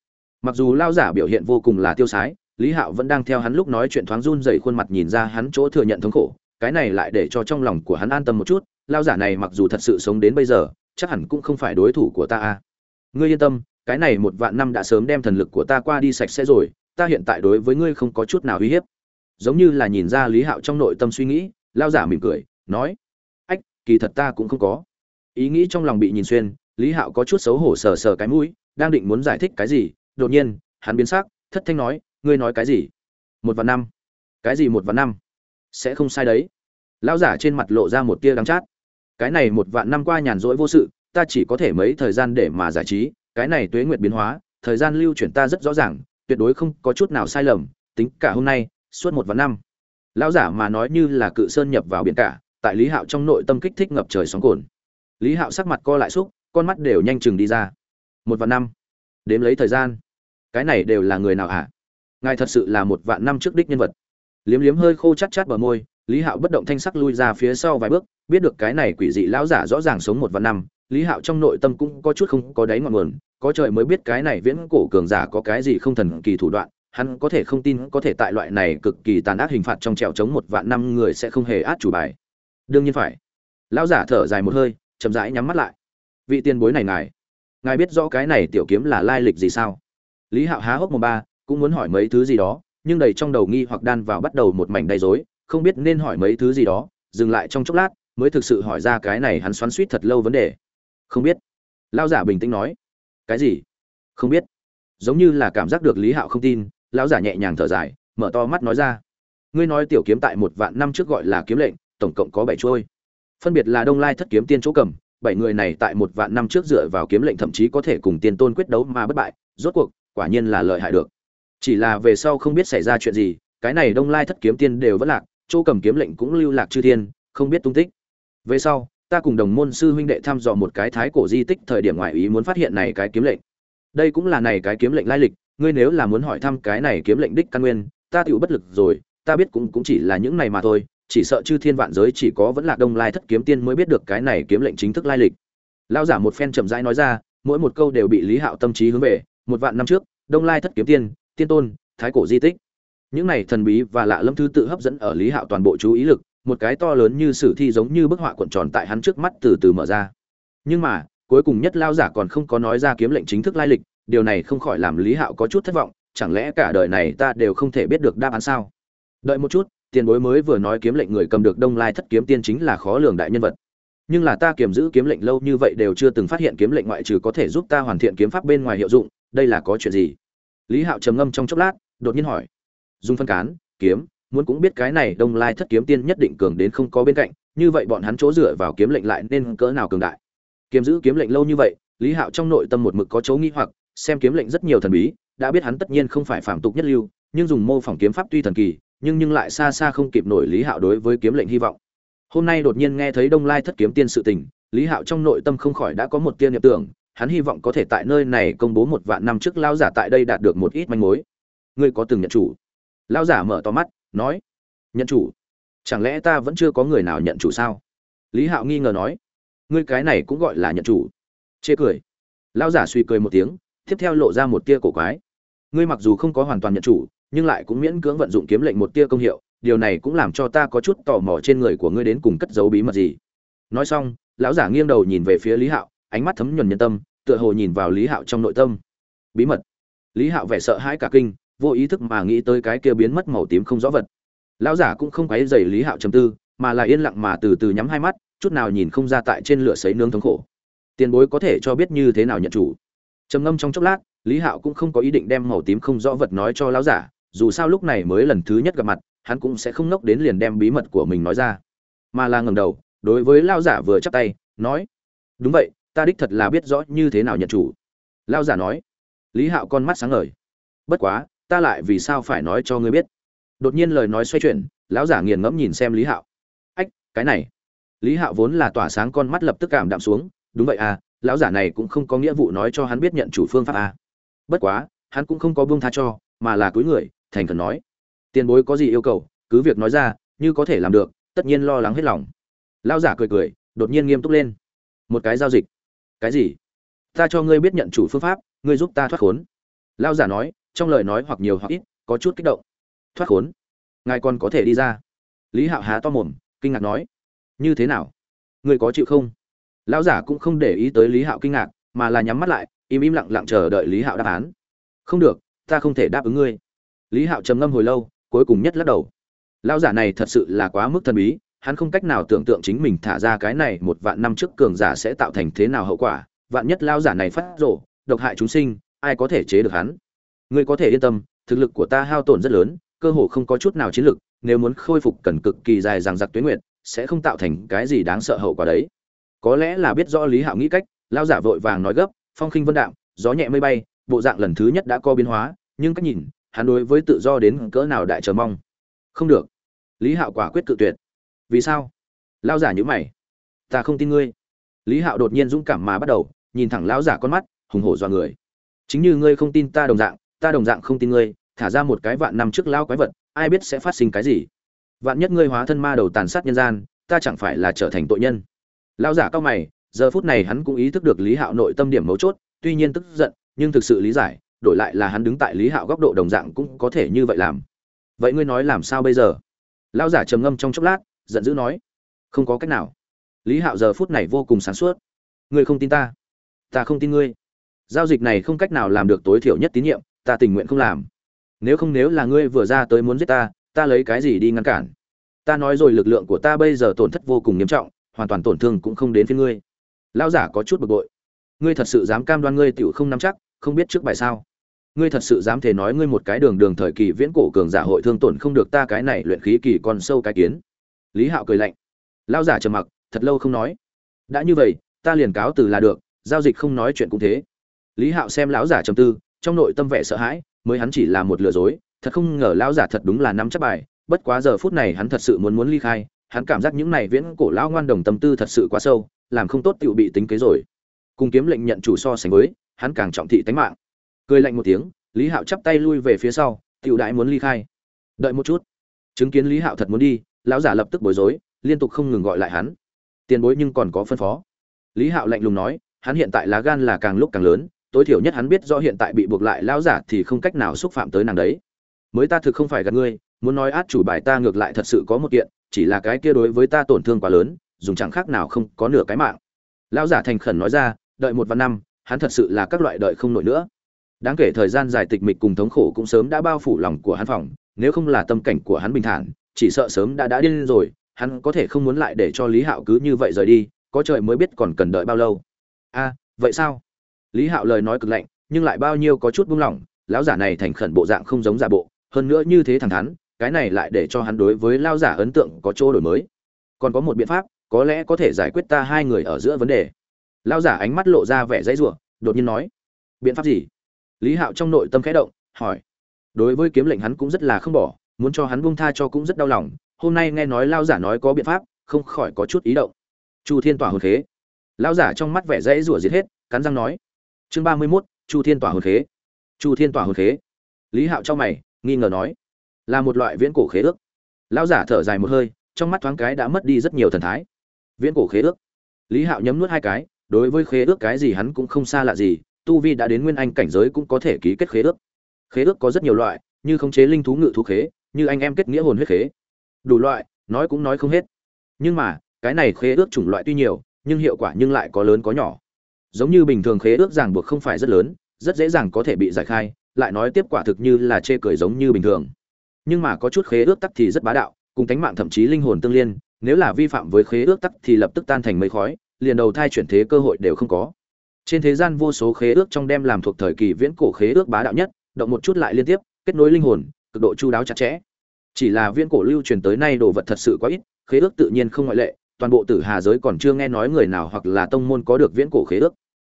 Mặc dù lao giả biểu hiện vô cùng là tiêu sái, lý hạo vẫn đang theo hắn lúc nói chuyện thoáng run dày khuôn mặt nhìn ra hắn chỗ thừa nhận thống khổ, cái này lại để cho trong lòng của hắn an tâm một chút, lao giả này mặc dù thật sự sống đến bây giờ, chắc hẳn cũng không phải đối thủ của ta a ngươi yên tâm, cái này một vạn năm đã sớm đem thần lực của ta qua đi sạch sẽ rồi, ta hiện tại đối với ngươi không có chút nào uy hiếp. Giống như là nhìn ra lý hạo trong nội tâm suy nghĩ, lao giả mỉm cười, nói, ách, kỳ thật ta cũng không có. Ý nghĩ trong lòng bị nhìn xuyên lý hạo có chút xấu hổ sờ sờ cái mũi, đang định muốn giải thích cái gì, đột nhiên, hắn biến sắc, thất thanh nói, ngươi nói cái gì? Một vạn năm. Cái gì một vạn năm? Sẽ không sai đấy. Lão giả trên mặt lộ ra một tia đắng chát. Cái này một vạn năm qua nhàn rỗi vô sự, ta chỉ có thể mấy thời gian để mà giải trí, cái này tuế nguyệt biến hóa, thời gian lưu chuyển ta rất rõ ràng, tuyệt đối không có chút nào sai lầm, tính cả hôm nay, suốt một vạn năm. Lão giả mà nói như là cự sơn nhập vào biển cả, tại lý hạo trong nội tâm kích thích ngập trời sóng cồn lý hạo sắc mặt co lại xúc con mắt đều nhanh chừng đi ra. Một vạn năm. Đếm lấy thời gian. Cái này đều là người nào hả? Ngài thật sự là một vạn năm trước đích nhân vật. Liếm liếm hơi khô chắt chát bờ môi, lý hạo bất động thanh sắc lui ra phía sau vài bước, biết được cái này quỷ dị lão giả rõ ràng sống một vạn năm, lý hạo trong nội tâm cũng có chút không có đáy ngọn nguồn, có trời mới biết cái này viễn cổ cường giả có cái gì không thần kỳ thủ đoạn, hắn có thể không tin, có thể tại loại này cực kỳ tàn ác hình phạt trong trèo chống một vạn năm người sẽ không hề át chủ bài. Đương nhiên phải. Lão giả thở dài một hơi, chậm rãi nhắm mắt lại vị tiền bối này ngài. Ngài biết rõ cái này tiểu kiếm là lai lịch gì sao? Lý hạo há hốc mồm ba, cũng muốn hỏi mấy thứ gì đó, nhưng đầy trong đầu nghi hoặc đan vào bắt đầu một mảnh đầy rối, không biết nên hỏi mấy thứ gì đó, dừng lại trong chốc lát, mới thực sự hỏi ra cái này hắn xoắn suýt thật lâu vấn đề. Không biết. Lao giả bình tĩnh nói. Cái gì? Không biết. Giống như là cảm giác được lý hạo không tin, lão giả nhẹ nhàng thở dài, mở to mắt nói ra. Ngươi nói tiểu kiếm tại một vạn năm trước gọi là kiếm lệnh, tổng cộng có bảy trôi phân biệt là đông lai thất kiếm tiên chỗ cầm bảy người này tại một vạn năm trước dựa vào kiếm lệnh thậm chí có thể cùng tiên tôn quyết đấu mà bất bại, rốt cuộc, quả nhiên là lợi hại được. Chỉ là về sau không biết xảy ra chuyện gì, cái này đông lai thất kiếm tiên đều vẫn lạc, chỗ cầm kiếm lệnh cũng lưu lạc chư thiên, không biết tung tích. Về sau, ta cùng đồng môn sư huynh đệ thăm dò một cái thái cổ di tích thời điểm ngoại ý muốn phát hiện này cái kiếm lệnh. Đây cũng là này cái kiếm lệnh lai lịch, ngươi nếu là muốn hỏi thăm cái này kiếm lệnh đích căn nguyên, ta tựu bất lực rồi, ta biết cũng cũng chỉ là những này mà thôi chỉ sợ chư thiên vạn giới chỉ có vẫn là đông lai thất kiếm tiên mới biết được cái này kiếm lệnh chính thức lai lịch. Lão giả một phen chậm rãi nói ra, mỗi một câu đều bị lý hạo tâm trí hướng về, một vạn năm trước, đông lai thất kiếm tiên tiên tôn, thái cổ di tích. Những này thần bí và lạ lâm thứ tự hấp dẫn ở lý hạo toàn bộ chú ý lực, một cái to lớn như sử thi giống như bức họa cuộn tròn tại hắn trước mắt từ từ mở ra. Nhưng mà, cuối cùng nhất lao giả còn không có nói ra kiếm lệnh chính thức lai lịch, điều này không khỏi làm lý hạo có chút thất vọng, chẳng lẽ cả đời này ta đều không thể biết được đáp án sao? Đợi một chút tiền bối mới vừa nói kiếm lệnh người cầm được đông lai thất kiếm tiên chính là khó lường đại nhân vật. Nhưng là ta kiểm giữ kiếm lệnh lâu như vậy đều chưa từng phát hiện kiếm lệnh ngoại trừ có thể giúp ta hoàn thiện kiếm pháp bên ngoài hiệu dụng, đây là có chuyện gì? Lý hạo trầm ngâm trong chốc lát, đột nhiên hỏi. Dùng phân cán, kiếm, muốn cũng biết cái này đông lai thất kiếm tiên nhất định cường đến không có bên cạnh, như vậy bọn hắn chỗ dựa vào kiếm lệnh lại nên cỡ nào cường đại? Kiếm giữ kiếm lệnh lâu như vậy, lý hạo trong nội tâm một mực có chỗ nghi hoặc, xem kiếm lệnh rất nhiều thần bí, đã biết hắn tất nhiên không phải phạm tục nhất lưu, nhưng dùng mô phỏng kiếm pháp tuy thần kỳ nhưng nhưng lại xa xa không kịp nổi lý hạo đối với kiếm lệnh hy vọng. Hôm nay đột nhiên nghe thấy đông lai thất kiếm tiên sự tình, lý hạo trong nội tâm không khỏi đã có một tiên niệm tưởng, hắn hy vọng có thể tại nơi này công bố một vạn năm trước lao giả tại đây đạt được một ít manh mối. Ngươi có từng nhận chủ? Lao giả mở to mắt, nói, nhận chủ? Chẳng lẽ ta vẫn chưa có người nào nhận chủ sao? Lý hạo nghi ngờ nói, ngươi cái này cũng gọi là nhận chủ. Chê cười. Lao giả suy cười một tiếng, tiếp theo lộ ra một tia cổ quái. Ngươi mặc dù không có hoàn toàn nhận chủ nhưng lại cũng miễn cưỡng vận dụng kiếm lệnh một tia công hiệu, điều này cũng làm cho ta có chút tò mò trên người của ngươi đến cùng cất giấu bí mật gì. Nói xong, lão giả nghiêng đầu nhìn về phía lý hạo, ánh mắt thấm nhuần nhân tâm, tựa hồ nhìn vào lý hạo trong nội tâm. Bí mật. Lý hạo vẻ sợ hãi cả kinh, vô ý thức mà nghĩ tới cái kia biến mất màu tím không rõ vật. Lão giả cũng không quấy dày lý hạo trầm tư, mà là yên lặng mà từ từ nhắm hai mắt, chút nào nhìn không ra tại trên lửa sấy nướng thống khổ. Tiền bối có thể cho biết như thế nào nhận chủ? Trầm ngâm trong chốc lát, lý hạo cũng không có ý định đem màu tím không rõ vật nói cho lão giả dù sao lúc này mới lần thứ nhất gặp mặt, hắn cũng sẽ không nốc đến liền đem bí mật của mình nói ra. Mà là ngầm đầu, đối với lão giả vừa chắp tay, nói, đúng vậy, ta đích thật là biết rõ như thế nào nhận chủ. Lão giả nói, lý hạo con mắt sáng ngời. Bất quá, ta lại vì sao phải nói cho ngươi biết? Đột nhiên lời nói xoay chuyển, lão giả nghiền ngẫm nhìn xem lý hạo. Ách, cái này. Lý hạo vốn là tỏa sáng con mắt lập tức cảm đạm xuống, đúng vậy à lão giả này cũng không có nghĩa vụ nói cho hắn biết nhận chủ phương pháp à. bất quá, hắn cũng không có buông tha cho, mà là cúi người thành khẩn nói, tiền bối có gì yêu cầu, cứ việc nói ra, như có thể làm được, tất nhiên lo lắng hết lòng. Lao giả cười cười, đột nhiên nghiêm túc lên, một cái giao dịch. Cái gì? Ta cho ngươi biết nhận chủ phương pháp, ngươi giúp ta thoát khốn. Lao giả nói, trong lời nói hoặc nhiều hoặc ít, có chút kích động. Thoát khốn? Ngài còn có thể đi ra. Lý hạo há to mồm, kinh ngạc nói, như thế nào? Ngươi có chịu không? Lão giả cũng không để ý tới lý hạo kinh ngạc, mà là nhắm mắt lại, im im lặng lặng chờ đợi lý hạo đáp án. Không được, ta không thể đáp ứng ngươi lý hạo trầm ngâm hồi lâu, cuối cùng nhất lắc đầu. Lão giả này thật sự là quá mức thần bí, hắn không cách nào tưởng tượng chính mình thả ra cái này một vạn năm trước cường giả sẽ tạo thành thế nào hậu quả, vạn nhất lão giả này phát rộ độc hại chúng sinh, ai có thể chế được hắn? Ngươi có thể yên tâm, thực lực của ta hao tổn rất lớn, cơ hồ không có chút nào chiến lực, nếu muốn khôi phục cần cực kỳ dài dằng dặc tuyến nguyện sẽ không tạo thành cái gì đáng sợ hậu quả đấy. Có lẽ là biết rõ lý hạo nghĩ cách lao giả vội vàng nói gấp, phong khinh vân đạm gió nhẹ mây bay, bộ dạng lần thứ nhất đã co biến hóa, nhưng cách nhìn hắn đối với tự do đến cỡ nào đại chờ mong. Không được. Lý hạo quả quyết cự tuyệt. Vì sao? Lao giả nhữ mày. Ta không tin ngươi. Lý hạo đột nhiên dũng cảm mà bắt đầu, nhìn thẳng lão giả con mắt, hùng hổ do người. Chính như ngươi không tin ta đồng dạng, ta đồng dạng không tin ngươi, thả ra một cái vạn năm trước lao quái vật, ai biết sẽ phát sinh cái gì? Vạn nhất ngươi hóa thân ma đầu tàn sát nhân gian, ta chẳng phải là trở thành tội nhân. Lão giả cao mày, giờ phút này hắn cũng ý thức được lý hạo nội tâm điểm mấu chốt, tuy nhiên tức giận, nhưng thực sự lý giải đổi lại là hắn đứng tại lý hạo góc độ đồng dạng cũng có thể như vậy làm. Vậy ngươi nói làm sao bây giờ? Lão giả trầm ngâm trong chốc lát, giận dữ nói. Không có cách nào. Lý hạo giờ phút này vô cùng sáng suốt. Ngươi không tin ta? Ta không tin ngươi. Giao dịch này không cách nào làm được tối thiểu nhất tín nhiệm, ta tình nguyện không làm. Nếu không nếu là ngươi vừa ra tới muốn giết ta ta lấy cái gì đi ngăn cản? Ta nói rồi lực lượng của ta bây giờ tổn thất vô cùng nghiêm trọng, hoàn toàn tổn thương cũng không đến phía ngươi. Lão giả có chút bực bội. Ngươi thật sự dám cam đoan ngươi tiểu không nắm chắc, không biết trước bài sao? Ngươi thật sự dám thể nói ngươi một cái đường đường thời kỳ viễn cổ cường giả hội thương tổn không được ta cái này luyện khí kỳ còn sâu cái kiến. Lý hạo cười lạnh. Lão giả trầm mặc, thật lâu không nói. Đã như vậy, ta liền cáo từ là được, giao dịch không nói chuyện cũng thế. Lý hạo xem lão giả trầm tư, trong nội tâm vẻ sợ hãi, mới hắn chỉ là một lừa dối, thật không ngờ lão giả thật đúng là nắm chắc bài, bất quá giờ phút này hắn thật sự muốn muốn ly khai, hắn cảm giác những này viễn cổ lão ngoan đồng tâm tư thật sự quá sâu, làm không tốt tựu bị tính kế rồi. Cùng kiếm lệnh nhận chủ so sánh với, hắn càng trọng thị tánh mạng cười lạnh một tiếng, lý hạo chắp tay lui về phía sau tựu đại muốn ly khai. Đợi một chút. Chứng kiến lý hạo thật muốn đi, lão giả lập tức bối rối, liên tục không ngừng gọi lại hắn. Tiền bối nhưng còn có phân phó. Lý hạo lạnh lùng nói, hắn hiện tại lá gan là càng lúc càng lớn, tối thiểu nhất hắn biết rõ hiện tại bị buộc lại lão giả thì không cách nào xúc phạm tới nàng đấy. Mới ta thực không phải gạt ngươi, muốn nói át chủ bài ta ngược lại thật sự có một kiện, chỉ là cái kia đối với ta tổn thương quá lớn, dùng chẳng khác nào không có nửa cái mạng. Lão giả thành khẩn nói ra, đợi một vạn năm, hắn thật sự là các loại đợi không nổi nữa đáng kể thời gian dài tịch mịch cùng thống khổ cũng sớm đã bao phủ lòng của hắn phòng, nếu không là tâm cảnh của hắn bình thản, chỉ sợ sớm đã đã điên rồi, hắn có thể không muốn lại để cho lý hạo cứ như vậy rời đi, có trời mới biết còn cần đợi bao lâu. A, vậy sao? Lý hạo lời nói cực lạnh, nhưng lại bao nhiêu có chút buông lỏng, lão giả này thành khẩn bộ dạng không giống giả bộ, hơn nữa như thế thẳng thắn, cái này lại để cho hắn đối với lao giả ấn tượng có chỗ đổi mới. Còn có một biện pháp, có lẽ có thể giải quyết ta hai người ở giữa vấn đề. Lao giả ánh mắt lộ ra vẻ dãy rủa, đột nhiên nói, biện pháp gì? Lý hạo trong nội tâm khẽ động, hỏi. Đối với kiếm lệnh hắn cũng rất là không bỏ, muốn cho hắn buông tha cho cũng rất đau lòng. Hôm nay nghe nói lao giả nói có biện pháp, không khỏi có chút ý động. Chu thiên tỏa hồn khế. Lao giả trong mắt vẻ dãy rủa giết hết, cắn răng nói. Chương ba mươi mốt, chu thiên tỏa hồn khế. Chu thiên tỏa hồn khế. Lý hạo trong mày, nghi ngờ nói. Là một loại viễn cổ khế ước. Lão giả thở dài một hơi, trong mắt thoáng cái đã mất đi rất nhiều thần thái. Viễn cổ khế ước. Lý hạo nhấm nuốt hai cái, đối với khế ước cái gì hắn cũng không xa lạ gì tu vi đã đến nguyên anh cảnh giới cũng có thể ký kết khế ước. Khế ước có rất nhiều loại, như khống chế linh thú ngự thú khế, như anh em kết nghĩa hồn huyết khế. Đủ loại, nói cũng nói không hết. Nhưng mà, cái này khế ước chủng loại tuy nhiều, nhưng hiệu quả nhưng lại có lớn có nhỏ. Giống như bình thường khế ước ràng buộc không phải rất lớn, rất dễ dàng có thể bị giải khai, lại nói tiếp quả thực như là chê cười giống như bình thường. Nhưng mà có chút khế ước tắc thì rất bá đạo, cùng tánh mạng thậm chí linh hồn tương liên, nếu là vi phạm với khế ước tắc thì lập tức tan thành mây khói, liền đầu thai chuyển thế cơ hội đều không có trên thế gian vô số khế ước trong đem làm thuộc thời kỳ viễn cổ khế ước bá đạo nhất, động một chút lại liên tiếp, kết nối linh hồn, cực độ chu đáo chặt chẽ. Chỉ là viễn cổ lưu truyền tới nay đồ vật thật sự quá ít, khế ước tự nhiên không ngoại lệ, toàn bộ tử hà giới còn chưa nghe nói người nào hoặc là tông môn có được viễn cổ khế ước.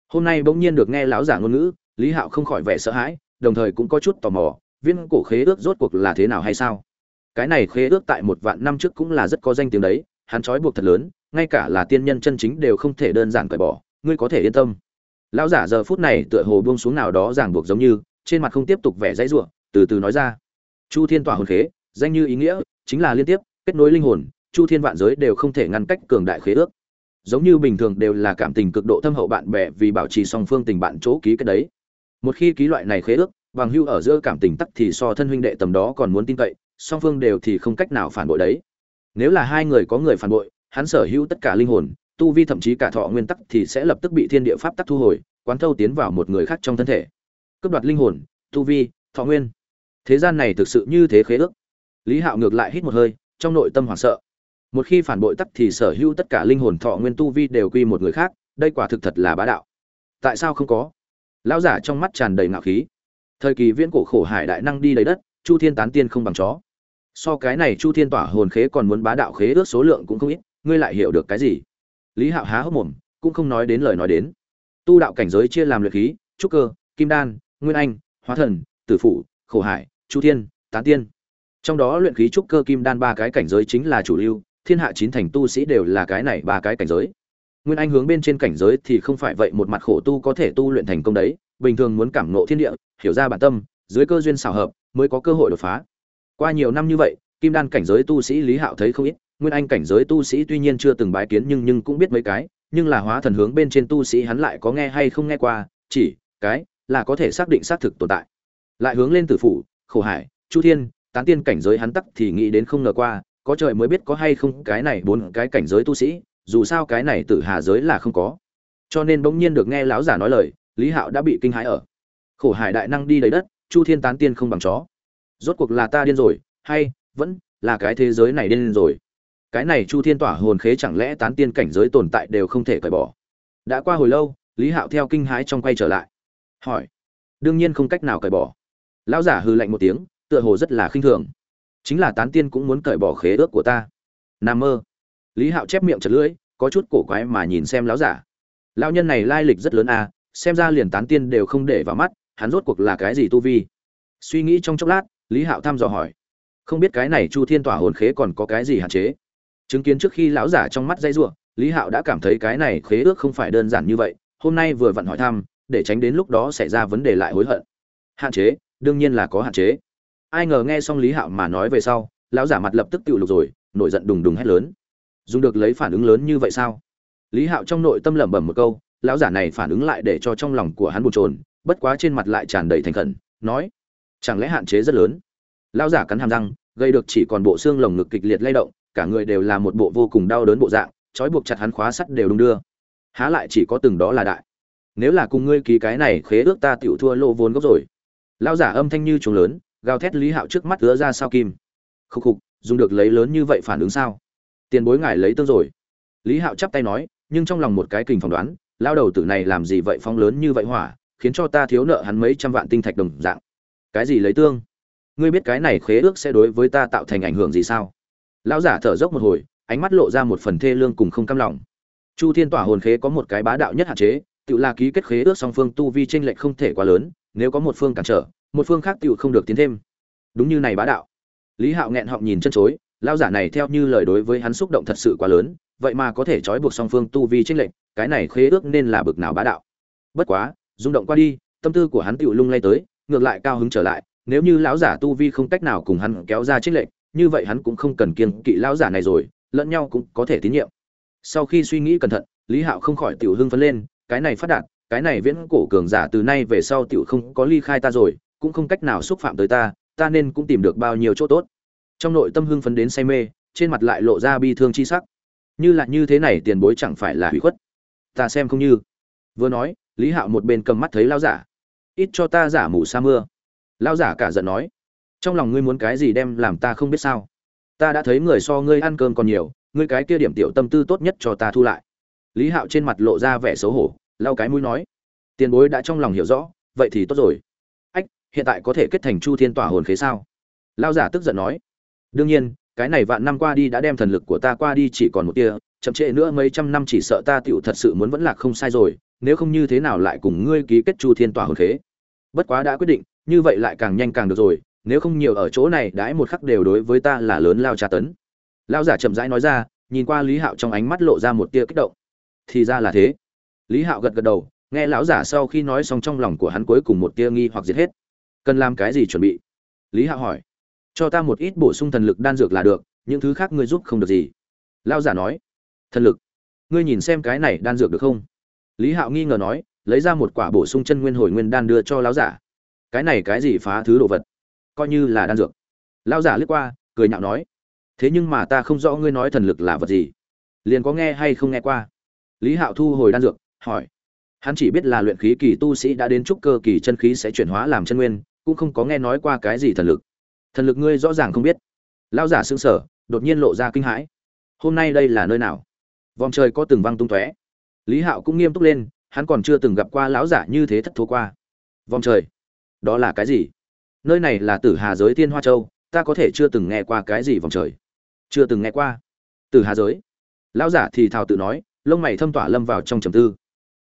Hôm nay bỗng nhiên được nghe lão giả ngôn ngữ, lý hạo không khỏi vẻ sợ hãi, đồng thời cũng có chút tò mò, viễn cổ khế ước rốt cuộc là thế nào hay sao? Cái này khế ước tại một vạn năm trước cũng là rất có danh tiếng đấy, hắn trói buộc thật lớn, ngay cả là tiên nhân chân chính đều không thể đơn giản cởi bỏ, ngươi có thể yên tâm lão giả giờ phút này tựa hồ buông xuống nào đó ràng buộc giống như, trên mặt không tiếp tục vẻ dãy ruộng từ từ nói ra. Chu thiên tỏa hồn khế, danh như ý nghĩa, chính là liên tiếp, kết nối linh hồn, chu thiên vạn giới đều không thể ngăn cách cường đại khế ước. Giống như bình thường đều là cảm tình cực độ thâm hậu bạn bè vì bảo trì song phương tình bạn chỗ ký cái đấy. Một khi ký loại này khế ước, bằng hưu ở giữa cảm tình tắc thì so thân huynh đệ tầm đó còn muốn tin cậy, song phương đều thì không cách nào phản bội đấy. Nếu là hai người có người phản bội, hắn sở hữu tất cả linh hồn tu vi thậm chí cả thọ nguyên tắc thì sẽ lập tức bị thiên địa pháp tắc thu hồi, quán thâu tiến vào một người khác trong thân thể. Cướp đoạt linh hồn, tu vi, thọ nguyên. Thế gian này thực sự như thế khế ước. Lý hạo ngược lại hít một hơi, trong nội tâm hoảng sợ. Một khi phản bội tắc thì sở hữu tất cả linh hồn thọ nguyên tu vi đều quy một người khác, đây quả thực thật là bá đạo. Tại sao không có? Lão giả trong mắt tràn đầy ngạo khí. Thời kỳ viễn cổ khổ hải đại năng đi lấy đất, chu thiên tán tiên không bằng chó. So cái này chu thiên tỏa hồn khế còn muốn bá đạo khế ước số lượng cũng không ít, ngươi lại hiểu được cái gì? Lý hạo há hốc mồm, cũng không nói đến lời nói đến. Tu đạo cảnh giới chia làm luyện khí, trúc cơ, kim đan, nguyên anh, hóa thần, tử phụ khổ hải, chu thiên, tán tiên. Trong đó luyện khí, trúc cơ, kim đan ba cái cảnh giới chính là chủ lưu, thiên hạ chín thành tu sĩ đều là cái này ba cái cảnh giới. Nguyên anh hướng bên trên cảnh giới thì không phải vậy, một mặt khổ tu có thể tu luyện thành công đấy, bình thường muốn cảm ngộ thiên địa, hiểu ra bản tâm, dưới cơ duyên xảo hợp, mới có cơ hội đột phá. Qua nhiều năm như vậy, kim đan cảnh giới tu sĩ lý hạo thấy không ít nguyên anh cảnh giới tu sĩ tuy nhiên chưa từng bái kiến nhưng nhưng cũng biết mấy cái, nhưng là hóa thần hướng bên trên tu sĩ hắn lại có nghe hay không nghe qua, chỉ cái là có thể xác định xác thực tồn tại. Lại hướng lên tử phủ, khổ hải, chu thiên, tán tiên cảnh giới hắn tắc thì nghĩ đến không ngờ qua, có trời mới biết có hay không cái này bốn cái cảnh giới tu sĩ, dù sao cái này tử hà giới là không có. Cho nên bỗng nhiên được nghe lão giả nói lời, lý hạo đã bị kinh hãi ở. Khổ hải đại năng đi đầy đất, chu thiên tán tiên không bằng chó. Rốt cuộc là ta điên rồi, hay vẫn là cái thế giới này điên rồi? Cái này chu thiên tỏa hồn khế chẳng lẽ tán tiên cảnh giới tồn tại đều không thể cởi bỏ? Đã qua hồi lâu, lý hạo theo kinh hãi trong quay trở lại. Hỏi. Đương nhiên không cách nào cởi bỏ. Lão giả hư lạnh một tiếng, tựa hồ rất là khinh thường. Chính là tán tiên cũng muốn cởi bỏ khế ước của ta. N mơ. Lý hạo chép miệng chật lưỡi, có chút cổ quái mà nhìn xem lão giả. Lão nhân này lai lịch rất lớn à xem ra liền tán tiên đều không để vào mắt, hắn rốt cuộc là cái gì tu vi? Suy nghĩ trong chốc lát, lý hạo thăm dò hỏi. Không biết cái này chu thiên tỏa hồn khế còn có cái gì hạn chế? Chứng kiến trước khi lão giả trong mắt dây giụa lý hạo đã cảm thấy cái này khế ước không phải đơn giản như vậy, hôm nay vừa vặn hỏi thăm, để tránh đến lúc đó xảy ra vấn đề lại hối hận. Hạn chế, đương nhiên là có hạn chế. Ai ngờ nghe xong lý hạo mà nói về sau, lão giả mặt lập tức tự lục rồi, nổi giận đùng đùng hét lớn. Dùng được lấy phản ứng lớn như vậy sao? Lý hạo trong nội tâm lẩm bẩm một câu, lão giả này phản ứng lại để cho trong lòng của hắn bồn trồn bất quá trên mặt lại tràn đầy thành khẩn, nói, chẳng lẽ hạn chế rất lớn? Lão giả cắn hàm răng, gây được chỉ còn bộ xương lồng ngực kịch liệt lay động cả người đều là một bộ vô cùng đau đớn bộ dạng, trói buộc chặt hắn khóa sắt đều đung đưa. Há lại chỉ có từng đó là đại. Nếu là cùng ngươi ký cái này khế ước ta tiểu thua lô vốn gốc rồi. Lao giả âm thanh như trống lớn, gào thét lý hạo trước mắt ứa ra sao kim. Khục khục, dùng được lấy lớn như vậy phản ứng sao? Tiền bối ngài lấy tương rồi. Lý hạo chắp tay nói, nhưng trong lòng một cái kình phỏng đoán lao đầu tử này làm gì vậy phong lớn như vậy hỏa, khiến cho ta thiếu nợ hắn mấy trăm vạn tinh thạch đồng dạng. Cái gì lấy tương? Ngươi biết cái này khế ước sẽ đối với ta tạo thành ảnh hưởng gì sao? Lão giả thở dốc một hồi, ánh mắt lộ ra một phần thê lương cùng không cam lòng. Chu thiên tỏa hồn khế có một cái bá đạo nhất hạn chế, tự là ký kết khế ước song phương tu vi tranh lệch không thể quá lớn, nếu có một phương cản trở, một phương khác tự không được tiến thêm. Đúng như này bá đạo. Lý hạo nghẹn họng nhìn chân chối, lão giả này theo như lời đối với hắn xúc động thật sự quá lớn, vậy mà có thể trói buộc song phương tu vi tranh lệch, cái này khế ước nên là bực nào bá đạo. Bất quá, rung động qua đi, tâm tư của hắn tự lung lay tới, ngược lại cao hứng trở lại, nếu như lão giả tu vi không cách nào cùng hắn kéo ra trích lệnh như vậy hắn cũng không cần kiên kỵ lão giả này rồi, lẫn nhau cũng có thể tín nhiệm. Sau khi suy nghĩ cẩn thận, lý hạo không khỏi tiểu hưng phấn lên, cái này phát đạt, cái này viễn cổ cường giả từ nay về sau tiểu không có ly khai ta rồi, cũng không cách nào xúc phạm tới ta ta nên cũng tìm được bao nhiêu chỗ tốt. Trong nội tâm hưng phấn đến say mê, trên mặt lại lộ ra bi thương chi sắc. Như là như thế này tiền bối chẳng phải là hủy khuất. Ta xem không như. Vừa nói, lý hạo một bên cầm mắt thấy lao giả. Ít cho ta giả mù sa mưa. Lao giả cả giận nói trong lòng ngươi muốn cái gì đem làm ta không biết sao. Ta đã thấy người so ngươi ăn cơm còn nhiều, ngươi cái kia điểm tiểu tâm tư tốt nhất cho ta thu lại. Lý hạo trên mặt lộ ra vẻ xấu hổ, lau cái mũi nói. Tiền bối đã trong lòng hiểu rõ, vậy thì tốt rồi. Ách, hiện tại có thể kết thành chu thiên tỏa hồn khế sao? Lao giả tức giận nói. Đương nhiên, cái này vạn năm qua đi đã đem thần lực của ta qua đi chỉ còn một tia, chậm trễ nữa mấy trăm năm chỉ sợ ta tựu thật sự muốn vẫn lạc không sai rồi, nếu không như thế nào lại cùng ngươi ký kết chu thiên tỏa hồn khế? Bất quá đã quyết định, như vậy lại càng nhanh càng được rồi nếu không nhiều ở chỗ này đãi một khắc đều đối với ta là lớn lao tra tấn. Lao giả chậm rãi nói ra, nhìn qua lý hạo trong ánh mắt lộ ra một tia kích động. Thì ra là thế. Lý hạo gật gật đầu, nghe lão giả sau khi nói xong trong lòng của hắn cuối cùng một tia nghi hoặc giết hết. Cần làm cái gì chuẩn bị? Lý hạo hỏi. Cho ta một ít bổ sung thần lực đan dược là được, những thứ khác ngươi giúp không được gì. Lao giả nói. Thần lực? Ngươi nhìn xem cái này đan dược được không? Lý hạo nghi ngờ nói, lấy ra một quả bổ sung chân nguyên hồi nguyên đan đưa cho lão giả. Cái này cái gì phá thứ đồ vật? Coi như là đan dược. Lão giả lướt qua, cười nhạo nói, thế nhưng mà ta không rõ ngươi nói thần lực là vật gì. Liền có nghe hay không nghe qua. Lý hạo thu hồi đan dược, hỏi, hắn chỉ biết là luyện khí kỳ tu sĩ đã đến trúc cơ kỳ chân khí sẽ chuyển hóa làm chân nguyên, cũng không có nghe nói qua cái gì thần lực. Thần lực ngươi rõ ràng không biết. Lão giả sững sờ, đột nhiên lộ ra kinh hãi. Hôm nay đây là nơi nào? Vòng trời có từng văng tung tóe. Lý hạo cũng nghiêm túc lên, hắn còn chưa từng gặp qua lão giả như thế thất thố qua. Vòng trời, đó là cái gì? Nơi này là tử hà giới tiên hoa châu, ta có thể chưa từng nghe qua cái gì vòng trời. Chưa từng nghe qua. Tử hà giới. Lão giả thì thào tự nói, lông mày thâm tỏa lâm vào trong trầm tư.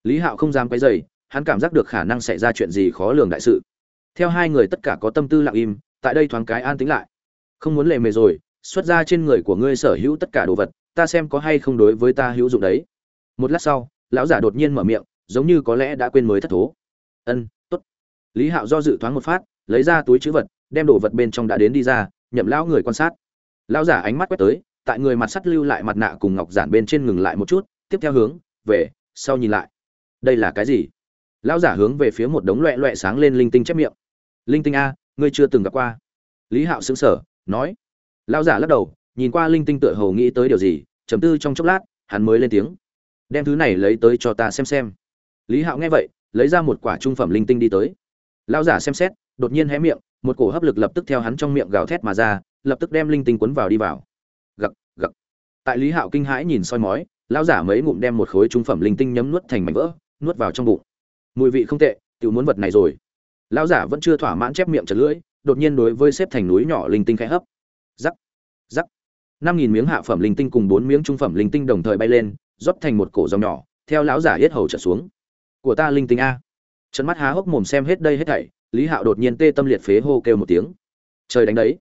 Lý hạo không dám quấy dày hắn cảm giác được khả năng xảy ra chuyện gì khó lường đại sự. Theo hai người tất cả có tâm tư lặng im, tại đây thoáng cái an tính lại. Không muốn lề mề rồi, xuất ra trên người của ngươi sở hữu tất cả đồ vật, ta xem có hay không đối với ta hữu dụng đấy. Một lát sau, lão giả đột nhiên mở miệng, giống như có lẽ đã quên mới thất thố. Ân t ố t lý hạo do dự thoáng một phát lấy ra túi chữ vật, đem đồ vật bên trong đã đến đi ra, nhậm lão người quan sát. Lão giả ánh mắt quét tới, tại người mặt sắt lưu lại mặt nạ cùng ngọc giản bên trên ngừng lại một chút, tiếp theo hướng về sau nhìn lại. Đây là cái gì? Lão giả hướng về phía một đống loẹ loẹ sáng lên linh tinh chép miệng. Linh tinh a, ngươi chưa từng gặp qua. Lý hạo xứng sở nói. Lão giả lắc đầu, nhìn qua linh tinh tựa hồ nghĩ tới điều gì chấm tư trong chốc lát, hắn mới lên tiếng. Đem thứ này lấy tới cho ta xem xem. Lý hạo nghe vậy, lấy ra một quả trung phẩm linh tinh đi tới. Lão giả xem xét đột nhiên hé miệng, một cổ hấp lực lập tức theo hắn trong miệng gào thét mà ra, lập tức đem linh tinh cuốn vào đi vào. Gặc gặc. Tại lý hạo kinh hãi nhìn soi mói, lão giả mấy ngụm đem một khối trung phẩm linh tinh nhấm nuốt thành mảnh vỡ, nuốt vào trong bụng. Mùi vị không tệ, tiểu muốn vật này rồi. Lão giả vẫn chưa thỏa mãn chép miệng chật lưỡi, đột nhiên đối với xếp thành núi nhỏ linh tinh khẽ hấp. Rắc rắc. Năm nghìn miếng hạ phẩm linh tinh cùng bốn miếng trung phẩm linh tinh đồng thời bay lên, rót thành một cổ dòng nhỏ, theo lão giả yết hầu trở xuống. Của ta linh tinh a. Trận mắt há hốc mồm xem hết đây hết thảy lý hạo đột nhiên tê tâm liệt phế hô kêu một tiếng. Trời đánh đấy.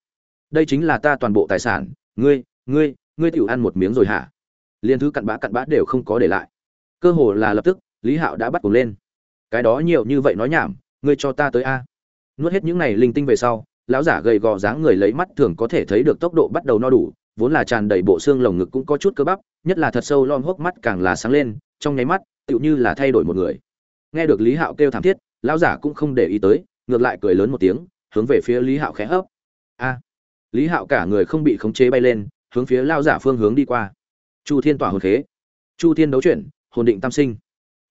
Đây chính là ta toàn bộ tài sản. Ngươi ngươi ngươi tiểu ăn một miếng rồi hả? Liên thứ cặn bã cặn bã đều không có để lại. Cơ hồ là lập tức, lý hạo đã bắt cùng lên. Cái đó nhiều như vậy nói nhảm, ngươi cho ta tới a. Nuốt hết những này linh tinh về sau, lão giả gầy gò dáng người lấy mắt thường có thể thấy được tốc độ bắt đầu no đủ, vốn là tràn đầy bộ xương lồng ngực cũng có chút cơ bắp, nhất là thật sâu lom hốc mắt càng là sáng lên, trong nháy mắt, tựu như là thay đổi một người. Nghe được lý hạo kêu thảm thiết, lão giả cũng không để ý tới ngược lại cười lớn một tiếng hướng về phía lý hạo khẽ hấp. A. Lý hạo cả người không bị khống chế bay lên hướng phía lao giả phương hướng đi qua. Chu thiên tỏa hồn khế. Chu thiên đấu chuyển hồn định tam sinh.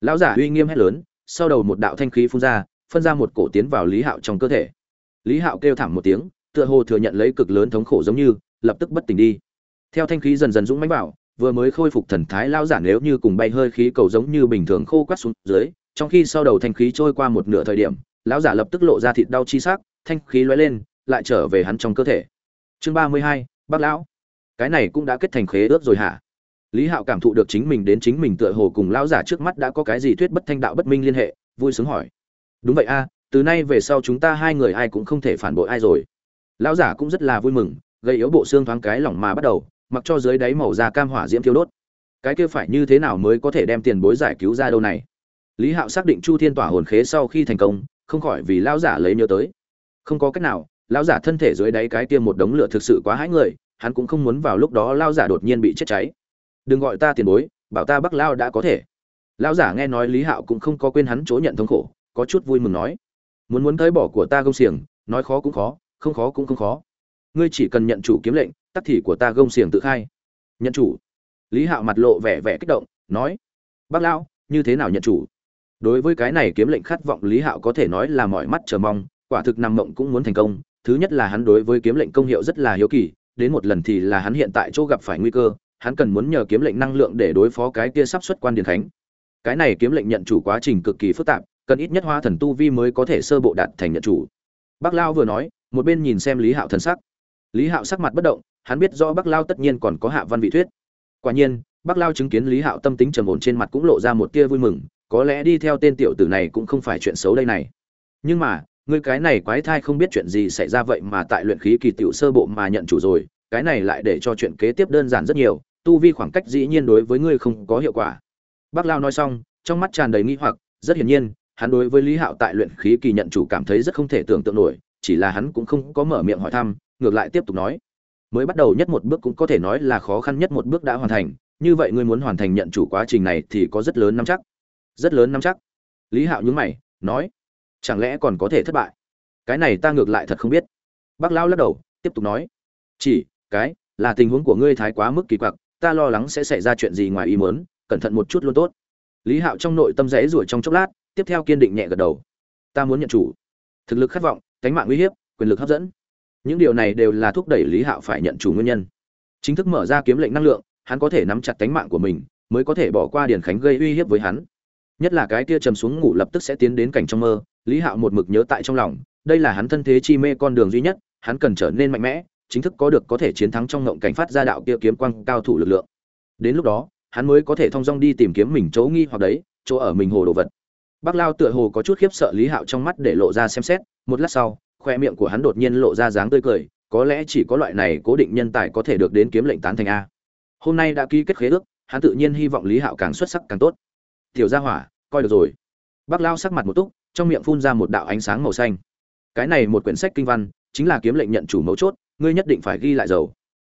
Lão giả uy nghiêm hét lớn sau đầu một đạo thanh khí phun ra phân ra một cổ tiến vào lý hạo trong cơ thể. Lý hạo kêu thảm một tiếng tựa hồ thừa nhận lấy cực lớn thống khổ giống như lập tức bất tỉnh đi. Theo thanh khí dần dần dũng mãnh bảo, vừa mới khôi phục thần thái lao giả nếu như cùng bay hơi khí cầu giống như bình thường khô quắt xuống dưới trong khi sau đầu thanh khí trôi qua một nửa thời điểm lão giả lập tức lộ ra thịt đau chi sắc, thanh khí lóe lên, lại trở về hắn trong cơ thể. Chương ba mươi hai, bác lão. Cái này cũng đã kết thành khế ước rồi hả? Lý hạo cảm thụ được chính mình đến chính mình tựa hồ cùng lão giả trước mắt đã có cái gì thuyết bất thanh đạo bất minh liên hệ, vui sướng hỏi. Đúng vậy a, từ nay về sau chúng ta hai người ai cũng không thể phản bội ai rồi. Lão giả cũng rất là vui mừng, gây yếu bộ xương thoáng cái lỏng mà bắt đầu, mặc cho dưới đáy màu da cam hỏa diễm thiêu đốt. Cái kia phải như thế nào mới có thể đem tiền bối giải cứu ra đâu này? Lý hạo xác định chu thiên tỏa hồn khế sau khi thành công không khỏi vì lão giả lấy nhớ tới. Không có cách nào, lão giả thân thể dưới đáy cái kia một đống lửa thực sự quá hãi người, hắn cũng không muốn vào lúc đó lão giả đột nhiên bị chết cháy. Đừng gọi ta tiền bối, bảo ta bắc lao đã có thể. Lão giả nghe nói lý hạo cũng không có quên hắn chỗ nhận thống khổ, có chút vui mừng nói, muốn muốn tới bỏ của ta gông xiềng, nói khó cũng khó, không khó cũng không khó. Ngươi chỉ cần nhận chủ kiếm lệnh, tắc thì của ta gông xiềng tự khai. Nhận chủ? Lý hạo mặt lộ vẻ vẻ kích động, nói bác lão như thế nào nhận chủ? Đối với cái này kiếm lệnh khát vọng lý hạo có thể nói là mọi mắt chờ mong, quả thực nằm mộng cũng muốn thành công. Thứ nhất là hắn đối với kiếm lệnh công hiệu rất là hiếu kỳ, đến một lần thì là hắn hiện tại chỗ gặp phải nguy cơ, hắn cần muốn nhờ kiếm lệnh năng lượng để đối phó cái kia sắp xuất quan điền thánh. Cái này kiếm lệnh nhận chủ quá trình cực kỳ phức tạp, cần ít nhất hoa thần tu vi mới có thể sơ bộ đạt thành nhận chủ. Bác lao vừa nói, một bên nhìn xem lý hạo thần sắc. Lý hạo sắc mặt bất động, hắn biết rõ bác lao tất nhiên còn có hạ văn vị thuyết. Quả nhiên, bác lao chứng kiến lý hạo tâm tính trầm ổn trên mặt cũng lộ ra một tia vui mừng có lẽ đi theo tên tiểu tử này cũng không phải chuyện xấu đây này. Nhưng mà, ngươi cái này quái thai không biết chuyện gì xảy ra vậy mà tại luyện khí kỳ tiểu sơ bộ mà nhận chủ rồi, cái này lại để cho chuyện kế tiếp đơn giản rất nhiều, tu vi khoảng cách dĩ nhiên đối với ngươi không có hiệu quả. Bác lao nói xong, trong mắt tràn đầy nghi hoặc, rất hiển nhiên, hắn đối với lý hạo tại luyện khí kỳ nhận chủ cảm thấy rất không thể tưởng tượng nổi, chỉ là hắn cũng không có mở miệng hỏi thăm, ngược lại tiếp tục nói. Mới bắt đầu nhất một bước cũng có thể nói là khó khăn nhất một bước đã hoàn thành, như vậy ngươi muốn hoàn thành nhận chủ quá trình này thì có rất lớn nắm chắc rất lớn nắm chắc. Lý hạo nhướng mày, nói, chẳng lẽ còn có thể thất bại? Cái này ta ngược lại thật không biết. Bác lão lắc đầu, tiếp tục nói, chỉ, cái, là tình huống của ngươi thái quá mức kỳ quặc, ta lo lắng sẽ xảy ra chuyện gì ngoài ý muốn, cẩn thận một chút luôn tốt. Lý hạo trong nội tâm rẽ ruổi trong chốc lát, tiếp theo kiên định nhẹ gật đầu, ta muốn nhận chủ. Thực lực khát vọng cánh mạng uy hiếp, quyền lực hấp dẫn. Những điều này đều là thúc đẩy lý hạo phải nhận chủ nguyên nhân. Chính thức mở ra kiếm lệnh năng lượng, hắn có thể nắm chặt cánh mạng của mình, mới có thể bỏ qua điển khánh gây uy hiếp với hắn nhất là cái kia trầm xuống ngủ lập tức sẽ tiến đến cảnh trong mơ, lý hạo một mực nhớ tại trong lòng, đây là hắn thân thế chi mê con đường duy nhất, hắn cần trở nên mạnh mẽ, chính thức có được có thể chiến thắng trong ngộng cảnh phát ra đạo kia kiếm quang cao thủ lực lượng. Đến lúc đó, hắn mới có thể thong dong đi tìm kiếm mình chỗ nghi hoặc đấy, chỗ ở mình hồ đồ vật. Bác lao tựa hồ có chút khiếp sợ lý hạo trong mắt để lộ ra xem xét, một lát sau, khoe miệng của hắn đột nhiên lộ ra dáng tươi cười, có lẽ chỉ có loại này cố định nhân tài có thể được đến kiếm lệnh tán thành a. Hôm nay đã ký kết khế ước, hắn tự nhiên hy vọng lý hạo càng xuất sắc càng tốt tiểu gia hỏa, coi được rồi. Bác lao sắc mặt một túc, trong miệng phun ra một đạo ánh sáng màu xanh. Cái này một quyển sách kinh văn, chính là kiếm lệnh nhận chủ mấu chốt, ngươi nhất định phải ghi lại dầu.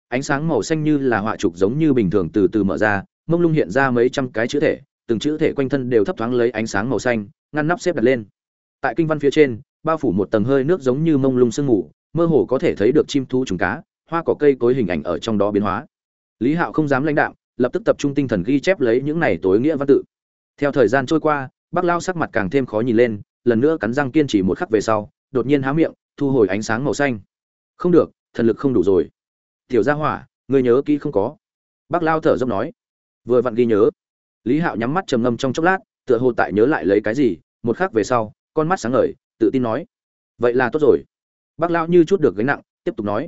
Ánh sáng màu xanh như là họa trục giống như bình thường từ từ mở ra, mông lung hiện ra mấy trăm cái chữ thể, từng chữ thể quanh thân đều thấp thoáng lấy ánh sáng màu xanh, ngăn nắp xếp đặt lên. Tại kinh văn phía trên, bao phủ một tầng hơi nước giống như mông lung sương mù, mơ hồ có thể thấy được chim thú trùng cá, hoa cỏ cây cối hình ảnh ở trong đó biến hóa. Lý hạo không dám lãnh đạo lập tức tập trung tinh thần ghi chép lấy những này tối nghĩa văn tự theo thời gian trôi qua, bác lao sắc mặt càng thêm khó nhìn lên, lần nữa cắn răng kiên trì một khắc về sau, đột nhiên há miệng, thu hồi ánh sáng màu xanh. Không được, thần lực không đủ rồi. Tiểu gia hỏa người nhớ kỹ không có? Bác lao thở dốc nói. Vừa vặn ghi nhớ. Lý hạo nhắm mắt trầm ngâm trong chốc lát, tựa hồ tại nhớ lại lấy cái gì, một khắc về sau, con mắt sáng ngời, tự tin nói. Vậy là tốt rồi. Bác lao như chút được gánh nặng, tiếp tục nói.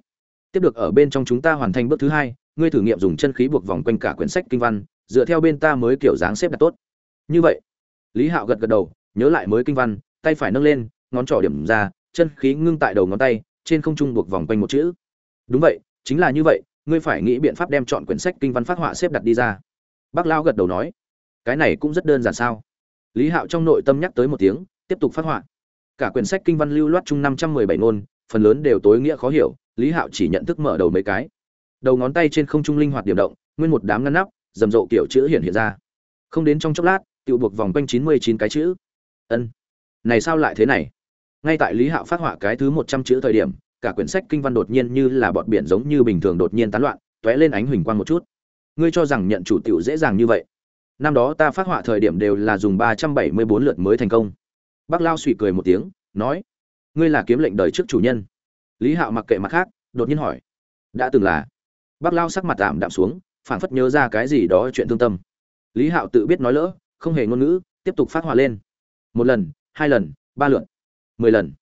Tiếp được ở bên trong chúng ta hoàn thành bước thứ hai, ngươi thử nghiệm dùng chân khí buộc vòng quanh cả quyển sách kinh văn, dựa theo bên ta mới kiểu dáng xếp đặt tốt như vậy, lý hạo gật gật đầu, nhớ lại mới kinh văn, tay phải nâng lên, ngón trỏ điểm ra, chân khí ngưng tại đầu ngón tay, trên không trung buộc vòng quanh một chữ. Đúng vậy, chính là như vậy, ngươi phải nghĩ biện pháp đem chọn quyển sách kinh văn phát họa xếp đặt đi ra. Bác lao gật đầu nói, cái này cũng rất đơn giản sao? Lý hạo trong nội tâm nhắc tới một tiếng, tiếp tục phát họa. Cả quyển sách kinh văn lưu loát chung năm trăm mười bảy ngôn, phần lớn đều tối nghĩa khó hiểu, lý hạo chỉ nhận thức mở đầu mấy cái. Đầu ngón tay trên không trung linh hoạt điểm động, nguyên một đám ngăn nắp, rầm rộ kiểu chữ hiện hiện ra. Không đến trong chốc lát tự buộc vòng quanh chín mươi chín cái chữ. Ân. Này sao lại thế này? Ngay tại lý hạo phát họa cái thứ một trăm chữ thời điểm, cả quyển sách kinh văn đột nhiên như là bọt biển giống như bình thường đột nhiên tán loạn, t ó é lên ánh huỳnh quang một chút. Ngươi cho rằng nhận chủ t i ể u dễ dàng như vậy? Năm đó ta phát họa thời điểm đều là dùng ba trăm bảy mươi bốn lượt mới thành công. Bác lao suy cười một tiếng, nói, ngươi là kiếm lệnh đời trước chủ nhân. Lý hạo mặc kệ mặt khác, đột nhiên hỏi, đã từng là? Bác lao sắc mặt tạm đạm xuống, phảng phất nhớ ra cái gì đó chuyện thương tâm. Lý hạo tự biết nói lỡ không hề ngôn ngữ, tiếp tục phát họa lên. Một lần, hai lần, ba lượn, mười lần.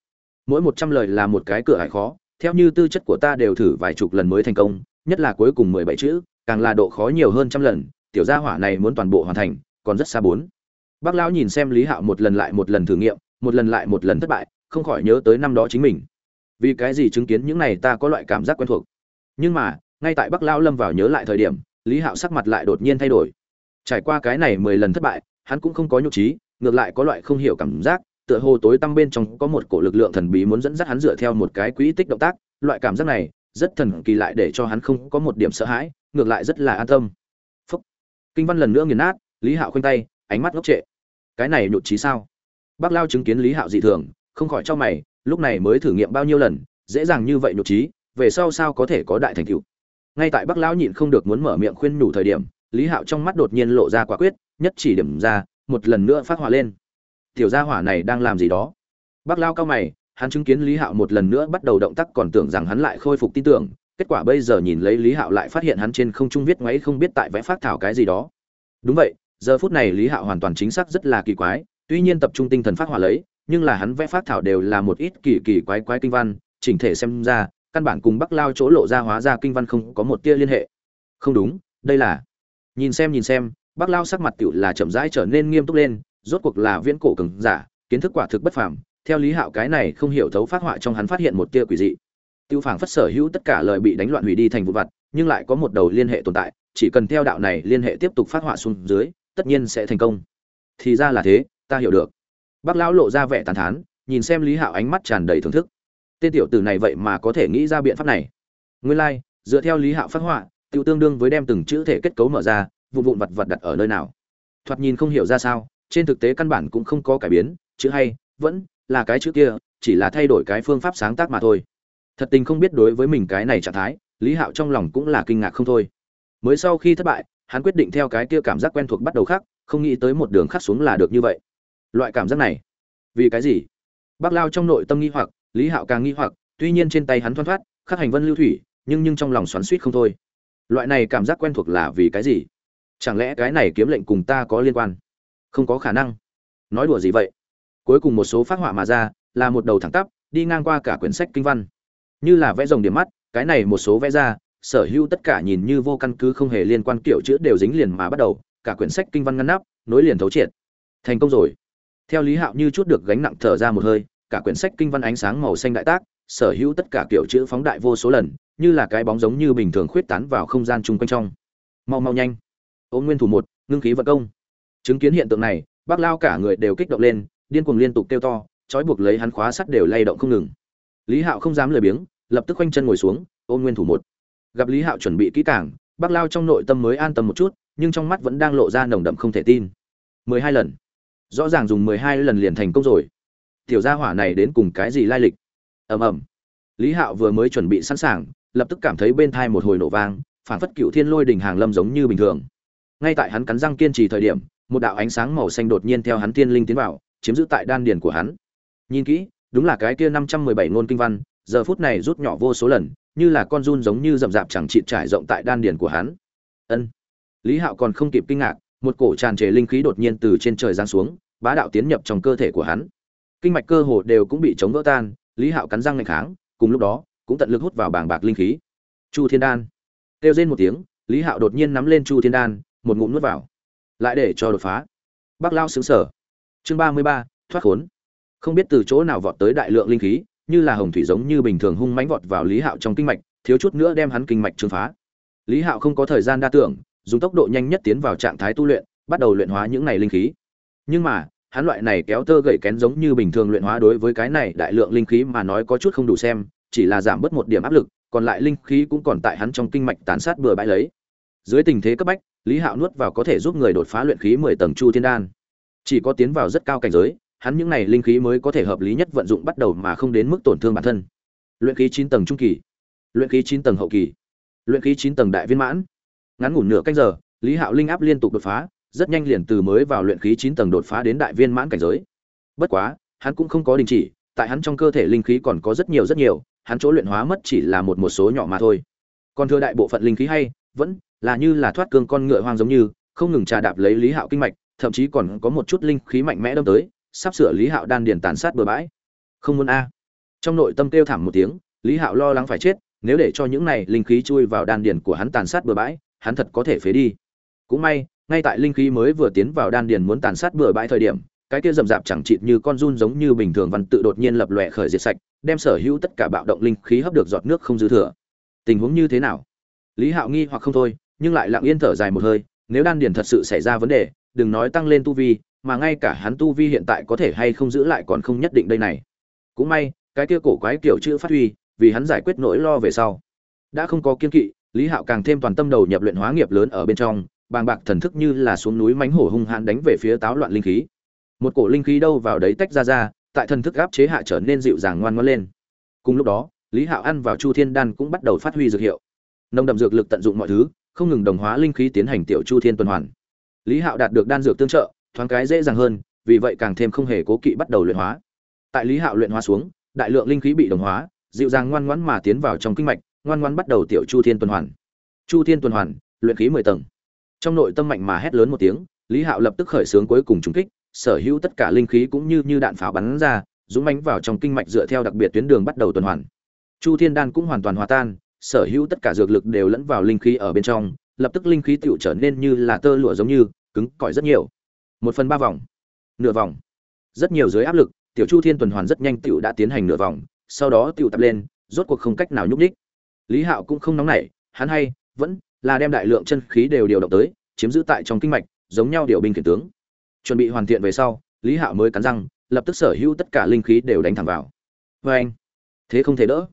Mỗi một trăm lời là một cái cửa hải khó, theo như tư chất của ta đều thử vài chục lần mới thành công, nhất là cuối cùng mười bảy chữ, càng là độ khó nhiều hơn trăm lần, tiểu gia hỏa này muốn toàn bộ hoàn thành, còn rất xa bốn. Bác lão nhìn xem lý hạo một lần lại một lần thử nghiệm, một lần lại một lần thất bại, không khỏi nhớ tới năm đó chính mình. Vì cái gì chứng kiến những này ta có loại cảm giác quen thuộc. Nhưng mà, ngay tại bắc lão lâm vào nhớ lại thời điểm, lý hạo sắc mặt lại đột nhiên thay đổi trải qua cái này mười lần thất bại, hắn cũng không có nhục trí, ngược lại có loại không hiểu cảm giác, tựa hồ tối tăm bên trong có một cổ lực lượng thần bí muốn dẫn dắt hắn dựa theo một cái quỹ tích động tác, loại cảm giác này rất thần kỳ lại để cho hắn không có một điểm sợ hãi, ngược lại rất là an tâm. Phúc. kinh văn lần nữa nghiền nát, lý hạo khoanh tay, ánh mắt ngốc trệ. Cái này nhụt trí sao? Bác lao chứng kiến lý hạo dị thường, không khỏi cho mày, lúc này mới thử nghiệm bao nhiêu lần, dễ dàng như vậy nhụt trí, về sau sao có thể có đại thành tựu? Ngay tại bác lão nhịn không được muốn mở miệng khuyên nhủ thời điểm lý hạo trong mắt đột nhiên lộ ra quả quyết, nhất chỉ điểm ra, một lần nữa phát hỏa lên. Tiểu gia hỏa này đang làm gì đó? Bác lao cao mày, hắn chứng kiến lý hạo một lần nữa bắt đầu động tác còn tưởng rằng hắn lại khôi phục tin tưởng, kết quả bây giờ nhìn lấy lý hạo lại phát hiện hắn trên không trung viết ngoáy không biết tại vẽ phát thảo cái gì đó. Đúng vậy, giờ phút này lý hạo hoàn toàn chính xác rất là kỳ quái, tuy nhiên tập trung tinh thần phát hỏa lấy, nhưng là hắn vẽ phát thảo đều là một ít kỳ kỳ quái quái kinh văn, chỉnh thể xem ra, căn bản cùng bắc lao chỗ lộ ra hóa ra kinh văn không có một tia liên hệ. Không đúng, đây là nhìn xem nhìn xem bác lao sắc mặt tựu là chậm rãi trở nên nghiêm túc lên rốt cuộc là viễn cổ cường giả kiến thức quả thực bất phàm theo lý hạo cái này không hiểu thấu phát họa trong hắn phát hiện một tia quỷ dị. Tiêu phảng phất sở hữu tất cả lời bị đánh loạn hủy đi thành vụ vặt nhưng lại có một đầu liên hệ tồn tại chỉ cần theo đạo này liên hệ tiếp tục phát họa xuống dưới tất nhiên sẽ thành công. Thì ra là thế ta hiểu được. Bác lão lộ ra vẻ tàn thán nhìn xem lý hạo ánh mắt tràn đầy thưởng thức. Tên tiểu tử này vậy mà có thể nghĩ ra biện pháp này. Nguyên lai、like, dựa theo lý hạo phát họa tự tương đương với đem từng chữ thể kết cấu mở ra, vụn vụn vặt vặt đặt ở nơi nào. Thoạt nhìn không hiểu ra sao, trên thực tế căn bản cũng không có cải biến, chữ hay, vẫn là cái chữ kia, chỉ là thay đổi cái phương pháp sáng tác mà thôi. Thật tình không biết đối với mình cái này trạng thái, lý hạo trong lòng cũng là kinh ngạc không thôi. Mới sau khi thất bại, hắn quyết định theo cái kia cảm giác quen thuộc bắt đầu khác, không nghĩ tới một đường khắc xuống là được như vậy. Loại cảm giác này, vì cái gì? Bác lao trong nội tâm nghi hoặc, lý hạo càng nghi hoặc, tuy nhiên trên tay hắn thoăn thoát, khắc hành vân lưu thủy, nhưng nhưng trong lòng xoắn suýt không thôi loại này cảm giác quen thuộc là vì cái gì? Chẳng lẽ cái này kiếm lệnh cùng ta có liên quan? Không có khả năng. Nói đùa gì vậy? Cuối cùng một số phát họa mà ra, là một đầu thẳng tắp, đi ngang qua cả quyển sách kinh văn. Như là vẽ rồng điểm mắt, cái này một số vẽ ra, sở hữu tất cả nhìn như vô căn cứ không hề liên quan kiểu chữ đều dính liền mà bắt đầu, cả quyển sách kinh văn ngăn nắp, nối liền thấu triệt. Thành công rồi. Theo lý hạo như chút được gánh nặng thở ra một hơi, cả quyển sách kinh văn ánh sáng màu xanh đại tác sở hữu tất cả kiểu chữ phóng đại vô số lần, như là cái bóng giống như bình thường khuyết tán vào không gian chung quanh trong. Mau mau nhanh. Ôn nguyên thủ một, ngưng khí vật công. Chứng kiến hiện tượng này, bác lao cả người đều kích động lên, điên cuồng liên tục kêu to, trói buộc lấy hắn khóa sắt đều lay động không ngừng. Lý hạo không dám lười biếng, lập tức quanh chân ngồi xuống, ôn nguyên thủ một. Gặp lý hạo chuẩn bị kỹ càng, bác lao trong nội tâm mới an tâm một chút, nhưng trong mắt vẫn đang lộ ra nồng đậm không thể tin. Mười hai lần. Rõ ràng dùng mười hai lần liền thành công rồi. Tiểu gia hỏa này đến cùng cái gì lai lịch? Ầm ầm. Lý hạo vừa mới chuẩn bị sẵn sàng, lập tức cảm thấy bên thai một hồi nổ vang phản phất cựu thiên lôi đình hàng lâm giống như bình thường. Ngay tại hắn cắn răng kiên trì thời điểm, một đạo ánh sáng màu xanh đột nhiên theo hắn thiên linh tiến vào, chiếm giữ tại đan điền của hắn. Nhìn kỹ, đúng là cái kia năm trăm mười bảy ngôn kinh văn, giờ phút này rút nhỏ vô số lần, như là con run giống như rậm rạp chẳng chịt trải rộng tại đan điền của hắn. Ân. Lý hạo còn không kịp kinh ngạc, một cổ tràn trề linh khí đột nhiên từ trên trời giáng xuống, bá đạo tiến nhập trong cơ thể của hắn. Kinh mạch cơ hồ đều cũng bị chống vỡ tan lý hạo cắn răng ngày kháng, cùng lúc đó, cũng tận lực hút vào bảng bạc linh khí. Chu thiên đan. Kêu rên một tiếng, lý hạo đột nhiên nắm lên chu thiên đan, một ngụm nuốt vào. Lại để cho đột phá. Bác lao xứng sở chương ba mươi ba, thoát khốn. Không biết từ chỗ nào vọt tới đại lượng linh khí, như là hồng thủy giống như bình thường hung mãnh vọt vào lý hạo trong kinh mạch, thiếu chút nữa đem hắn kinh mạch trừng phá. Lý hạo không có thời gian đa tưởng, dùng tốc độ nhanh nhất tiến vào trạng thái tu luyện, bắt đầu luyện hóa những này linh khí. Nhưng mà hắn loại này kéo tơ gậy kén giống như bình thường luyện hóa đối với cái này đại lượng linh khí mà nói có chút không đủ xem, chỉ là giảm bớt một điểm áp lực, còn lại linh khí cũng còn tại hắn trong kinh mạch tàn sát bừa bãi lấy. Dưới tình thế cấp bách, lý hạo nuốt vào có thể giúp người đột phá luyện khí mười tầng chu thiên đan. Chỉ có tiến vào rất cao cảnh giới, hắn những này linh khí mới có thể hợp lý nhất vận dụng bắt đầu mà không đến mức tổn thương bản thân. Luyện khí chín tầng trung kỳ, luyện khí chín tầng hậu kỳ, luyện khí chín tầng đại viên mãn. Ngắn ngủn nửa canh giờ, lý hạo linh áp liên tục đột phá rất nhanh liền từ mới vào luyện khí chín tầng đột phá đến đại viên mãn cảnh giới. Bất quá, hắn cũng không có đình chỉ, tại hắn trong cơ thể linh khí còn có rất nhiều rất nhiều, hắn chỗ luyện hóa mất chỉ là một một số nhỏ mà thôi. Còn thừa đại bộ phận linh khí hay, vẫn là như là thoát cương con ngựa hoang giống như, không ngừng trà đạp lấy lý hạo kinh mạch, thậm chí còn có một chút linh khí mạnh mẽ đâm tới, sắp sửa lý hạo đan điền tàn sát bừa bãi. Không muốn a. Trong nội tâm kêu thảm một tiếng, lý hạo lo lắng phải chết, nếu để cho những này linh khí chui vào đan điền của hắn tàn sát bừa bãi, hắn thật có thể phế đi. Cũng may ngay tại linh khí mới vừa tiến vào đan điền muốn tàn sát bừa bãi thời điểm, cái kia rậm rạp chẳng chịt như con run giống như bình thường văn tự đột nhiên lập lòe khởi diệt sạch, đem sở hữu tất cả bạo động linh khí hấp được giọt nước không dư thừa. Tình huống như thế nào? Lý hạo nghi hoặc không thôi, nhưng lại lặng yên thở dài một hơi, nếu đan điền thật sự xảy ra vấn đề, đừng nói tăng lên tu vi, mà ngay cả hắn tu vi hiện tại có thể hay không giữ lại còn không nhất định đây này. Cũng may, cái kia cổ quái kiểu chữ phát huy, vì hắn giải quyết nỗi lo về sau. Đã không có kiên kỵ, lý hạo càng thêm toàn tâm đầu nhập luyện hóa nghiệp lớn ở bên trong bàng bạc thần thức như là xuống núi mánh hổ hung hãn đánh về phía táo loạn linh khí. Một cổ linh khí đâu vào đấy tách ra ra, tại thần thức áp chế hạ trở nên dịu dàng ngoan ngoãn lên. Cùng lúc đó, lý hạo ăn vào chu thiên đan cũng bắt đầu phát huy dược hiệu. Nồng đậm dược lực tận dụng mọi thứ, không ngừng đồng hóa linh khí tiến hành tiểu chu thiên tuần hoàn. Lý hạo đạt được đan dược tương trợ, thoáng cái dễ dàng hơn, vì vậy càng thêm không hề cố kỵ bắt đầu luyện hóa. Tại lý hạo luyện hóa xuống, đại lượng linh khí bị đồng hóa, dịu dàng ngoan ngoãn mà tiến vào trong kinh mạch, ngoan ngoãn bắt đầu tiểu chu thiên tuần hoàn. Chu thiên tuần hoàn, luyện khí mười tầng trong nội tâm mạnh mà hét lớn một tiếng, lý hạo lập tức khởi xướng cuối cùng trúng kích, sở hữu tất cả linh khí cũng như như đạn pháo bắn ra, dũng mánh vào trong kinh mạch dựa theo đặc biệt tuyến đường bắt đầu tuần hoàn. Chu thiên đan cũng hoàn toàn hòa tan, sở hữu tất cả dược lực đều lẫn vào linh khí ở bên trong, lập tức linh khí tựu trở nên như là tơ lụa giống như, cứng cỏi rất nhiều. Một phần ba vòng, nửa vòng. Rất nhiều dưới áp lực, tiểu chu thiên tuần hoàn rất nhanh tựu đã tiến hành nửa vòng, sau đó tựu tập lên, rốt cuộc không cách nào nhúc nhích. Lý hạo cũng không nóng nảy, hắn hay, vẫn là đem đại lượng chân khí đều điều động tới, chiếm giữ tại trong kinh mạch, giống nhau điều binh khiển tướng. Chuẩn bị hoàn thiện về sau, lý hạo mới cắn răng, lập tức sở hữu tất cả linh khí đều đánh thẳng vào. Vê anh, thế không thể đỡ.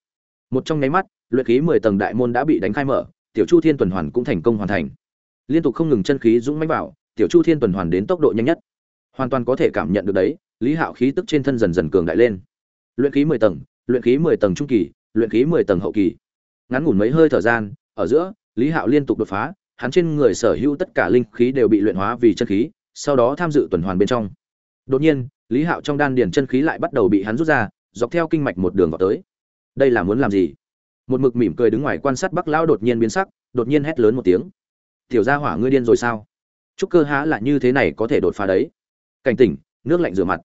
Một trong nháy mắt, luyện khí mười tầng đại môn đã bị đánh khai mở, tiểu chu thiên tuần hoàn cũng thành công hoàn thành. Liên tục không ngừng chân khí dũng mãnh vào, tiểu chu thiên tuần hoàn đến tốc độ nhanh nhất. Hoàn toàn có thể cảm nhận được đấy, lý hạo khí tức trên thân dần dần cường đại lên. Luyện khí mười tầng, luyện khí mười tầng trung kỳ, luyện khí mười tầng hậu kỳ. Ngắn ngủn mấy hơi thở gian, ở giữa lý hạo liên tục đột phá, hắn trên người sở hữu tất cả linh khí đều bị luyện hóa vì chân khí, sau đó tham dự tuần hoàn bên trong. Đột nhiên, lý hạo trong đan điền chân khí lại bắt đầu bị hắn rút ra, dọc theo kinh mạch một đường vào tới. Đây là muốn làm gì? Một mực mỉm cười đứng ngoài quan sát bắc lão đột nhiên biến sắc, đột nhiên hét lớn một tiếng. Tiểu gia hỏa, ngươi điên rồi sao? Chúc cơ há là như thế này có thể đột phá đấy. Cảnh tỉnh, nước lạnh rửa mặt.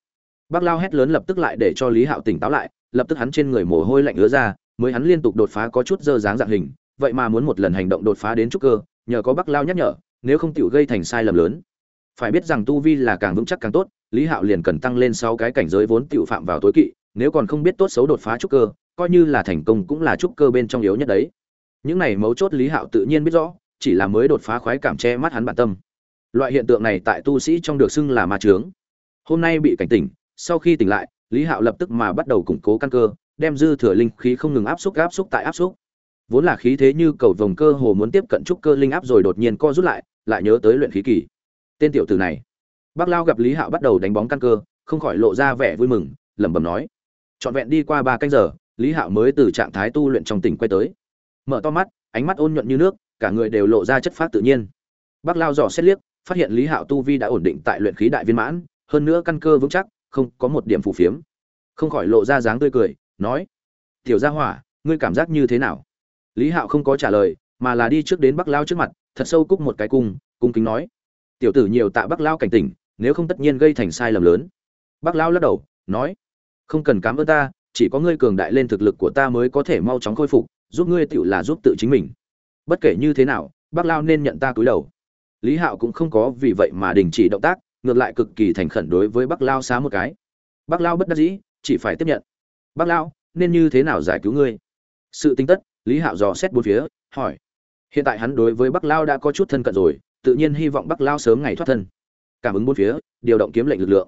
Bắc Lão hét lớn lập tức lại để cho lý hạo tỉnh táo lại, lập tức hắn trên người mồ hôi lạnh ứa ra, mới hắn liên tục đột phá có chút dơ dáng dạng hình vậy mà muốn một lần hành động đột phá đến trúc cơ, nhờ có bắc lao nhắc nhở, nếu không tiểu gây thành sai lầm lớn. Phải biết rằng tu vi là càng vững chắc càng tốt, lý hạo liền cần tăng lên sáu cái cảnh giới vốn tiểu phạm vào tối kỵ, nếu còn không biết tốt xấu đột phá trúc cơ, coi như là thành công cũng là trúc cơ bên trong yếu nhất đấy. Những này mấu chốt lý hạo tự nhiên biết rõ, chỉ là mới đột phá khoái cảm che mắt hắn bản tâm. Loại hiện tượng này tại tu sĩ trong được xưng là ma trướng hôm nay bị cảnh tỉnh, sau khi tỉnh lại, lý hạo lập tức mà bắt đầu củng cố căn cơ, đem dư thừa linh khí không ngừng áp xúc áp xúc tại áp xúc vốn là khí thế như cầu vồng cơ hồ muốn tiếp cận trúc cơ linh áp rồi đột nhiên co rút lại lại nhớ tới luyện khí kỳ. Tên tiểu tử này. Bác lao gặp lý hạo bắt đầu đánh bóng căn cơ, không khỏi lộ ra vẻ vui mừng, lẩm bẩm nói. Trọn vẹn đi qua ba canh giờ, lý hạo mới từ trạng thái tu luyện trong tỉnh quay tới. Mở to mắt, ánh mắt ôn nhuận như nước, cả người đều lộ ra chất phát tự nhiên. Bác lao dò xét liếc, phát hiện lý hạo tu vi đã ổn định tại luyện khí đại viên mãn, hơn nữa căn cơ vững chắc, không có một điểm phù phiếm. Không khỏi lộ ra dáng tươi cười, nói. Tiểu gia hỏa, ngươi cảm giác như thế nào? Lý hạo không có trả lời, mà là đi trước đến bắc lao trước mặt, thật sâu cúc một cái cung cung kính nói, tiểu tử nhiều tạ bắc lao cảnh tỉnh, nếu không tất nhiên gây thành sai lầm lớn. Bắc lao lắc đầu, nói, không cần cám ơn ta, chỉ có ngươi cường đại lên thực lực của ta mới có thể mau chóng khôi phục, giúp ngươi tựu là giúp tự chính mình. Bất kể như thế nào, bắc lao nên nhận ta cúi đầu. Lý hạo cũng không có vì vậy mà đình chỉ động tác, ngược lại cực kỳ thành khẩn đối với bắc lao xá một cái. Bắc lao bất đắc dĩ, chỉ phải tiếp nhận. Bắc lao, nên như thế nào giải cứu ngươi? Sự tinh tất lý hạo dò xét bốn phía, hỏi. Hiện tại hắn đối với bắc lao đã có chút thân cận rồi, tự nhiên hy vọng bắc lao sớm ngày thoát thân. Cảm ứng bốn phía, điều động kiếm lệnh lực lượng.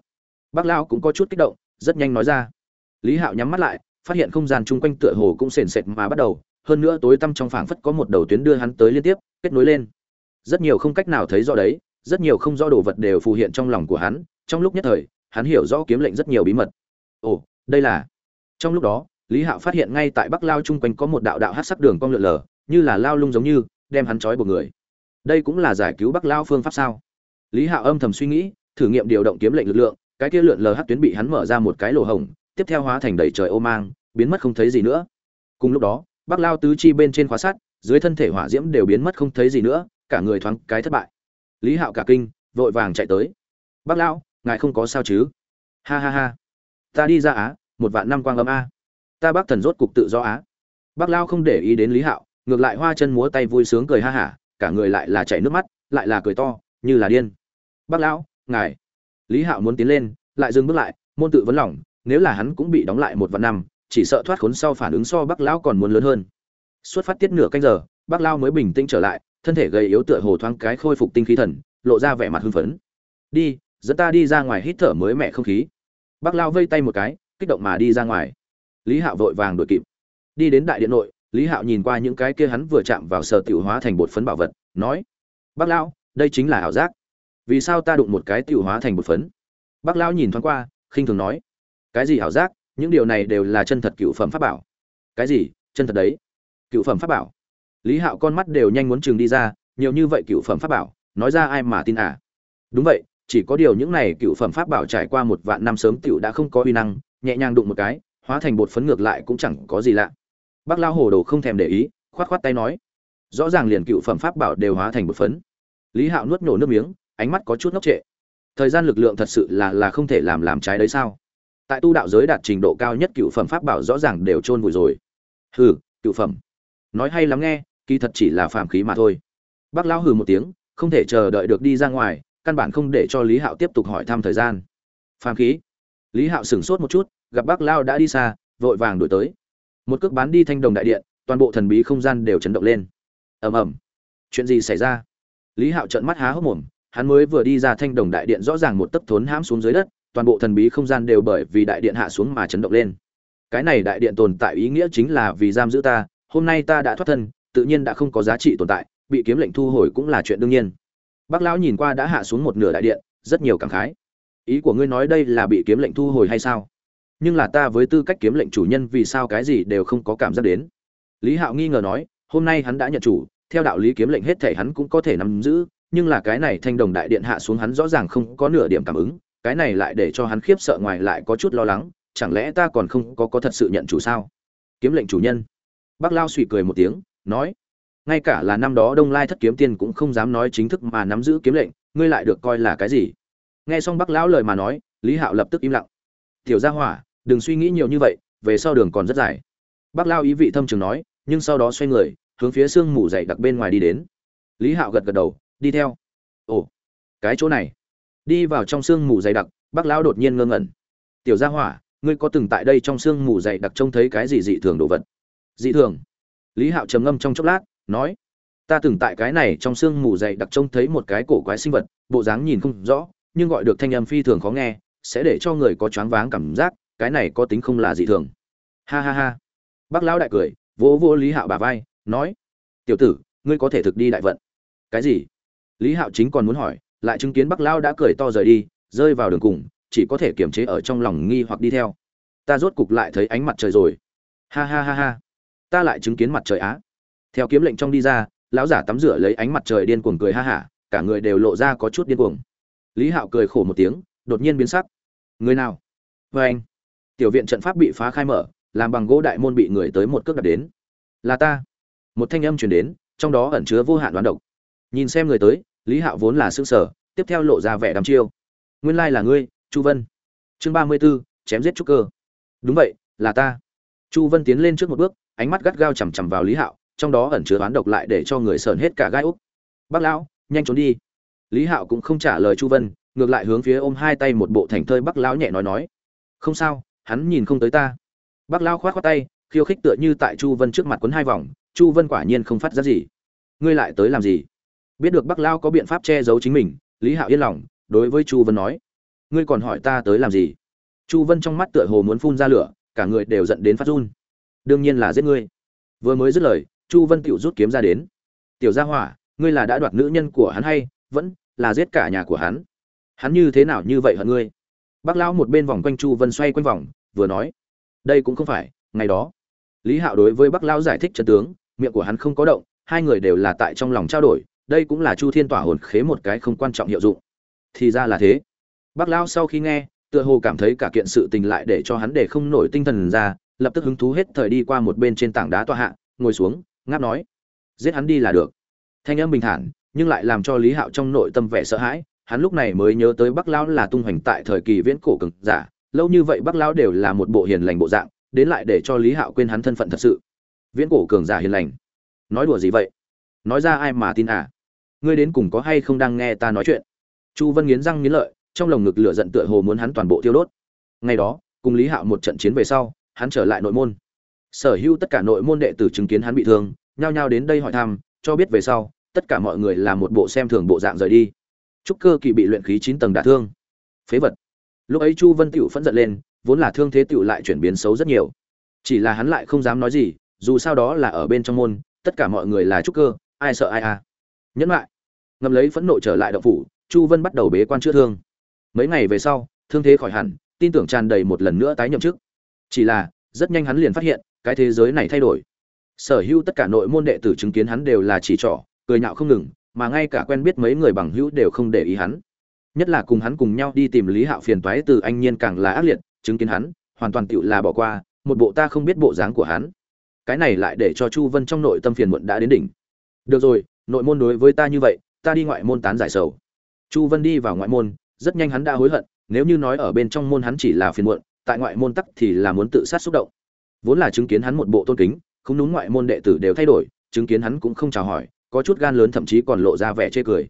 Bắc lao cũng có chút kích động, rất nhanh nói ra. Lý hạo nhắm mắt lại, phát hiện không gian chung quanh tựa hồ cũng sền sệt mà bắt đầu, hơn nữa tối tăm trong phảng phất có một đầu tuyến đưa hắn tới liên tiếp, kết nối lên. Rất nhiều không cách nào thấy rõ đấy, rất nhiều không rõ đồ vật đều phù hiện trong lòng của hắn, trong lúc nhất thời, hắn hiểu rõ kiếm lệnh rất nhiều bí mật. Ồ, đây là. Trong lúc đó lý hạo phát hiện ngay tại bắc lao chung quanh có một đạo đạo hát sắc đường cong lượn lờ, như là lao lung giống như, đem hắn trói buộc người. Đây cũng là giải cứu bắc lao phương pháp sao? Lý hạo âm thầm suy nghĩ, thử nghiệm điều động kiếm lệnh lực lượng, cái kia lượn lờ hát tuyến bị hắn mở ra một cái lỗ hổng, tiếp theo hóa thành đầy trời ô mang, biến mất không thấy gì nữa. Cùng lúc đó, bắc lao tứ chi bên trên khóa sắt, dưới thân thể hỏa diễm đều biến mất không thấy gì nữa, cả người thoáng cái thất bại. Lý hạo cả kinh, vội vàng chạy tới. Bác lão ngài không có sao chứ? Ha ha ha, ta đi ra á, một vạn năm quang âm a ta bác thần rốt cục tự do á. Bác lao không để ý đến lý hạo ngược lại hoa chân múa tay vui sướng cười ha hả cả người lại là chảy nước mắt lại là cười to như là điên. Bác lão ngài. Lý hạo muốn tiến lên lại dừng bước lại môn tự vấn lỏng, nếu là hắn cũng bị đóng lại một vạn năm chỉ sợ thoát khốn sau phản ứng so bác lão còn muốn lớn hơn. Xuất phát tiết nửa canh giờ bác lao mới bình tĩnh trở lại thân thể gầy yếu tựa hồ thoáng cái khôi phục tinh khí thần lộ ra vẻ mặt hưng phấn. Đi dẫn ta đi ra ngoài hít thở mới mẻ không khí. Bác lao vây tay một cái kích động mà đi ra ngoài lý hạo vội vàng đuổi kịp. Đi đến đại điện nội, lý hạo nhìn qua những cái kia hắn vừa chạm vào sở tiểu hóa thành bột phấn bảo vật, nói, bác lão, đây chính là ảo giác. Vì sao ta đụng một cái tiểu hóa thành bột phấn? Bác lão nhìn thoáng qua, khinh thường nói, cái gì ảo giác? Những điều này đều là chân thật cựu phẩm pháp bảo. Cái gì? Chân thật đấy. Cựu phẩm pháp bảo? Lý hạo con mắt đều nhanh muốn chừng đi ra, nhiều như vậy cựu phẩm pháp bảo, nói ra ai mà tin à? Đúng vậy, chỉ có điều những này cựu phẩm pháp bảo trải qua một vạn năm sớm tiểu đã không có uy năng, nhẹ nhàng đụng một cái hóa thành bột phấn ngược lại cũng chẳng có gì lạ. Bác lao hồ đồ không thèm để ý, khoát khoát tay nói. Rõ ràng liền cựu phẩm pháp bảo đều hóa thành bột phấn. Lý hạo nuốt nổ nước miếng, ánh mắt có chút ngốc trệ. Thời gian lực lượng thật sự là là không thể làm làm trái đấy sao? Tại tu đạo giới đạt trình độ cao nhất cựu phẩm pháp bảo rõ ràng đều chôn vùi rồi. Hừ, cựu phẩm. Nói hay lắm nghe, kỳ thật chỉ là phàm khí mà thôi. Bác lão hừ một tiếng, không thể chờ đợi được đi ra ngoài, căn bản không để cho lý hạo tiếp tục hỏi thăm thời gian. Phàm khí. Lý hạo sửng sốt một chút gặp bác lao đã đi xa, vội vàng đổi tới. Một cước bán đi thanh đồng đại điện, toàn bộ thần bí không gian đều chấn động lên. Ầm ầm. Chuyện gì xảy ra? Lý hạo trợn mắt há hốc mồm, hắn mới vừa đi ra thanh đồng đại điện rõ ràng một tấc thốn hãm xuống dưới đất, toàn bộ thần bí không gian đều bởi vì đại điện hạ xuống mà chấn động lên. Cái này đại điện tồn tại ý nghĩa chính là vì giam giữ ta, hôm nay ta đã thoát thân, tự nhiên đã không có giá trị tồn tại, bị kiếm lệnh thu hồi cũng là chuyện đương nhiên. Bác lão nhìn qua đã hạ xuống một nửa đại điện, rất nhiều cảm khái. Ý của ngươi nói đây là bị kiếm lệnh thu hồi hay sao? Nhưng là ta với tư cách kiếm lệnh chủ nhân vì sao cái gì đều không có cảm giác đến. Lý hạo nghi ngờ nói, hôm nay hắn đã nhận chủ, theo đạo lý kiếm lệnh hết thể hắn cũng có thể nắm giữ, nhưng là cái này thanh đồng đại điện hạ xuống hắn rõ ràng không có nửa điểm cảm ứng, cái này lại để cho hắn khiếp sợ ngoài lại có chút lo lắng, chẳng lẽ ta còn không có có thật sự nhận chủ sao? Kiếm lệnh chủ nhân. Bác lao suy cười một tiếng, nói, ngay cả là năm đó đông lai thất kiếm tiên cũng không dám nói chính thức mà nắm giữ kiếm lệnh, ngươi lại được coi là cái gì? Nghe xong bác lão lời mà nói, lý hạo lập tức im lặng. Tiểu gia hỏa đừng suy nghĩ nhiều như vậy, về sau đường còn rất dài. Bác lao ý vị thâm trường nói, nhưng sau đó xoay người, hướng phía sương mù dày đặc bên ngoài đi đến. Lý hạo gật gật đầu, đi theo. Ồ, cái chỗ này. Đi vào trong sương mù dày đặc, bác lão đột nhiên ngơ ngẩn. Tiểu gia hỏa, ngươi có từng tại đây trong sương mù dày đặc trông thấy cái gì dị thường đồ vật? Dị thường? Lý hạo trầm ngâm trong chốc lát, nói, ta từng tại cái này trong sương mù dày đặc trông thấy một cái cổ quái sinh vật, bộ dáng nhìn không rõ, nhưng gọi được thanh âm phi thường khó nghe, sẽ để cho người có choáng váng cảm giác cái này có tính không là dị thường. Ha ha ha. Bác lão đại cười, vỗ vỗ lý hạo bà vai, nói, tiểu tử, ngươi có thể thực đi đại vận. Cái gì? Lý hạo chính còn muốn hỏi, lại chứng kiến bác lão đã cười to rời đi, rơi vào đường cùng, chỉ có thể kiềm chế ở trong lòng nghi hoặc đi theo. Ta rốt cục lại thấy ánh mặt trời rồi. Ha ha ha ha. Ta lại chứng kiến mặt trời á. Theo kiếm lệnh trong đi ra, lão giả tắm rửa lấy ánh mặt trời điên cuồng cười ha hả, cả người đều lộ ra có chút điên cuồng. Lý hạo cười khổ một tiếng, đột nhiên biến sắc. Người nào? Vê anh tiểu viện trận pháp bị phá khai mở, làm bằng gỗ đại môn bị người tới một cước đặt đến. Là ta. Một thanh âm truyền đến, trong đó ẩn chứa vô hạn đoán độc. Nhìn xem người tới, lý hạo vốn là xương sở tiếp theo lộ ra vẻ đắm chiêu. Nguyên lai là ngươi, chu vân. Chương ba mươi b ố chém giết trúc cơ. Đúng vậy, là ta. Chu vân tiến lên trước một bước, ánh mắt gắt gao chằm chằm vào lý hạo, trong đó ẩn chứa đoán độc lại để cho người sờn hết cả gai úc. Bác lão, nhanh trốn đi. Lý hạo cũng không trả lời chu vân, ngược lại hướng phía ôm hai tay một bộ thành thơi bác lão nhẹ nói nói. Không sao hắn nhìn không tới ta. Bác lão khoát khoát tay, khiêu khích tựa như tại chu vân trước mặt quấn hai vòng, chu vân quả nhiên không phát ra gì. Ngươi lại tới làm gì? Biết được bác lão có biện pháp che giấu chính mình, lý hạo yên lòng, đối với chu vân nói. Ngươi còn hỏi ta tới làm gì? Chu vân trong mắt tựa hồ muốn phun ra lửa, cả người đều giận đến phát run. Đương nhiên là giết ngươi. Vừa mới dứt lời, chu vân tiểu rút kiếm ra đến. Tiểu gia hỏa, ngươi là đã đoạt nữ nhân của hắn hay vẫn là giết cả nhà của hắn? Hắn như thế nào như vậy hận ngươi? Bác lão một bên vòng quanh chu vân xoay quanh vòng, vừa nói, đây cũng không phải, ngày đó. Lý hạo đối với bác lão giải thích chân tướng, miệng của hắn không có động, hai người đều là tại trong lòng trao đổi, đây cũng là chu thiên tỏa hồn khế một cái không quan trọng hiệu dụng. Thì ra là thế. Bác lão sau khi nghe, tựa hồ cảm thấy cả kiện sự tình lại để cho hắn để không nổi tinh thần ra, lập tức hứng thú hết thời đi qua một bên trên tảng đá tọa hạ, ngồi xuống, ngáp nói, giết hắn đi là được. Thanh âm bình thản, nhưng lại làm cho lý hạo trong nội tâm vẻ sợ hãi hắn lúc này mới nhớ tới bắc lão là tung hoành tại thời kỳ viễn cổ cực giả, lâu như vậy bắc lão đều là một bộ hiền lành bộ dạng, đến lại để cho lý hạo quên hắn thân phận thật sự. Viễn cổ cường giả hiền lành. Nói đùa gì vậy? Nói ra ai mà tin à? Ngươi đến cùng có hay không đang nghe ta nói chuyện? Chu vân nghiến răng nghiến lợi, trong lồng ngực lửa giận tựa hồ muốn hắn toàn bộ tiêu đốt. Ngày đó, cùng lý hạo một trận chiến về sau, hắn trở lại nội môn. Sở hữu tất cả nội môn đệ tử chứng kiến hắn bị thương, nhao nhao đến đây hỏi thăm, cho biết về sau, tất cả mọi người là một bộ xem thường bộ dạng rời đi trúc cơ kỳ bị luyện khí chín tầng đả thương. Phế vật. Lúc ấy chu vân tựu phẫn giận lên, vốn là thương thế tựu lại chuyển biến xấu rất nhiều. Chỉ là hắn lại không dám nói gì, dù sao đó là ở bên trong môn, tất cả mọi người là trúc cơ, ai sợ ai à. Nhẫn lại. Ngầm lấy phẫn nộ trở lại động phủ, chu vân bắt đầu bế quan chữa thương. Mấy ngày về sau, thương thế khỏi hẳn, tin tưởng tràn đầy một lần nữa tái nhậm chức. Chỉ là, rất nhanh hắn liền phát hiện, cái thế giới này thay đổi. Sở hữu tất cả nội môn đệ tử chứng kiến hắn đều là chỉ trỏ, cười nhạo không ngừng mà ngay cả quen biết mấy người bằng hữu đều không để ý hắn. Nhất là cùng hắn cùng nhau đi tìm lý hạo phiền toái từ anh nhiên càng là ác liệt, chứng kiến hắn, hoàn toàn tựu là bỏ qua, một bộ ta không biết bộ dáng của hắn. Cái này lại để cho chu vân trong nội tâm phiền muộn đã đến đỉnh. Được rồi, nội môn đối với ta như vậy, ta đi ngoại môn tán giải sầu. Chu vân đi vào ngoại môn, rất nhanh hắn đã hối hận, nếu như nói ở bên trong môn hắn chỉ là phiền muộn, tại ngoại môn tắc thì là muốn tự sát xúc động. Vốn là chứng kiến hắn một bộ tôn kính, không đúng ngoại môn đệ tử đều thay đổi, chứng kiến hắn cũng không chào hỏi có chút gan lớn thậm chí còn lộ ra vẻ chê cười.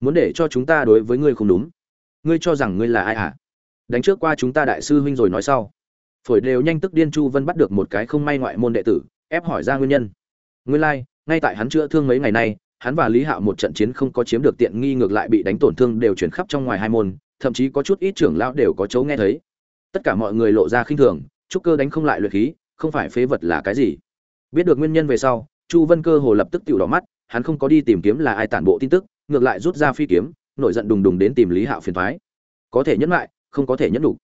Muốn để cho chúng ta đối với ngươi không đúng. Ngươi cho rằng ngươi là ai hả đánh trước qua chúng ta đại sư huynh rồi nói sau. Phổi đều nhanh tức điên chu vân bắt được một cái không may ngoại môn đệ tử ép hỏi ra nguyên nhân. Nguyên lai、like, ngay tại hắn chữa thương mấy ngày nay hắn và lý hạo một trận chiến không có chiếm được tiện nghi ngược lại bị đánh tổn thương đều chuyển khắp trong ngoài hai môn thậm chí có chút ít trưởng lão đều có chấu nghe thấy. Tất cả mọi người lộ ra khinh thường trúc cơ đánh không lại luyện khí không phải phế vật là cái gì. Biết được nguyên nhân về sau chu vân cơ hồ lập tức tự đỏ mắt hắn không có đi tìm kiếm là ai tản bộ tin tức, ngược lại rút ra phi kiếm, nổi giận đùng đùng đến tìm lý hạo phiền thoái. Có thể nhẫn lại, không có thể nhẫn đủ.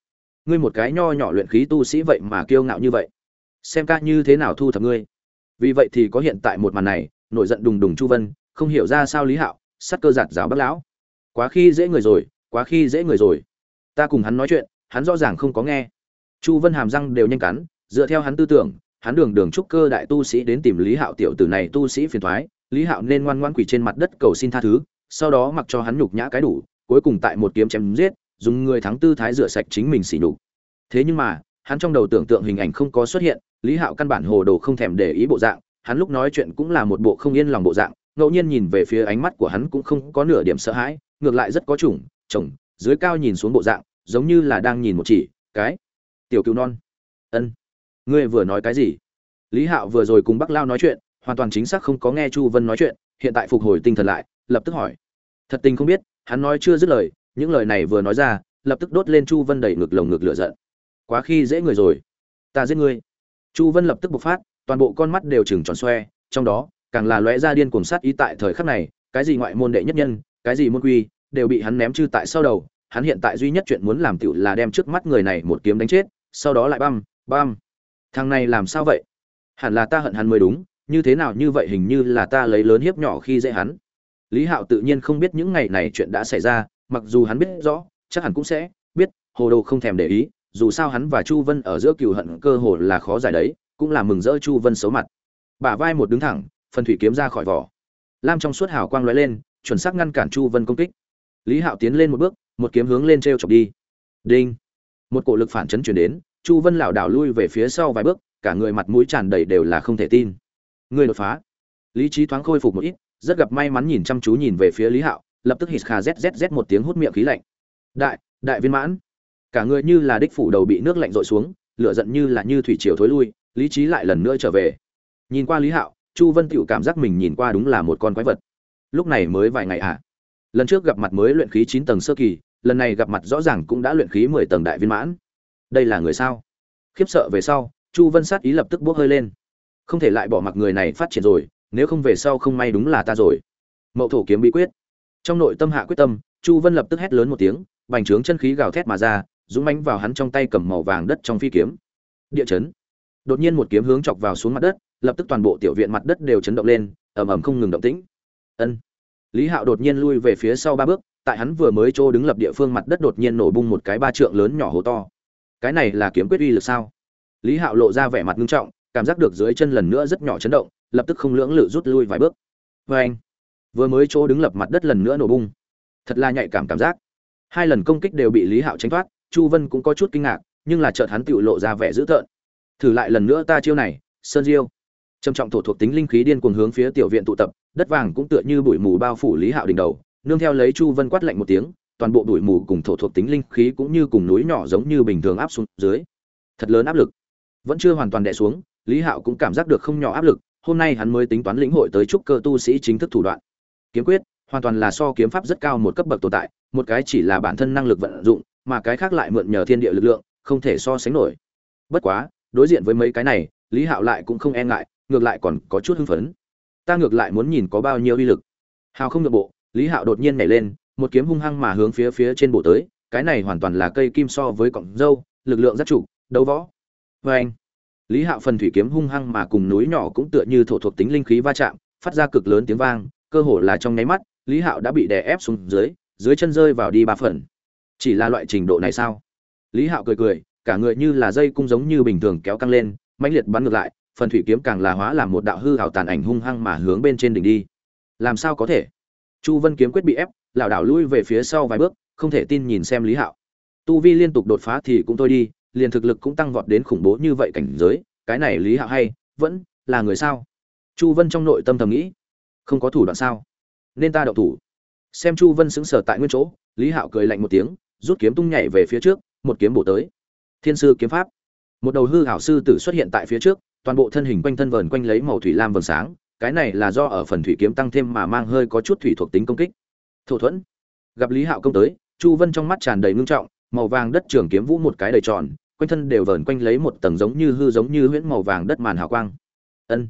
Ngươi một cái nho nhỏ luyện khí tu sĩ vậy mà kiêu ngạo như vậy. Xem ca như thế nào thu thập ngươi. Vì vậy thì có hiện tại một màn này, nổi giận đùng đùng chu vân, không hiểu ra sao lý hạo, sắt cơ giạt giáo bác lão. Quá khi dễ người rồi, quá khi dễ người rồi. Ta cùng hắn nói chuyện, hắn rõ ràng không có nghe. Chu vân hàm răng đều nhanh cắn, dựa theo hắn tư tưởng, hắn đường đường trúc cơ đại tu sĩ đến tìm lý hạo tiểu tử này tu sĩ phiền thoái lý hạo nên ngoan ngoan quỳ trên mặt đất cầu xin tha thứ, sau đó mặc cho hắn nhục nhã cái đủ, cuối cùng tại một kiếm chém giết, dùng người thắng tư thái rửa sạch chính mình xỉ nhục. Thế nhưng mà, hắn trong đầu tưởng tượng hình ảnh không có xuất hiện, lý hạo căn bản hồ đồ không thèm để ý bộ dạng, hắn lúc nói chuyện cũng là một bộ không yên lòng bộ dạng, ngẫu nhiên nhìn về phía ánh mắt của hắn cũng không có nửa điểm sợ hãi, ngược lại rất có chủng, chồng, dưới cao nhìn xuống bộ dạng, giống như là đang nhìn một chỉ, cái, tiểu cứu non. Ân, ngươi vừa nói cái gì? Lý hạo vừa rồi cùng bắc lao nói chuyện hoàn toàn chính xác không có nghe chu vân nói chuyện, hiện tại phục hồi tinh thần lại, lập tức hỏi. Thật tình không biết, hắn nói chưa dứt lời, những lời này vừa nói ra, lập tức đốt lên chu vân đẩy ngực lồng ngực lửa giận. Quá khi dễ người rồi. Ta giết ngươi. Chu vân lập tức bộc phát, toàn bộ con mắt đều chừng tròn xoe, trong đó, càng là lóe ra điên cuồng sát ý tại thời khắc này, cái gì ngoại môn đệ nhất nhân, cái gì môn quy, đều bị hắn ném chư tại sau đầu. Hắn hiện tại duy nhất chuyện muốn làm tựu là đem trước mắt người này một kiếm đánh chết, sau đó lại băm băm. Thằng này làm sao vậy? Hẳn là ta hận hắn mới đúng như thế nào như vậy hình như là ta lấy lớn hiếp nhỏ khi dễ hắn. Lý hạo tự nhiên không biết những ngày này chuyện đã xảy ra, mặc dù hắn biết rõ, chắc hẳn cũng sẽ biết, hồ đồ không thèm để ý, dù sao hắn và chu vân ở giữa cừu hận cơ hồ là khó giải đấy, cũng là mừng rỡ chu vân xấu mặt. Bả vai một đứng thẳng, phần thủy kiếm ra khỏi vỏ. Lam trong suốt hào quang lóe lên, chuẩn xác ngăn cản chu vân công kích. Lý hạo tiến lên một bước, một kiếm hướng lên t r e o chọc đi. Đinh! Một cổ lực phản chấn chuyển đến, chu vân lảo đảo lui về phía sau vài bước, cả người mặt mũi tràn đầy đều là không thể tin người đột phá. Lý trí thoáng khôi phục một ít, rất gặp may mắn nhìn chăm chú nhìn về phía lý hạo, lập tức hít khà zzz một tiếng hút miệng khí lạnh. Đại đại viên mãn. Cả người như là đích phủ đầu bị nước lạnh rội xuống, lửa giận như là như thủy triều thối lui, lý trí lại lần nữa trở về. Nhìn qua lý hạo, chu vân tựu cảm giác mình nhìn qua đúng là một con quái vật. Lúc này mới vài ngày ạ à. lần trước gặp mặt mới luyện khí chín tầng sơ kỳ, lần này gặp mặt rõ ràng cũng đã luyện khí mười tầng đại viên mãn. Đây là người sao? Khiếp sợ về sau, chu vân sát ý lập tức bốc hơi lên không thể lại bỏ mặc người này phát triển rồi, nếu không về sau không may đúng là ta rồi. Mậu thổ kiếm bí quyết. Trong nội tâm hạ quyết tâm, chu vân lập tức hét lớn một tiếng, bành trướng chân khí gào thét mà ra, dũng mánh vào hắn trong tay cầm màu vàng đất trong phi kiếm. Địa chấn. Đột nhiên một kiếm hướng chọc vào xuống mặt đất, lập tức toàn bộ tiểu viện mặt đất đều chấn động lên, ầm ầm không ngừng động tĩnh. Ân. Lý hạo đột nhiên lui về phía sau ba bước, tại hắn vừa mới trô đứng lập địa phương mặt đất đột nhiên nổ bung một cái ba trượng lớn nhỏ hố to. Cái này là kiếm quyết uy lực sao? Lý hạo lộ ra vẻ mặt nghiêm trọng cảm giác được dưới chân lần nữa rất nhỏ chấn động, lập tức không lưỡng lự rút lui vài bước. Vê anh, vừa mới chỗ đứng lập mặt đất lần nữa nổ bung. Thật là nhạy cảm cảm giác. Hai lần công kích đều bị lý hạo tránh thoát, chu vân cũng có chút kinh ngạc, nhưng là chợt hắn tự lộ ra vẻ dữ tợn. Thử lại lần nữa ta chiêu này, sơn diêu. Trầm trọng thổ thuộc tính linh khí điên cuồng hướng phía tiểu viện tụ tập, đất vàng cũng tựa như bụi mù bao phủ lý hạo đỉnh đầu, nương theo lấy chu vân quát lạnh một tiếng, toàn bộ bụi mù cùng thổ thuộc tính linh khí cũng như cùng núi nhỏ giống như bình thường áp xuống dưới. Thật lớn áp lực. Vẫn chưa hoàn toàn đè xuống lý hạo cũng cảm giác được không nhỏ áp lực, hôm nay hắn mới tính toán lĩnh hội tới trúc cơ tu sĩ chính thức thủ đoạn. Kiếm quyết, hoàn toàn là so kiếm pháp rất cao một cấp bậc tồn tại, một cái chỉ là bản thân năng lực vận dụng, mà cái khác lại mượn nhờ thiên địa lực lượng, không thể so sánh nổi. Bất quá, đối diện với mấy cái này, lý hạo lại cũng không e ngại, ngược lại còn có chút hưng phấn. Ta ngược lại muốn nhìn có bao nhiêu uy lực. Hào không được bộ, lý hạo đột nhiên nhảy lên, một kiếm hung hăng mà hướng phía phía trên bộ tới, cái này hoàn toàn là cây kim so với cọng dâu, lực lượng rất chủ, đấu võ. Vê anh lý hạo phần thủy kiếm hung hăng mà cùng núi nhỏ cũng tựa như thổ thuộc tính linh khí va chạm, phát ra cực lớn tiếng vang, cơ hồ là trong nháy mắt, lý hạo đã bị đè ép xuống dưới dưới chân rơi vào đi ba phần. Chỉ là loại trình độ này sao? Lý hạo cười cười, cả người như là dây cung giống như bình thường kéo căng lên, mãnh liệt bắn ngược lại, phần thủy kiếm càng là hóa làm một đạo hư hào tàn ảnh hung hăng mà hướng bên trên đỉnh đi. Làm sao có thể? Chu vân kiếm quyết bị ép, lảo đảo lui về phía sau vài bước, không thể tin nhìn xem lý hạo. Tu vi liên tục đột phá thì cũng thôi đi liền thực lực cũng tăng vọt đến khủng bố như vậy cảnh giới, cái này lý hạo hay, vẫn là người sao? Chu vân trong nội tâm thầm nghĩ, không có thủ đoạn sao? Nên ta đậu thủ. Xem chu vân xứng sở tại nguyên chỗ, lý hạo cười lạnh một tiếng, rút kiếm tung nhảy về phía trước, một kiếm bổ tới. Thiên sư kiếm pháp. Một đầu hư hảo sư tử xuất hiện tại phía trước, toàn bộ thân hình quanh thân vờn quanh lấy màu thủy lam vầng sáng, cái này là do ở phần thủy kiếm tăng thêm mà mang hơi có chút thủy thuộc tính công kích. Thổ thuẫn. Gặp lý hạo công tới, chu vân trong mắt tràn đầy ngưng trọng, màu vàng đất trường kiếm vũ một cái đầy tròn quanh thân đều vờn quanh lấy một tầng giống như hư giống như huyễn màu vàng đất màn hào quang. Ân,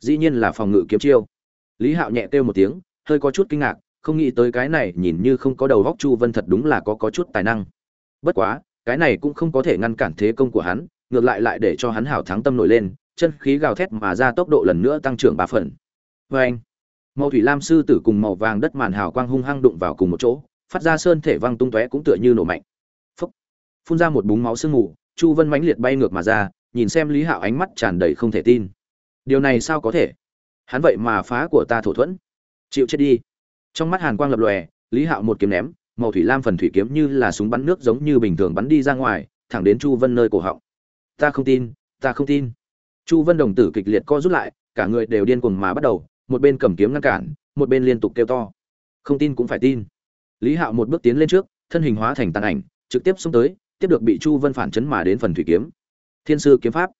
dĩ nhiên là phòng ngự kiếm chiêu. Lý hạo nhẹ kêu một tiếng, hơi có chút kinh ngạc, không nghĩ tới cái này nhìn như không có đầu góc chu vân thật đúng là có có chút tài năng. Bất quá, cái này cũng không có thể ngăn cản thế công của hắn, ngược lại lại để cho hắn hảo thắng tâm nổi lên, chân khí gào thét mà ra tốc độ lần nữa tăng trưởng ba phần. Vê anh màu thủy lam sư tử cùng màu vàng đất màn hào quang hung hăng đụng vào cùng một chỗ, phát ra sơn thể văng tung tóe cũng tựa như nổ mạnh. Phúc. phun ra một búng máu sương mù chu vân mãnh liệt bay ngược mà ra, nhìn xem lý hạo ánh mắt tràn đầy không thể tin. Điều này sao có thể? Hắn vậy mà phá của ta thổ thuẫn. Chịu chết đi. Trong mắt hàn quang lập lòe, lý hạo một kiếm ném, màu thủy lam phần thủy kiếm như là súng bắn nước giống như bình thường bắn đi ra ngoài, thẳng đến chu vân nơi cổ họng. Ta không tin, ta không tin. Chu vân đồng tử kịch liệt co rút lại, cả người đều điên cuồng mà bắt đầu, một bên cầm kiếm ngăn cản, một bên liên tục kêu to. Không tin cũng phải tin. Lý hạo một bước tiến lên trước, thân hình hóa thành tàn ảnh, trực tiếp xông tới tiếp được bị chu vân phản chấn mà đến phần thủy kiếm. Thiên sư kiếm pháp.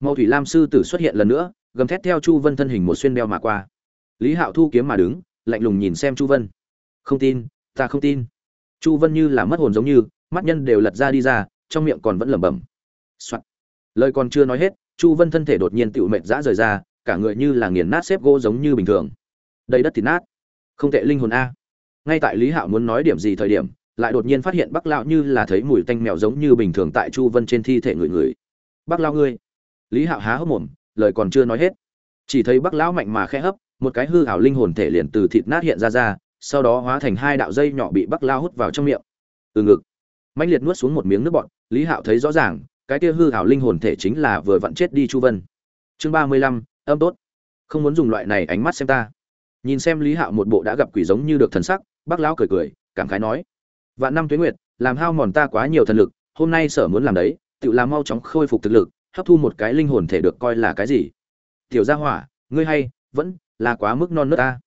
Màu thủy lam sư tử xuất hiện lần nữa, gầm thét theo chu vân thân hình một xuyên đeo mà qua. Lý hạo thu kiếm mà đứng, lạnh lùng nhìn xem chu vân. Không tin, ta không tin. Chu vân như là mất hồn giống như, mắt nhân đều lật ra đi ra, trong miệng còn vẫn lẩm bẩm、Soạn. lời còn chưa nói hết, chu vân thân thể đột nhiên tựu mệt dã rời ra, cả người như là nghiền nát xếp gỗ giống như bình thường. Đầy đất thì nát. Không tệ linh hồn a. Ngay tại lý hạo muốn nói điểm gì thời điểm lại đột nhiên phát hiện bắc lão như là thấy mùi tanh mèo giống như bình thường tại chu vân trên thi thể người người. Bắc lão ngươi. Lý hạo há hốc mồm, lời còn chưa nói hết. Chỉ thấy bắc lão mạnh mà khẽ hấp, một cái hư hảo linh hồn thể liền từ thịt nát hiện ra ra, sau đó hóa thành hai đạo dây nhỏ bị bắc lao hút vào trong miệng. Từ ngực mạnh liệt nuốt xuống một miếng nước bọt, lý hạo thấy rõ ràng, cái kia hư hảo linh hồn thể chính là vừa vặn chết đi chu vân. Chương ba mươi lăm, âm tốt. Không muốn dùng loại này ánh mắt xem ta. Nhìn xem lý hạo một bộ đã gặp quỷ giống như được thần sắc, bác lão cười cười, cảm khái nói vạn năm tuế nguyệt, làm hao mòn ta quá nhiều thần lực, hôm nay sở muốn làm đấy, tự làm mau chóng khôi phục thực lực, hấp thu một cái linh hồn thể được coi là cái gì? Tiểu gia hỏa, ngươi hay, vẫn là quá mức non nớt ta.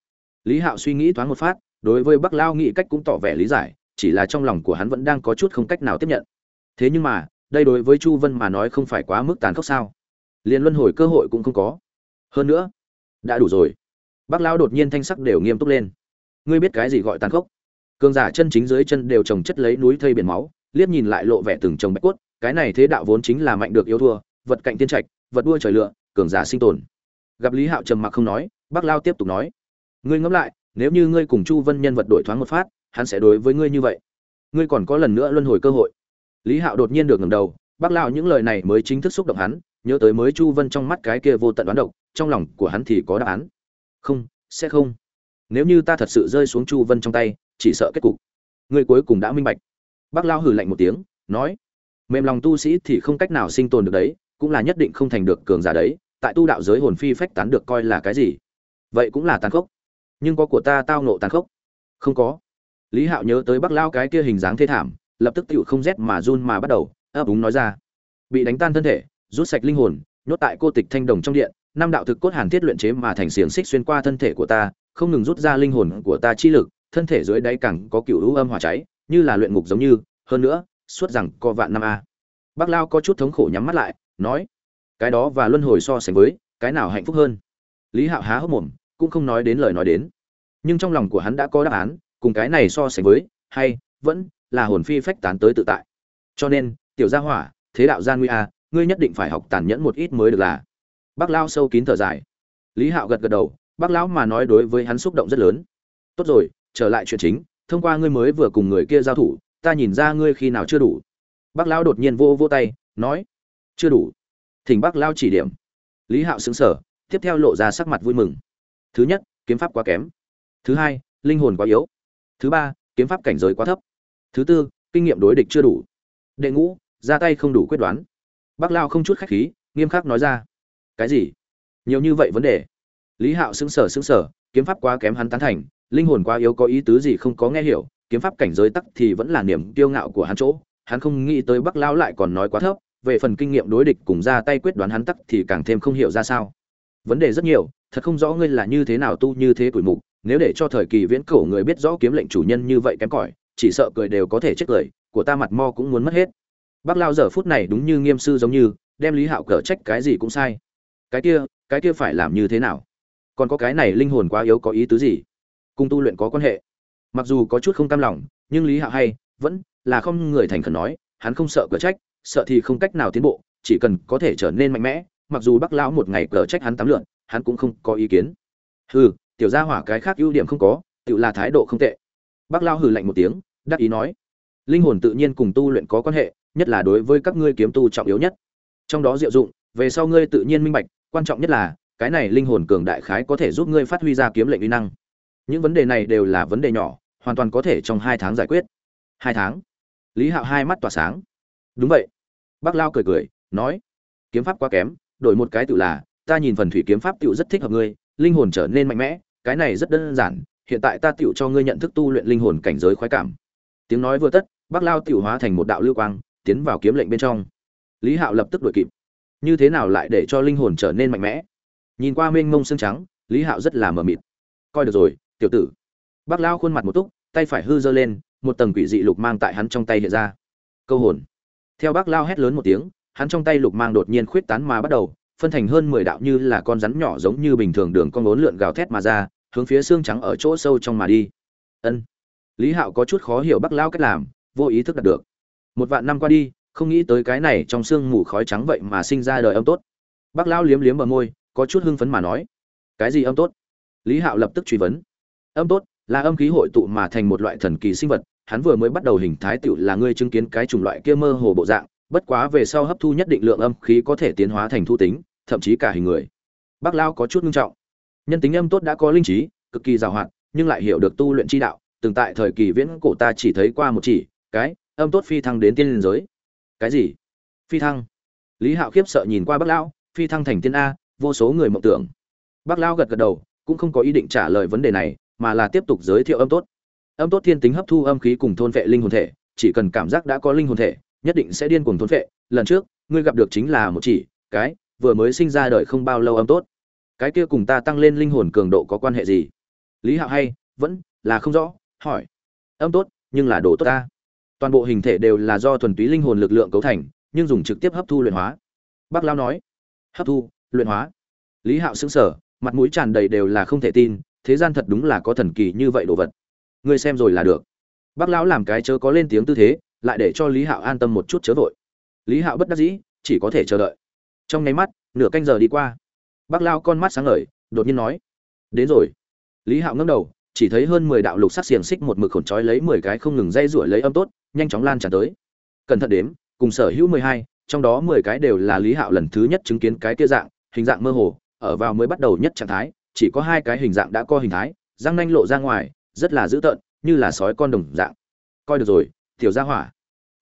Lý hạo suy nghĩ thoáng một phát, đối với bắc lao nghĩ cách cũng tỏ vẻ lý giải, chỉ là trong lòng của hắn vẫn đang có chút không cách nào tiếp nhận. Thế nhưng mà, đây đối với chu vân mà nói không phải quá mức tàn khốc sao? Liền luân hồi cơ hội cũng không có. Hơn nữa, đã đủ rồi. Bác lão đột nhiên thanh sắc đều nghiêm túc lên. Ngươi biết cái gì gọi tàn khốc? Cường giả chân chính dưới chân đều trồng chất lấy núi thây biển máu, liếc nhìn lại lộ vẻ từng trồng bạch quất cái này thế đạo vốn chính là mạnh được yếu thua, vật cạnh tiên trạch, vật đua trời lựa cường giả sinh tồn. Gặp lý hạo trầm mặc không nói, bác lao tiếp tục nói, ngươi ngẫm lại, nếu như ngươi cùng chu vân nhân vật đổi thoáng một phát, hắn sẽ đối với ngươi như vậy. Ngươi còn có lần nữa luân hồi cơ hội. Lý hạo đột nhiên được ngẩng đầu, bác lao những lời này mới chính thức xúc động hắn, nhớ tới mới chu vân trong mắt cái kia vô tận đoán độc, trong lòng của hắn thì có đáp án. Không, sẽ không. Nếu như ta thật sự rơi xuống chu vân trong tay chỉ sợ kết cục. Ngươi cuối cùng đã minh bạch. Bác lao hừ lạnh một tiếng, nói, mềm lòng tu sĩ thì không cách nào sinh tồn được đấy, cũng là nhất định không thành được cường giả đấy, tại tu đạo giới hồn phi phách tán được coi là cái gì? Vậy cũng là tàn khốc. Nhưng có của ta tao nộ tàn khốc? Không có. Lý hạo nhớ tới bắc lao cái kia hình dáng thê thảm, lập tức tựu không rét mà run mà bắt đầu, ấp úng nói ra, bị đánh tan thân thể, rút sạch linh hồn, nhốt tại cô tịch thanh đồng trong điện, năm đạo thực cốt hàn thiết luyện chế mà thành xiềng xích xuyên qua thân thể của ta, không ngừng rút ra linh hồn của ta chi lực thân thể dưới đáy cẳng có cựu hữu âm hỏa cháy, như là luyện ngục giống như, hơn nữa, suốt rằng có vạn năm a. Bác lao có chút thống khổ nhắm mắt lại, nói, cái đó và luân hồi so sánh với, cái nào hạnh phúc hơn? Lý hạo há hốc mồm, cũng không nói đến lời nói đến. Nhưng trong lòng của hắn đã có đáp án, cùng cái này so sánh với, hay, vẫn, là hồn phi phách tán tới tự tại. Cho nên, tiểu gia hỏa, thế đạo gian nguy a, ngươi nhất định phải học tàn nhẫn một ít mới được là. Bác lao sâu kín thở dài. Lý hạo gật gật đầu, bác lão mà nói đối với hắn xúc động rất lớn. Tốt rồi trở lại chuyện chính, thông qua ngươi mới vừa cùng người kia giao thủ, ta nhìn ra ngươi khi nào chưa đủ. Bác lão đột nhiên vô vô tay, nói, chưa đủ. Thỉnh bác lao chỉ điểm. Lý hạo xứng sở tiếp theo lộ ra sắc mặt vui mừng. Thứ nhất, kiếm pháp quá kém. Thứ hai, linh hồn quá yếu. Thứ ba, kiếm pháp cảnh giới quá thấp. Thứ tư, kinh nghiệm đối địch chưa đủ. Đệ ngũ, ra tay không đủ quyết đoán. Bác lao không chút khách khí, nghiêm khắc nói ra, cái gì? Nhiều như vậy vấn đề? Lý hạo xứng sở xứng sở kiếm pháp quá kém hắn tán thành linh hồn quá yếu có ý tứ gì không có nghe hiểu, kiếm pháp cảnh giới tắc thì vẫn là niềm kiêu ngạo của hắn chỗ, hắn không nghĩ tới bắc lao lại còn nói quá thấp, về phần kinh nghiệm đối địch cùng ra tay quyết đoán hắn tắc thì càng thêm không hiểu ra sao. Vấn đề rất nhiều, thật không rõ ngươi là như thế nào tu như thế tuổi mục, nếu để cho thời kỳ viễn cổ người biết rõ kiếm lệnh chủ nhân như vậy kém cỏi, chỉ sợ cười đều có thể chết cười, của ta mặt mo cũng muốn mất hết. Bác lao giờ phút này đúng như nghiêm sư giống như, đem lý hạo cở trách cái gì cũng sai. Cái kia cái kia phải làm như thế nào? Còn có cái này linh hồn quá yếu có ý tứ gì? Cùng tu luyện có quan hệ. Mặc dù có chút không cam lòng, nhưng lý hạo hay vẫn là không người thành khẩn nói, hắn không sợ cửa trách, sợ thì không cách nào tiến bộ, chỉ cần có thể trở nên mạnh mẽ, mặc dù bác lão một ngày cửa trách hắn tám lượn, hắn cũng không có ý kiến. Hừ, tiểu gia hỏa cái khác ưu điểm không có, tự là thái độ không tệ. Bác Lão hừ lạnh một tiếng, đắc ý nói, linh hồn tự nhiên cùng tu luyện có quan hệ, nhất là đối với các ngươi kiếm tu trọng yếu nhất. Trong đó diệu dụng, về sau ngươi tự nhiên minh bạch, quan trọng nhất là, cái này linh hồn cường đại khái có thể giúp ngươi phát huy ra kiếm lệnh uy năng những vấn đề này đều là vấn đề nhỏ, hoàn toàn có thể trong hai tháng giải quyết. Hai tháng? Lý hạo hai mắt tỏa sáng. Đúng vậy. Bác lao cười cười, nói, kiếm pháp quá kém, đổi một cái tự là, ta nhìn phần thủy kiếm pháp tựu rất thích hợp ngươi, linh hồn trở nên mạnh mẽ, cái này rất đơn giản, hiện tại ta tựu cho ngươi nhận thức tu luyện linh hồn cảnh giới khoái cảm. Tiếng nói vừa tất, bác lao tựu hóa thành một đạo lưu quang, tiến vào kiếm lệnh bên trong. Lý hạo lập tức đuổi kịp. Như thế nào lại để cho linh hồn trở nên mạnh mẽ? Nhìn qua mênh mông xương trắng, lý hạo rất là mờ mịt. Coi được rồi tiểu tử. Bác lao khuôn mặt một túc, tay phải hư giơ lên, một tầng quỷ dị lục mang tại hắn trong tay hiện ra. Câu hồn. Theo bác lao hét lớn một tiếng, hắn trong tay lục mang đột nhiên khuyết tán mà bắt đầu, phân thành hơn mười đạo như là con rắn nhỏ giống như bình thường đường con lốn lượn gào thét mà ra, hướng phía xương trắng ở chỗ sâu trong mà đi. Ân. Lý hạo có chút khó hiểu bác lao cách làm, vô ý thức đạt được. Một vạn năm qua đi, không nghĩ tới cái này trong xương mù khói trắng vậy mà sinh ra đời âm tốt. Bác lao liếm liếm bờ môi, có chút hưng phấn mà nói. Cái gì âm tốt? Lý hạo lập tức truy vấn âm tốt, là âm khí hội tụ mà thành một loại thần kỳ sinh vật, hắn vừa mới bắt đầu hình thái tựu là ngươi chứng kiến cái chủng loại kia mơ hồ bộ dạng, bất quá về sau hấp thu nhất định lượng âm khí có thể tiến hóa thành thu tính, thậm chí cả hình người. Bác lao có chút nghiêm trọng. Nhân tính âm tốt đã có linh trí, cực kỳ giàu hoạt, nhưng lại hiểu được tu luyện chi đạo, từng tại thời kỳ viễn cổ ta chỉ thấy qua một chỉ, cái, âm tốt phi thăng đến tiên liên giới. Cái gì? Phi thăng. Lý hạo khiếp sợ nhìn qua bác lão phi thăng thành tiên a, vô số người mộng tưởng. Bác lão gật gật đầu, cũng không có ý định trả lời vấn đề này mà là tiếp tục giới thiệu âm tốt. Âm tốt thiên tính hấp thu âm khí cùng thôn vệ linh hồn thể, chỉ cần cảm giác đã có linh hồn thể, nhất định sẽ điên cuồng thôn vệ. Lần trước, ngươi gặp được chính là một chỉ, cái, vừa mới sinh ra đời không bao lâu âm tốt. Cái kia cùng ta tăng lên linh hồn cường độ có quan hệ gì? Lý hạo hay, vẫn là không rõ, hỏi. Âm tốt, nhưng là đồ tốt ta. Toàn bộ hình thể đều là do thuần túy linh hồn lực lượng cấu thành, nhưng dùng trực tiếp hấp thu luyện hóa. Bác lao nói. Hấp thu, luyện hóa. Lý hạo xứng sở mặt mũi tràn đầy đều là không thể tin thế gian thật đúng là có thần kỳ như vậy đồ vật. Ngươi xem rồi là được. Bác lão làm cái chớ có lên tiếng tư thế, lại để cho lý hạo an tâm một chút chớ vội. Lý hạo bất đắc dĩ, chỉ có thể chờ đợi. Trong nháy mắt, nửa canh giờ đi qua. Bác lao con mắt sáng ngời, đột nhiên nói, đến rồi. Lý hạo ngâm đầu, chỉ thấy hơn mười đạo lục sắc xiềng xích một mực khổn trói lấy mười cái không ngừng dây rủi lấy âm tốt, nhanh chóng lan tràn tới. Cẩn thận đếm, cùng sở hữu mười hai, trong đó mười cái đều là lý hạo lần thứ nhất chứng kiến cái kia dạng, hình dạng mơ hồ, ở vào mới bắt đầu nhất trạng thái chỉ có hai cái hình dạng đã co hình thái, răng nanh lộ ra ngoài, rất là dữ tợn, như là sói con đồng dạng. Coi được rồi, tiểu gia hỏa.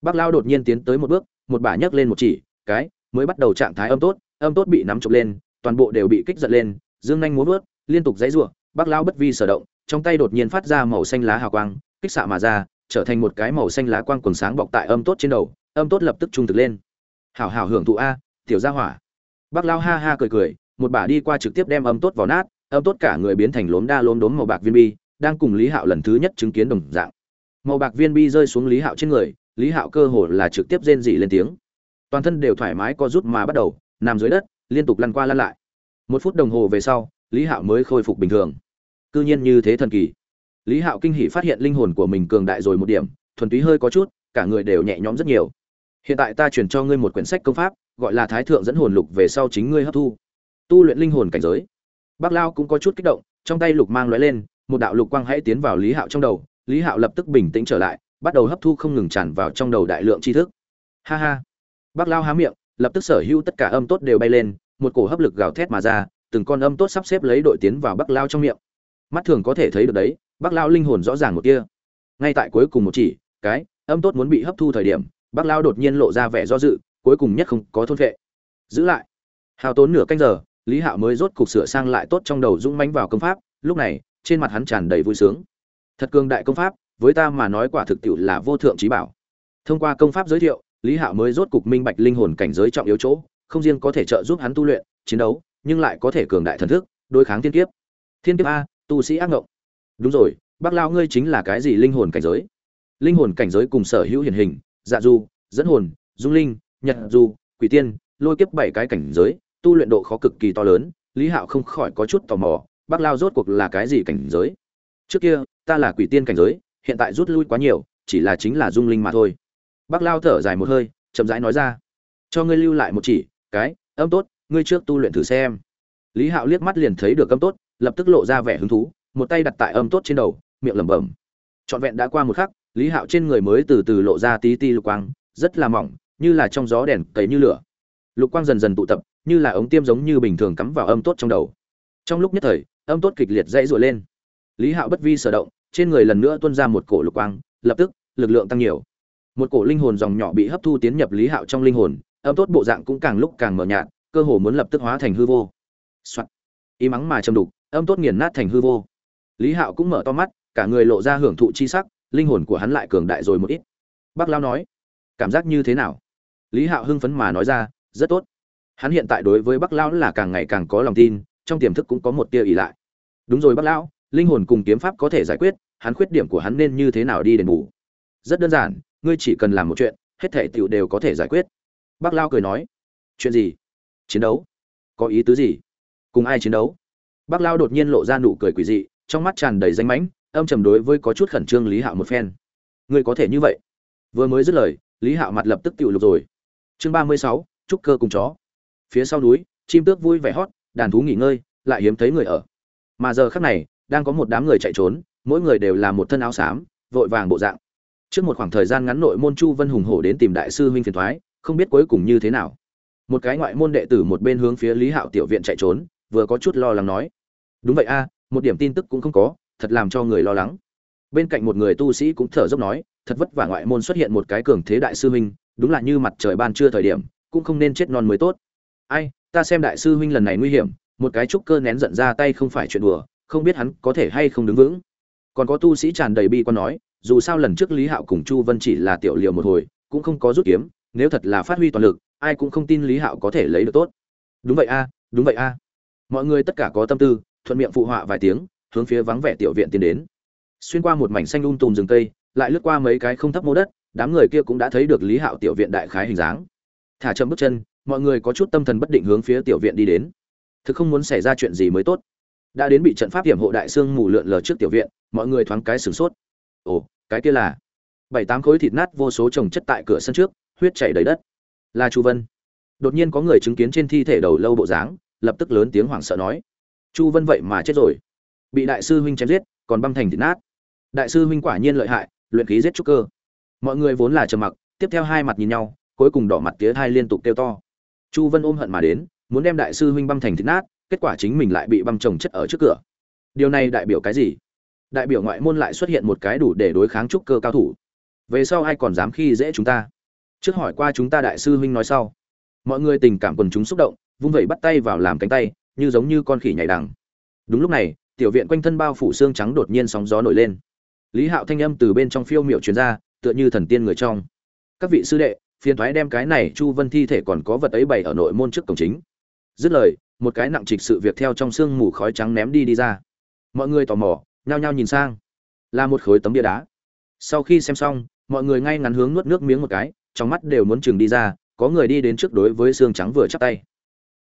Bác lao đột nhiên tiến tới một bước, một bà nhấc lên một chỉ, cái, mới bắt đầu trạng thái âm tốt âm tốt bị nắm chụp lên, toàn bộ đều bị kích giật lên, dương nhanh muốn vớt, liên tục dãy rủa bác lao bất vi sở động, trong tay đột nhiên phát ra màu xanh lá hào quang, kích xạ mà ra, trở thành một cái màu xanh lá quang quần sáng bọc tại âm tốt trên đầu, âm tốt lập tức trung thực lên. Hảo hảo hưởng thụ a, tiểu gia hỏa. Bác lao ha ha cười cười, một bà đi qua trực tiếp đem âm tốt vào nát âm tốt cả người biến thành lốm đa lốm đốm màu bạc viên bi, đang cùng lý hạo lần thứ nhất chứng kiến đồng dạng. Màu bạc viên bi rơi xuống lý hạo trên người, lý hạo cơ hồ là trực tiếp rên rỉ lên tiếng. Toàn thân đều thoải mái co rút mà bắt đầu, nằm dưới đất, liên tục lăn qua lăn lại. Một phút đồng hồ về sau, lý hạo mới khôi phục bình thường. Cư nhiên như thế thần kỳ. Lý hạo kinh hỉ phát hiện linh hồn của mình cường đại rồi một điểm, thuần túy hơi có chút, cả người đều nhẹ nhõm rất nhiều. Hiện tại ta chuyển cho ngươi một quyển sách công pháp, gọi là thái thượng dẫn hồn lục về sau chính ngươi hấp thu. Tu luyện linh hồn cảnh giới bác lao cũng có chút kích động, trong tay lục mang lóe lên, một đạo lục quang hãy tiến vào lý hạo trong đầu, lý hạo lập tức bình tĩnh trở lại, bắt đầu hấp thu không ngừng tràn vào trong đầu đại lượng tri thức. Ha ha. Bác lao há miệng, lập tức sở hữu tất cả âm tốt đều bay lên, một cổ hấp lực gào thét mà ra, từng con âm tốt sắp xếp lấy đội tiến vào bắc lao trong miệng. Mắt thường có thể thấy được đấy bắc lao linh hồn rõ ràng một kia. Ngay tại cuối cùng một chỉ, cái âm tốt muốn bị hấp thu thời điểm bắc lao đột nhiên lộ ra vẻ do dự, cuối cùng nhất không có thôn vệ. Giữ lại. Hao tốn nửa canh giờ lý hạo mới rốt cục sửa sang lại tốt trong đầu dũng mánh vào công pháp, lúc này, trên mặt hắn tràn đầy vui sướng. Thật cường đại công pháp, với ta mà nói quả thực tiệu là vô thượng trí bảo. Thông qua công pháp giới thiệu, lý hạo mới rốt cục minh bạch linh hồn cảnh giới trọng yếu chỗ, không riêng có thể trợ giúp hắn tu luyện, chiến đấu, nhưng lại có thể cường đại thần thức, đối kháng thiên kiếp. Thiên kiếp a, tu sĩ ác ngộng. Đúng rồi, bác lao ngươi chính là cái gì linh hồn cảnh giới? Linh hồn cảnh giới cùng sở hữu hiển hình dạ du, dẫn hồn, dung linh, nhật du, quỷ tiên, lôi kiếp bảy cái cảnh giới tu luyện độ khó cực kỳ to lớn, lý hạo không khỏi có chút tò mò bác lao rốt cuộc là cái gì cảnh giới? Trước kia, ta là quỷ tiên cảnh giới, hiện tại rút lui quá nhiều, chỉ là chính là dung linh mà thôi. Bác lao thở dài một hơi, chậm rãi nói ra, cho ngươi lưu lại một chỉ, cái, âm tốt, ngươi trước tu luyện thử xem. Lý hạo liếc mắt liền thấy được âm tốt, lập tức lộ ra vẻ hứng thú, một tay đặt tại âm tốt trên đầu, miệng lẩm bẩm. Trọn vẹn đã qua một khắc, lý hạo trên người mới từ từ lộ ra tí ti lục quang, rất là mỏng, như là trong gió đèn cấy như lửa. Lục quang dần dần tụ tập như là ống tiêm giống như bình thường cắm vào âm tốt trong đầu. Trong lúc nhất thời, âm tốt kịch liệt dãy rụa lên. Lý hạo bất vi sở động, trên người lần nữa tuôn ra một cổ lục quang, lập tức, lực lượng tăng nhiều. Một cổ linh hồn dòng nhỏ bị hấp thu tiến nhập lý hạo trong linh hồn, âm tốt bộ dạng cũng càng lúc càng mờ nhạt, cơ hồ muốn lập tức hóa thành hư vô、Soạn. y mắng mà châm đục, âm tốt nghiền nát thành hư vô. Lý hạo cũng mở to mắt, cả người lộ ra hưởng thụ chi sắc, linh hồn của hắn lại cường đại rồi một ít. Bác lao nói, cảm giác như thế nào? Lý hạo hưng phấn mà nói ra, rất tốt hắn hiện tại đối với bác lão là càng ngày càng có lòng tin, trong tiềm thức cũng có một tia ỉ lại. Đúng rồi bác lão, linh hồn cùng kiếm pháp có thể giải quyết, hắn khuyết điểm của hắn nên như thế nào đi đền bù? Rất đơn giản, ngươi chỉ cần làm một chuyện, hết thể tựu đều có thể giải quyết. Bác lao cười nói, chuyện gì? Chiến đấu? Có ý tứ gì? Cùng ai chiến đấu? Bác lao đột nhiên lộ ra nụ cười quỷ dị, trong mắt tràn đầy danh mãnh, âm trầm đối với có chút khẩn trương lý hạo một phen. Ngươi có thể như vậy. Vừa mới dứt lời, lý hạo mặt lập tức tựu lục rồi. Chương ba mươi sáu, trúc cơ cùng chó phía sau núi, chim tước vui vẻ hót, đàn thú nghỉ ngơi, lại hiếm thấy người ở. Mà giờ khắc này, đang có một đám người chạy trốn, mỗi người đều là một thân áo xám, vội vàng bộ dạng. Trước một khoảng thời gian ngắn nội môn chu vân hùng hổ đến tìm đại sư huynh phiền thoái, không biết cuối cùng như thế nào. Một cái ngoại môn đệ tử một bên hướng phía lý hạo tiểu viện chạy trốn, vừa có chút lo lắng nói. Đúng vậy a, một điểm tin tức cũng không có, thật làm cho người lo lắng. Bên cạnh một người tu sĩ cũng thở dốc nói, thật vất vả ngoại môn xuất hiện một cái cường thế đại sư huynh, đúng là như mặt trời ban trưa thời điểm, cũng không nên chết non mới tốt ai, ta xem đại sư huynh lần này nguy hiểm, một cái trúc cơ nén giận ra tay không phải chuyện đùa, không biết hắn có thể hay không đứng vững. Còn có tu sĩ tràn đầy bi quan nói, dù sao lần trước lý hạo cùng chu vân chỉ là tiểu liều một hồi, cũng không có rút kiếm, nếu thật là phát huy toàn lực, ai cũng không tin lý hạo có thể lấy được tốt. Đúng vậy a, đúng vậy a. Mọi người tất cả có tâm tư, thuận miệng phụ họa vài tiếng, hướng phía vắng vẻ tiểu viện tiến đến. Xuyên qua một mảnh xanh um tùm rừng cây, lại lướt qua mấy cái không thấp mô đất, đám người kia cũng đã thấy được lý hạo tiểu viện đại khái hình dáng. Thả chậm bước chân mọi người có chút tâm thần bất định hướng phía tiểu viện đi đến. Thực không muốn xảy ra chuyện gì mới tốt. Đã đến bị trận pháp hiểm hộ đại sương mù lượn lờ trước tiểu viện, mọi người thoáng cái sửng sốt. Ồ, cái kia là bảy tám khối thịt nát vô số trồng chất tại cửa sân trước, huyết chảy đầy đất. Là chu vân. Đột nhiên có người chứng kiến trên thi thể đầu lâu bộ dáng, lập tức lớn tiếng hoảng sợ nói. Chu vân vậy mà chết rồi. Bị đại sư huynh chém giết, còn băm thành thịt nát. Đại sư huynh quả nhiên lợi hại, luyện khí giết trúc cơ. Mọi người vốn là trầm mặc, tiếp theo hai mặt nhìn nhau, cuối cùng đỏ mặt tía thai liên tục kêu to chu vân ôm hận mà đến, muốn đem đại sư huynh băm thành thịt nát, kết quả chính mình lại bị băm trồng chất ở trước cửa. Điều này đại biểu cái gì? Đại biểu ngoại môn lại xuất hiện một cái đủ để đối kháng trúc cơ cao thủ. Về sau ai còn dám khi dễ chúng ta? Trước hỏi qua chúng ta đại sư huynh nói sau. Mọi người tình cảm quần chúng xúc động, vung vẩy bắt tay vào làm cánh tay, như giống như con khỉ nhảy đằng. Đúng lúc này, tiểu viện quanh thân bao phủ xương trắng đột nhiên sóng gió nổi lên. Lý hạo thanh âm từ bên trong phiêu miệu truyền ra, tựa như thần tiên người trong. Các vị sư đệ phiền thoái đem cái này chu vân thi thể còn có vật ấy bày ở nội môn trước cổng chính. Dứt lời, một cái nặng trịch sự việc theo trong sương mù khói trắng ném đi đi ra. Mọi người tò mò, nhao nhao nhìn sang. Là một khối tấm bia đá. Sau khi xem xong, mọi người ngay ngắn hướng nuốt nước miếng một cái, trong mắt đều muốn chừng đi ra, có người đi đến trước đối với xương trắng vừa chắp tay.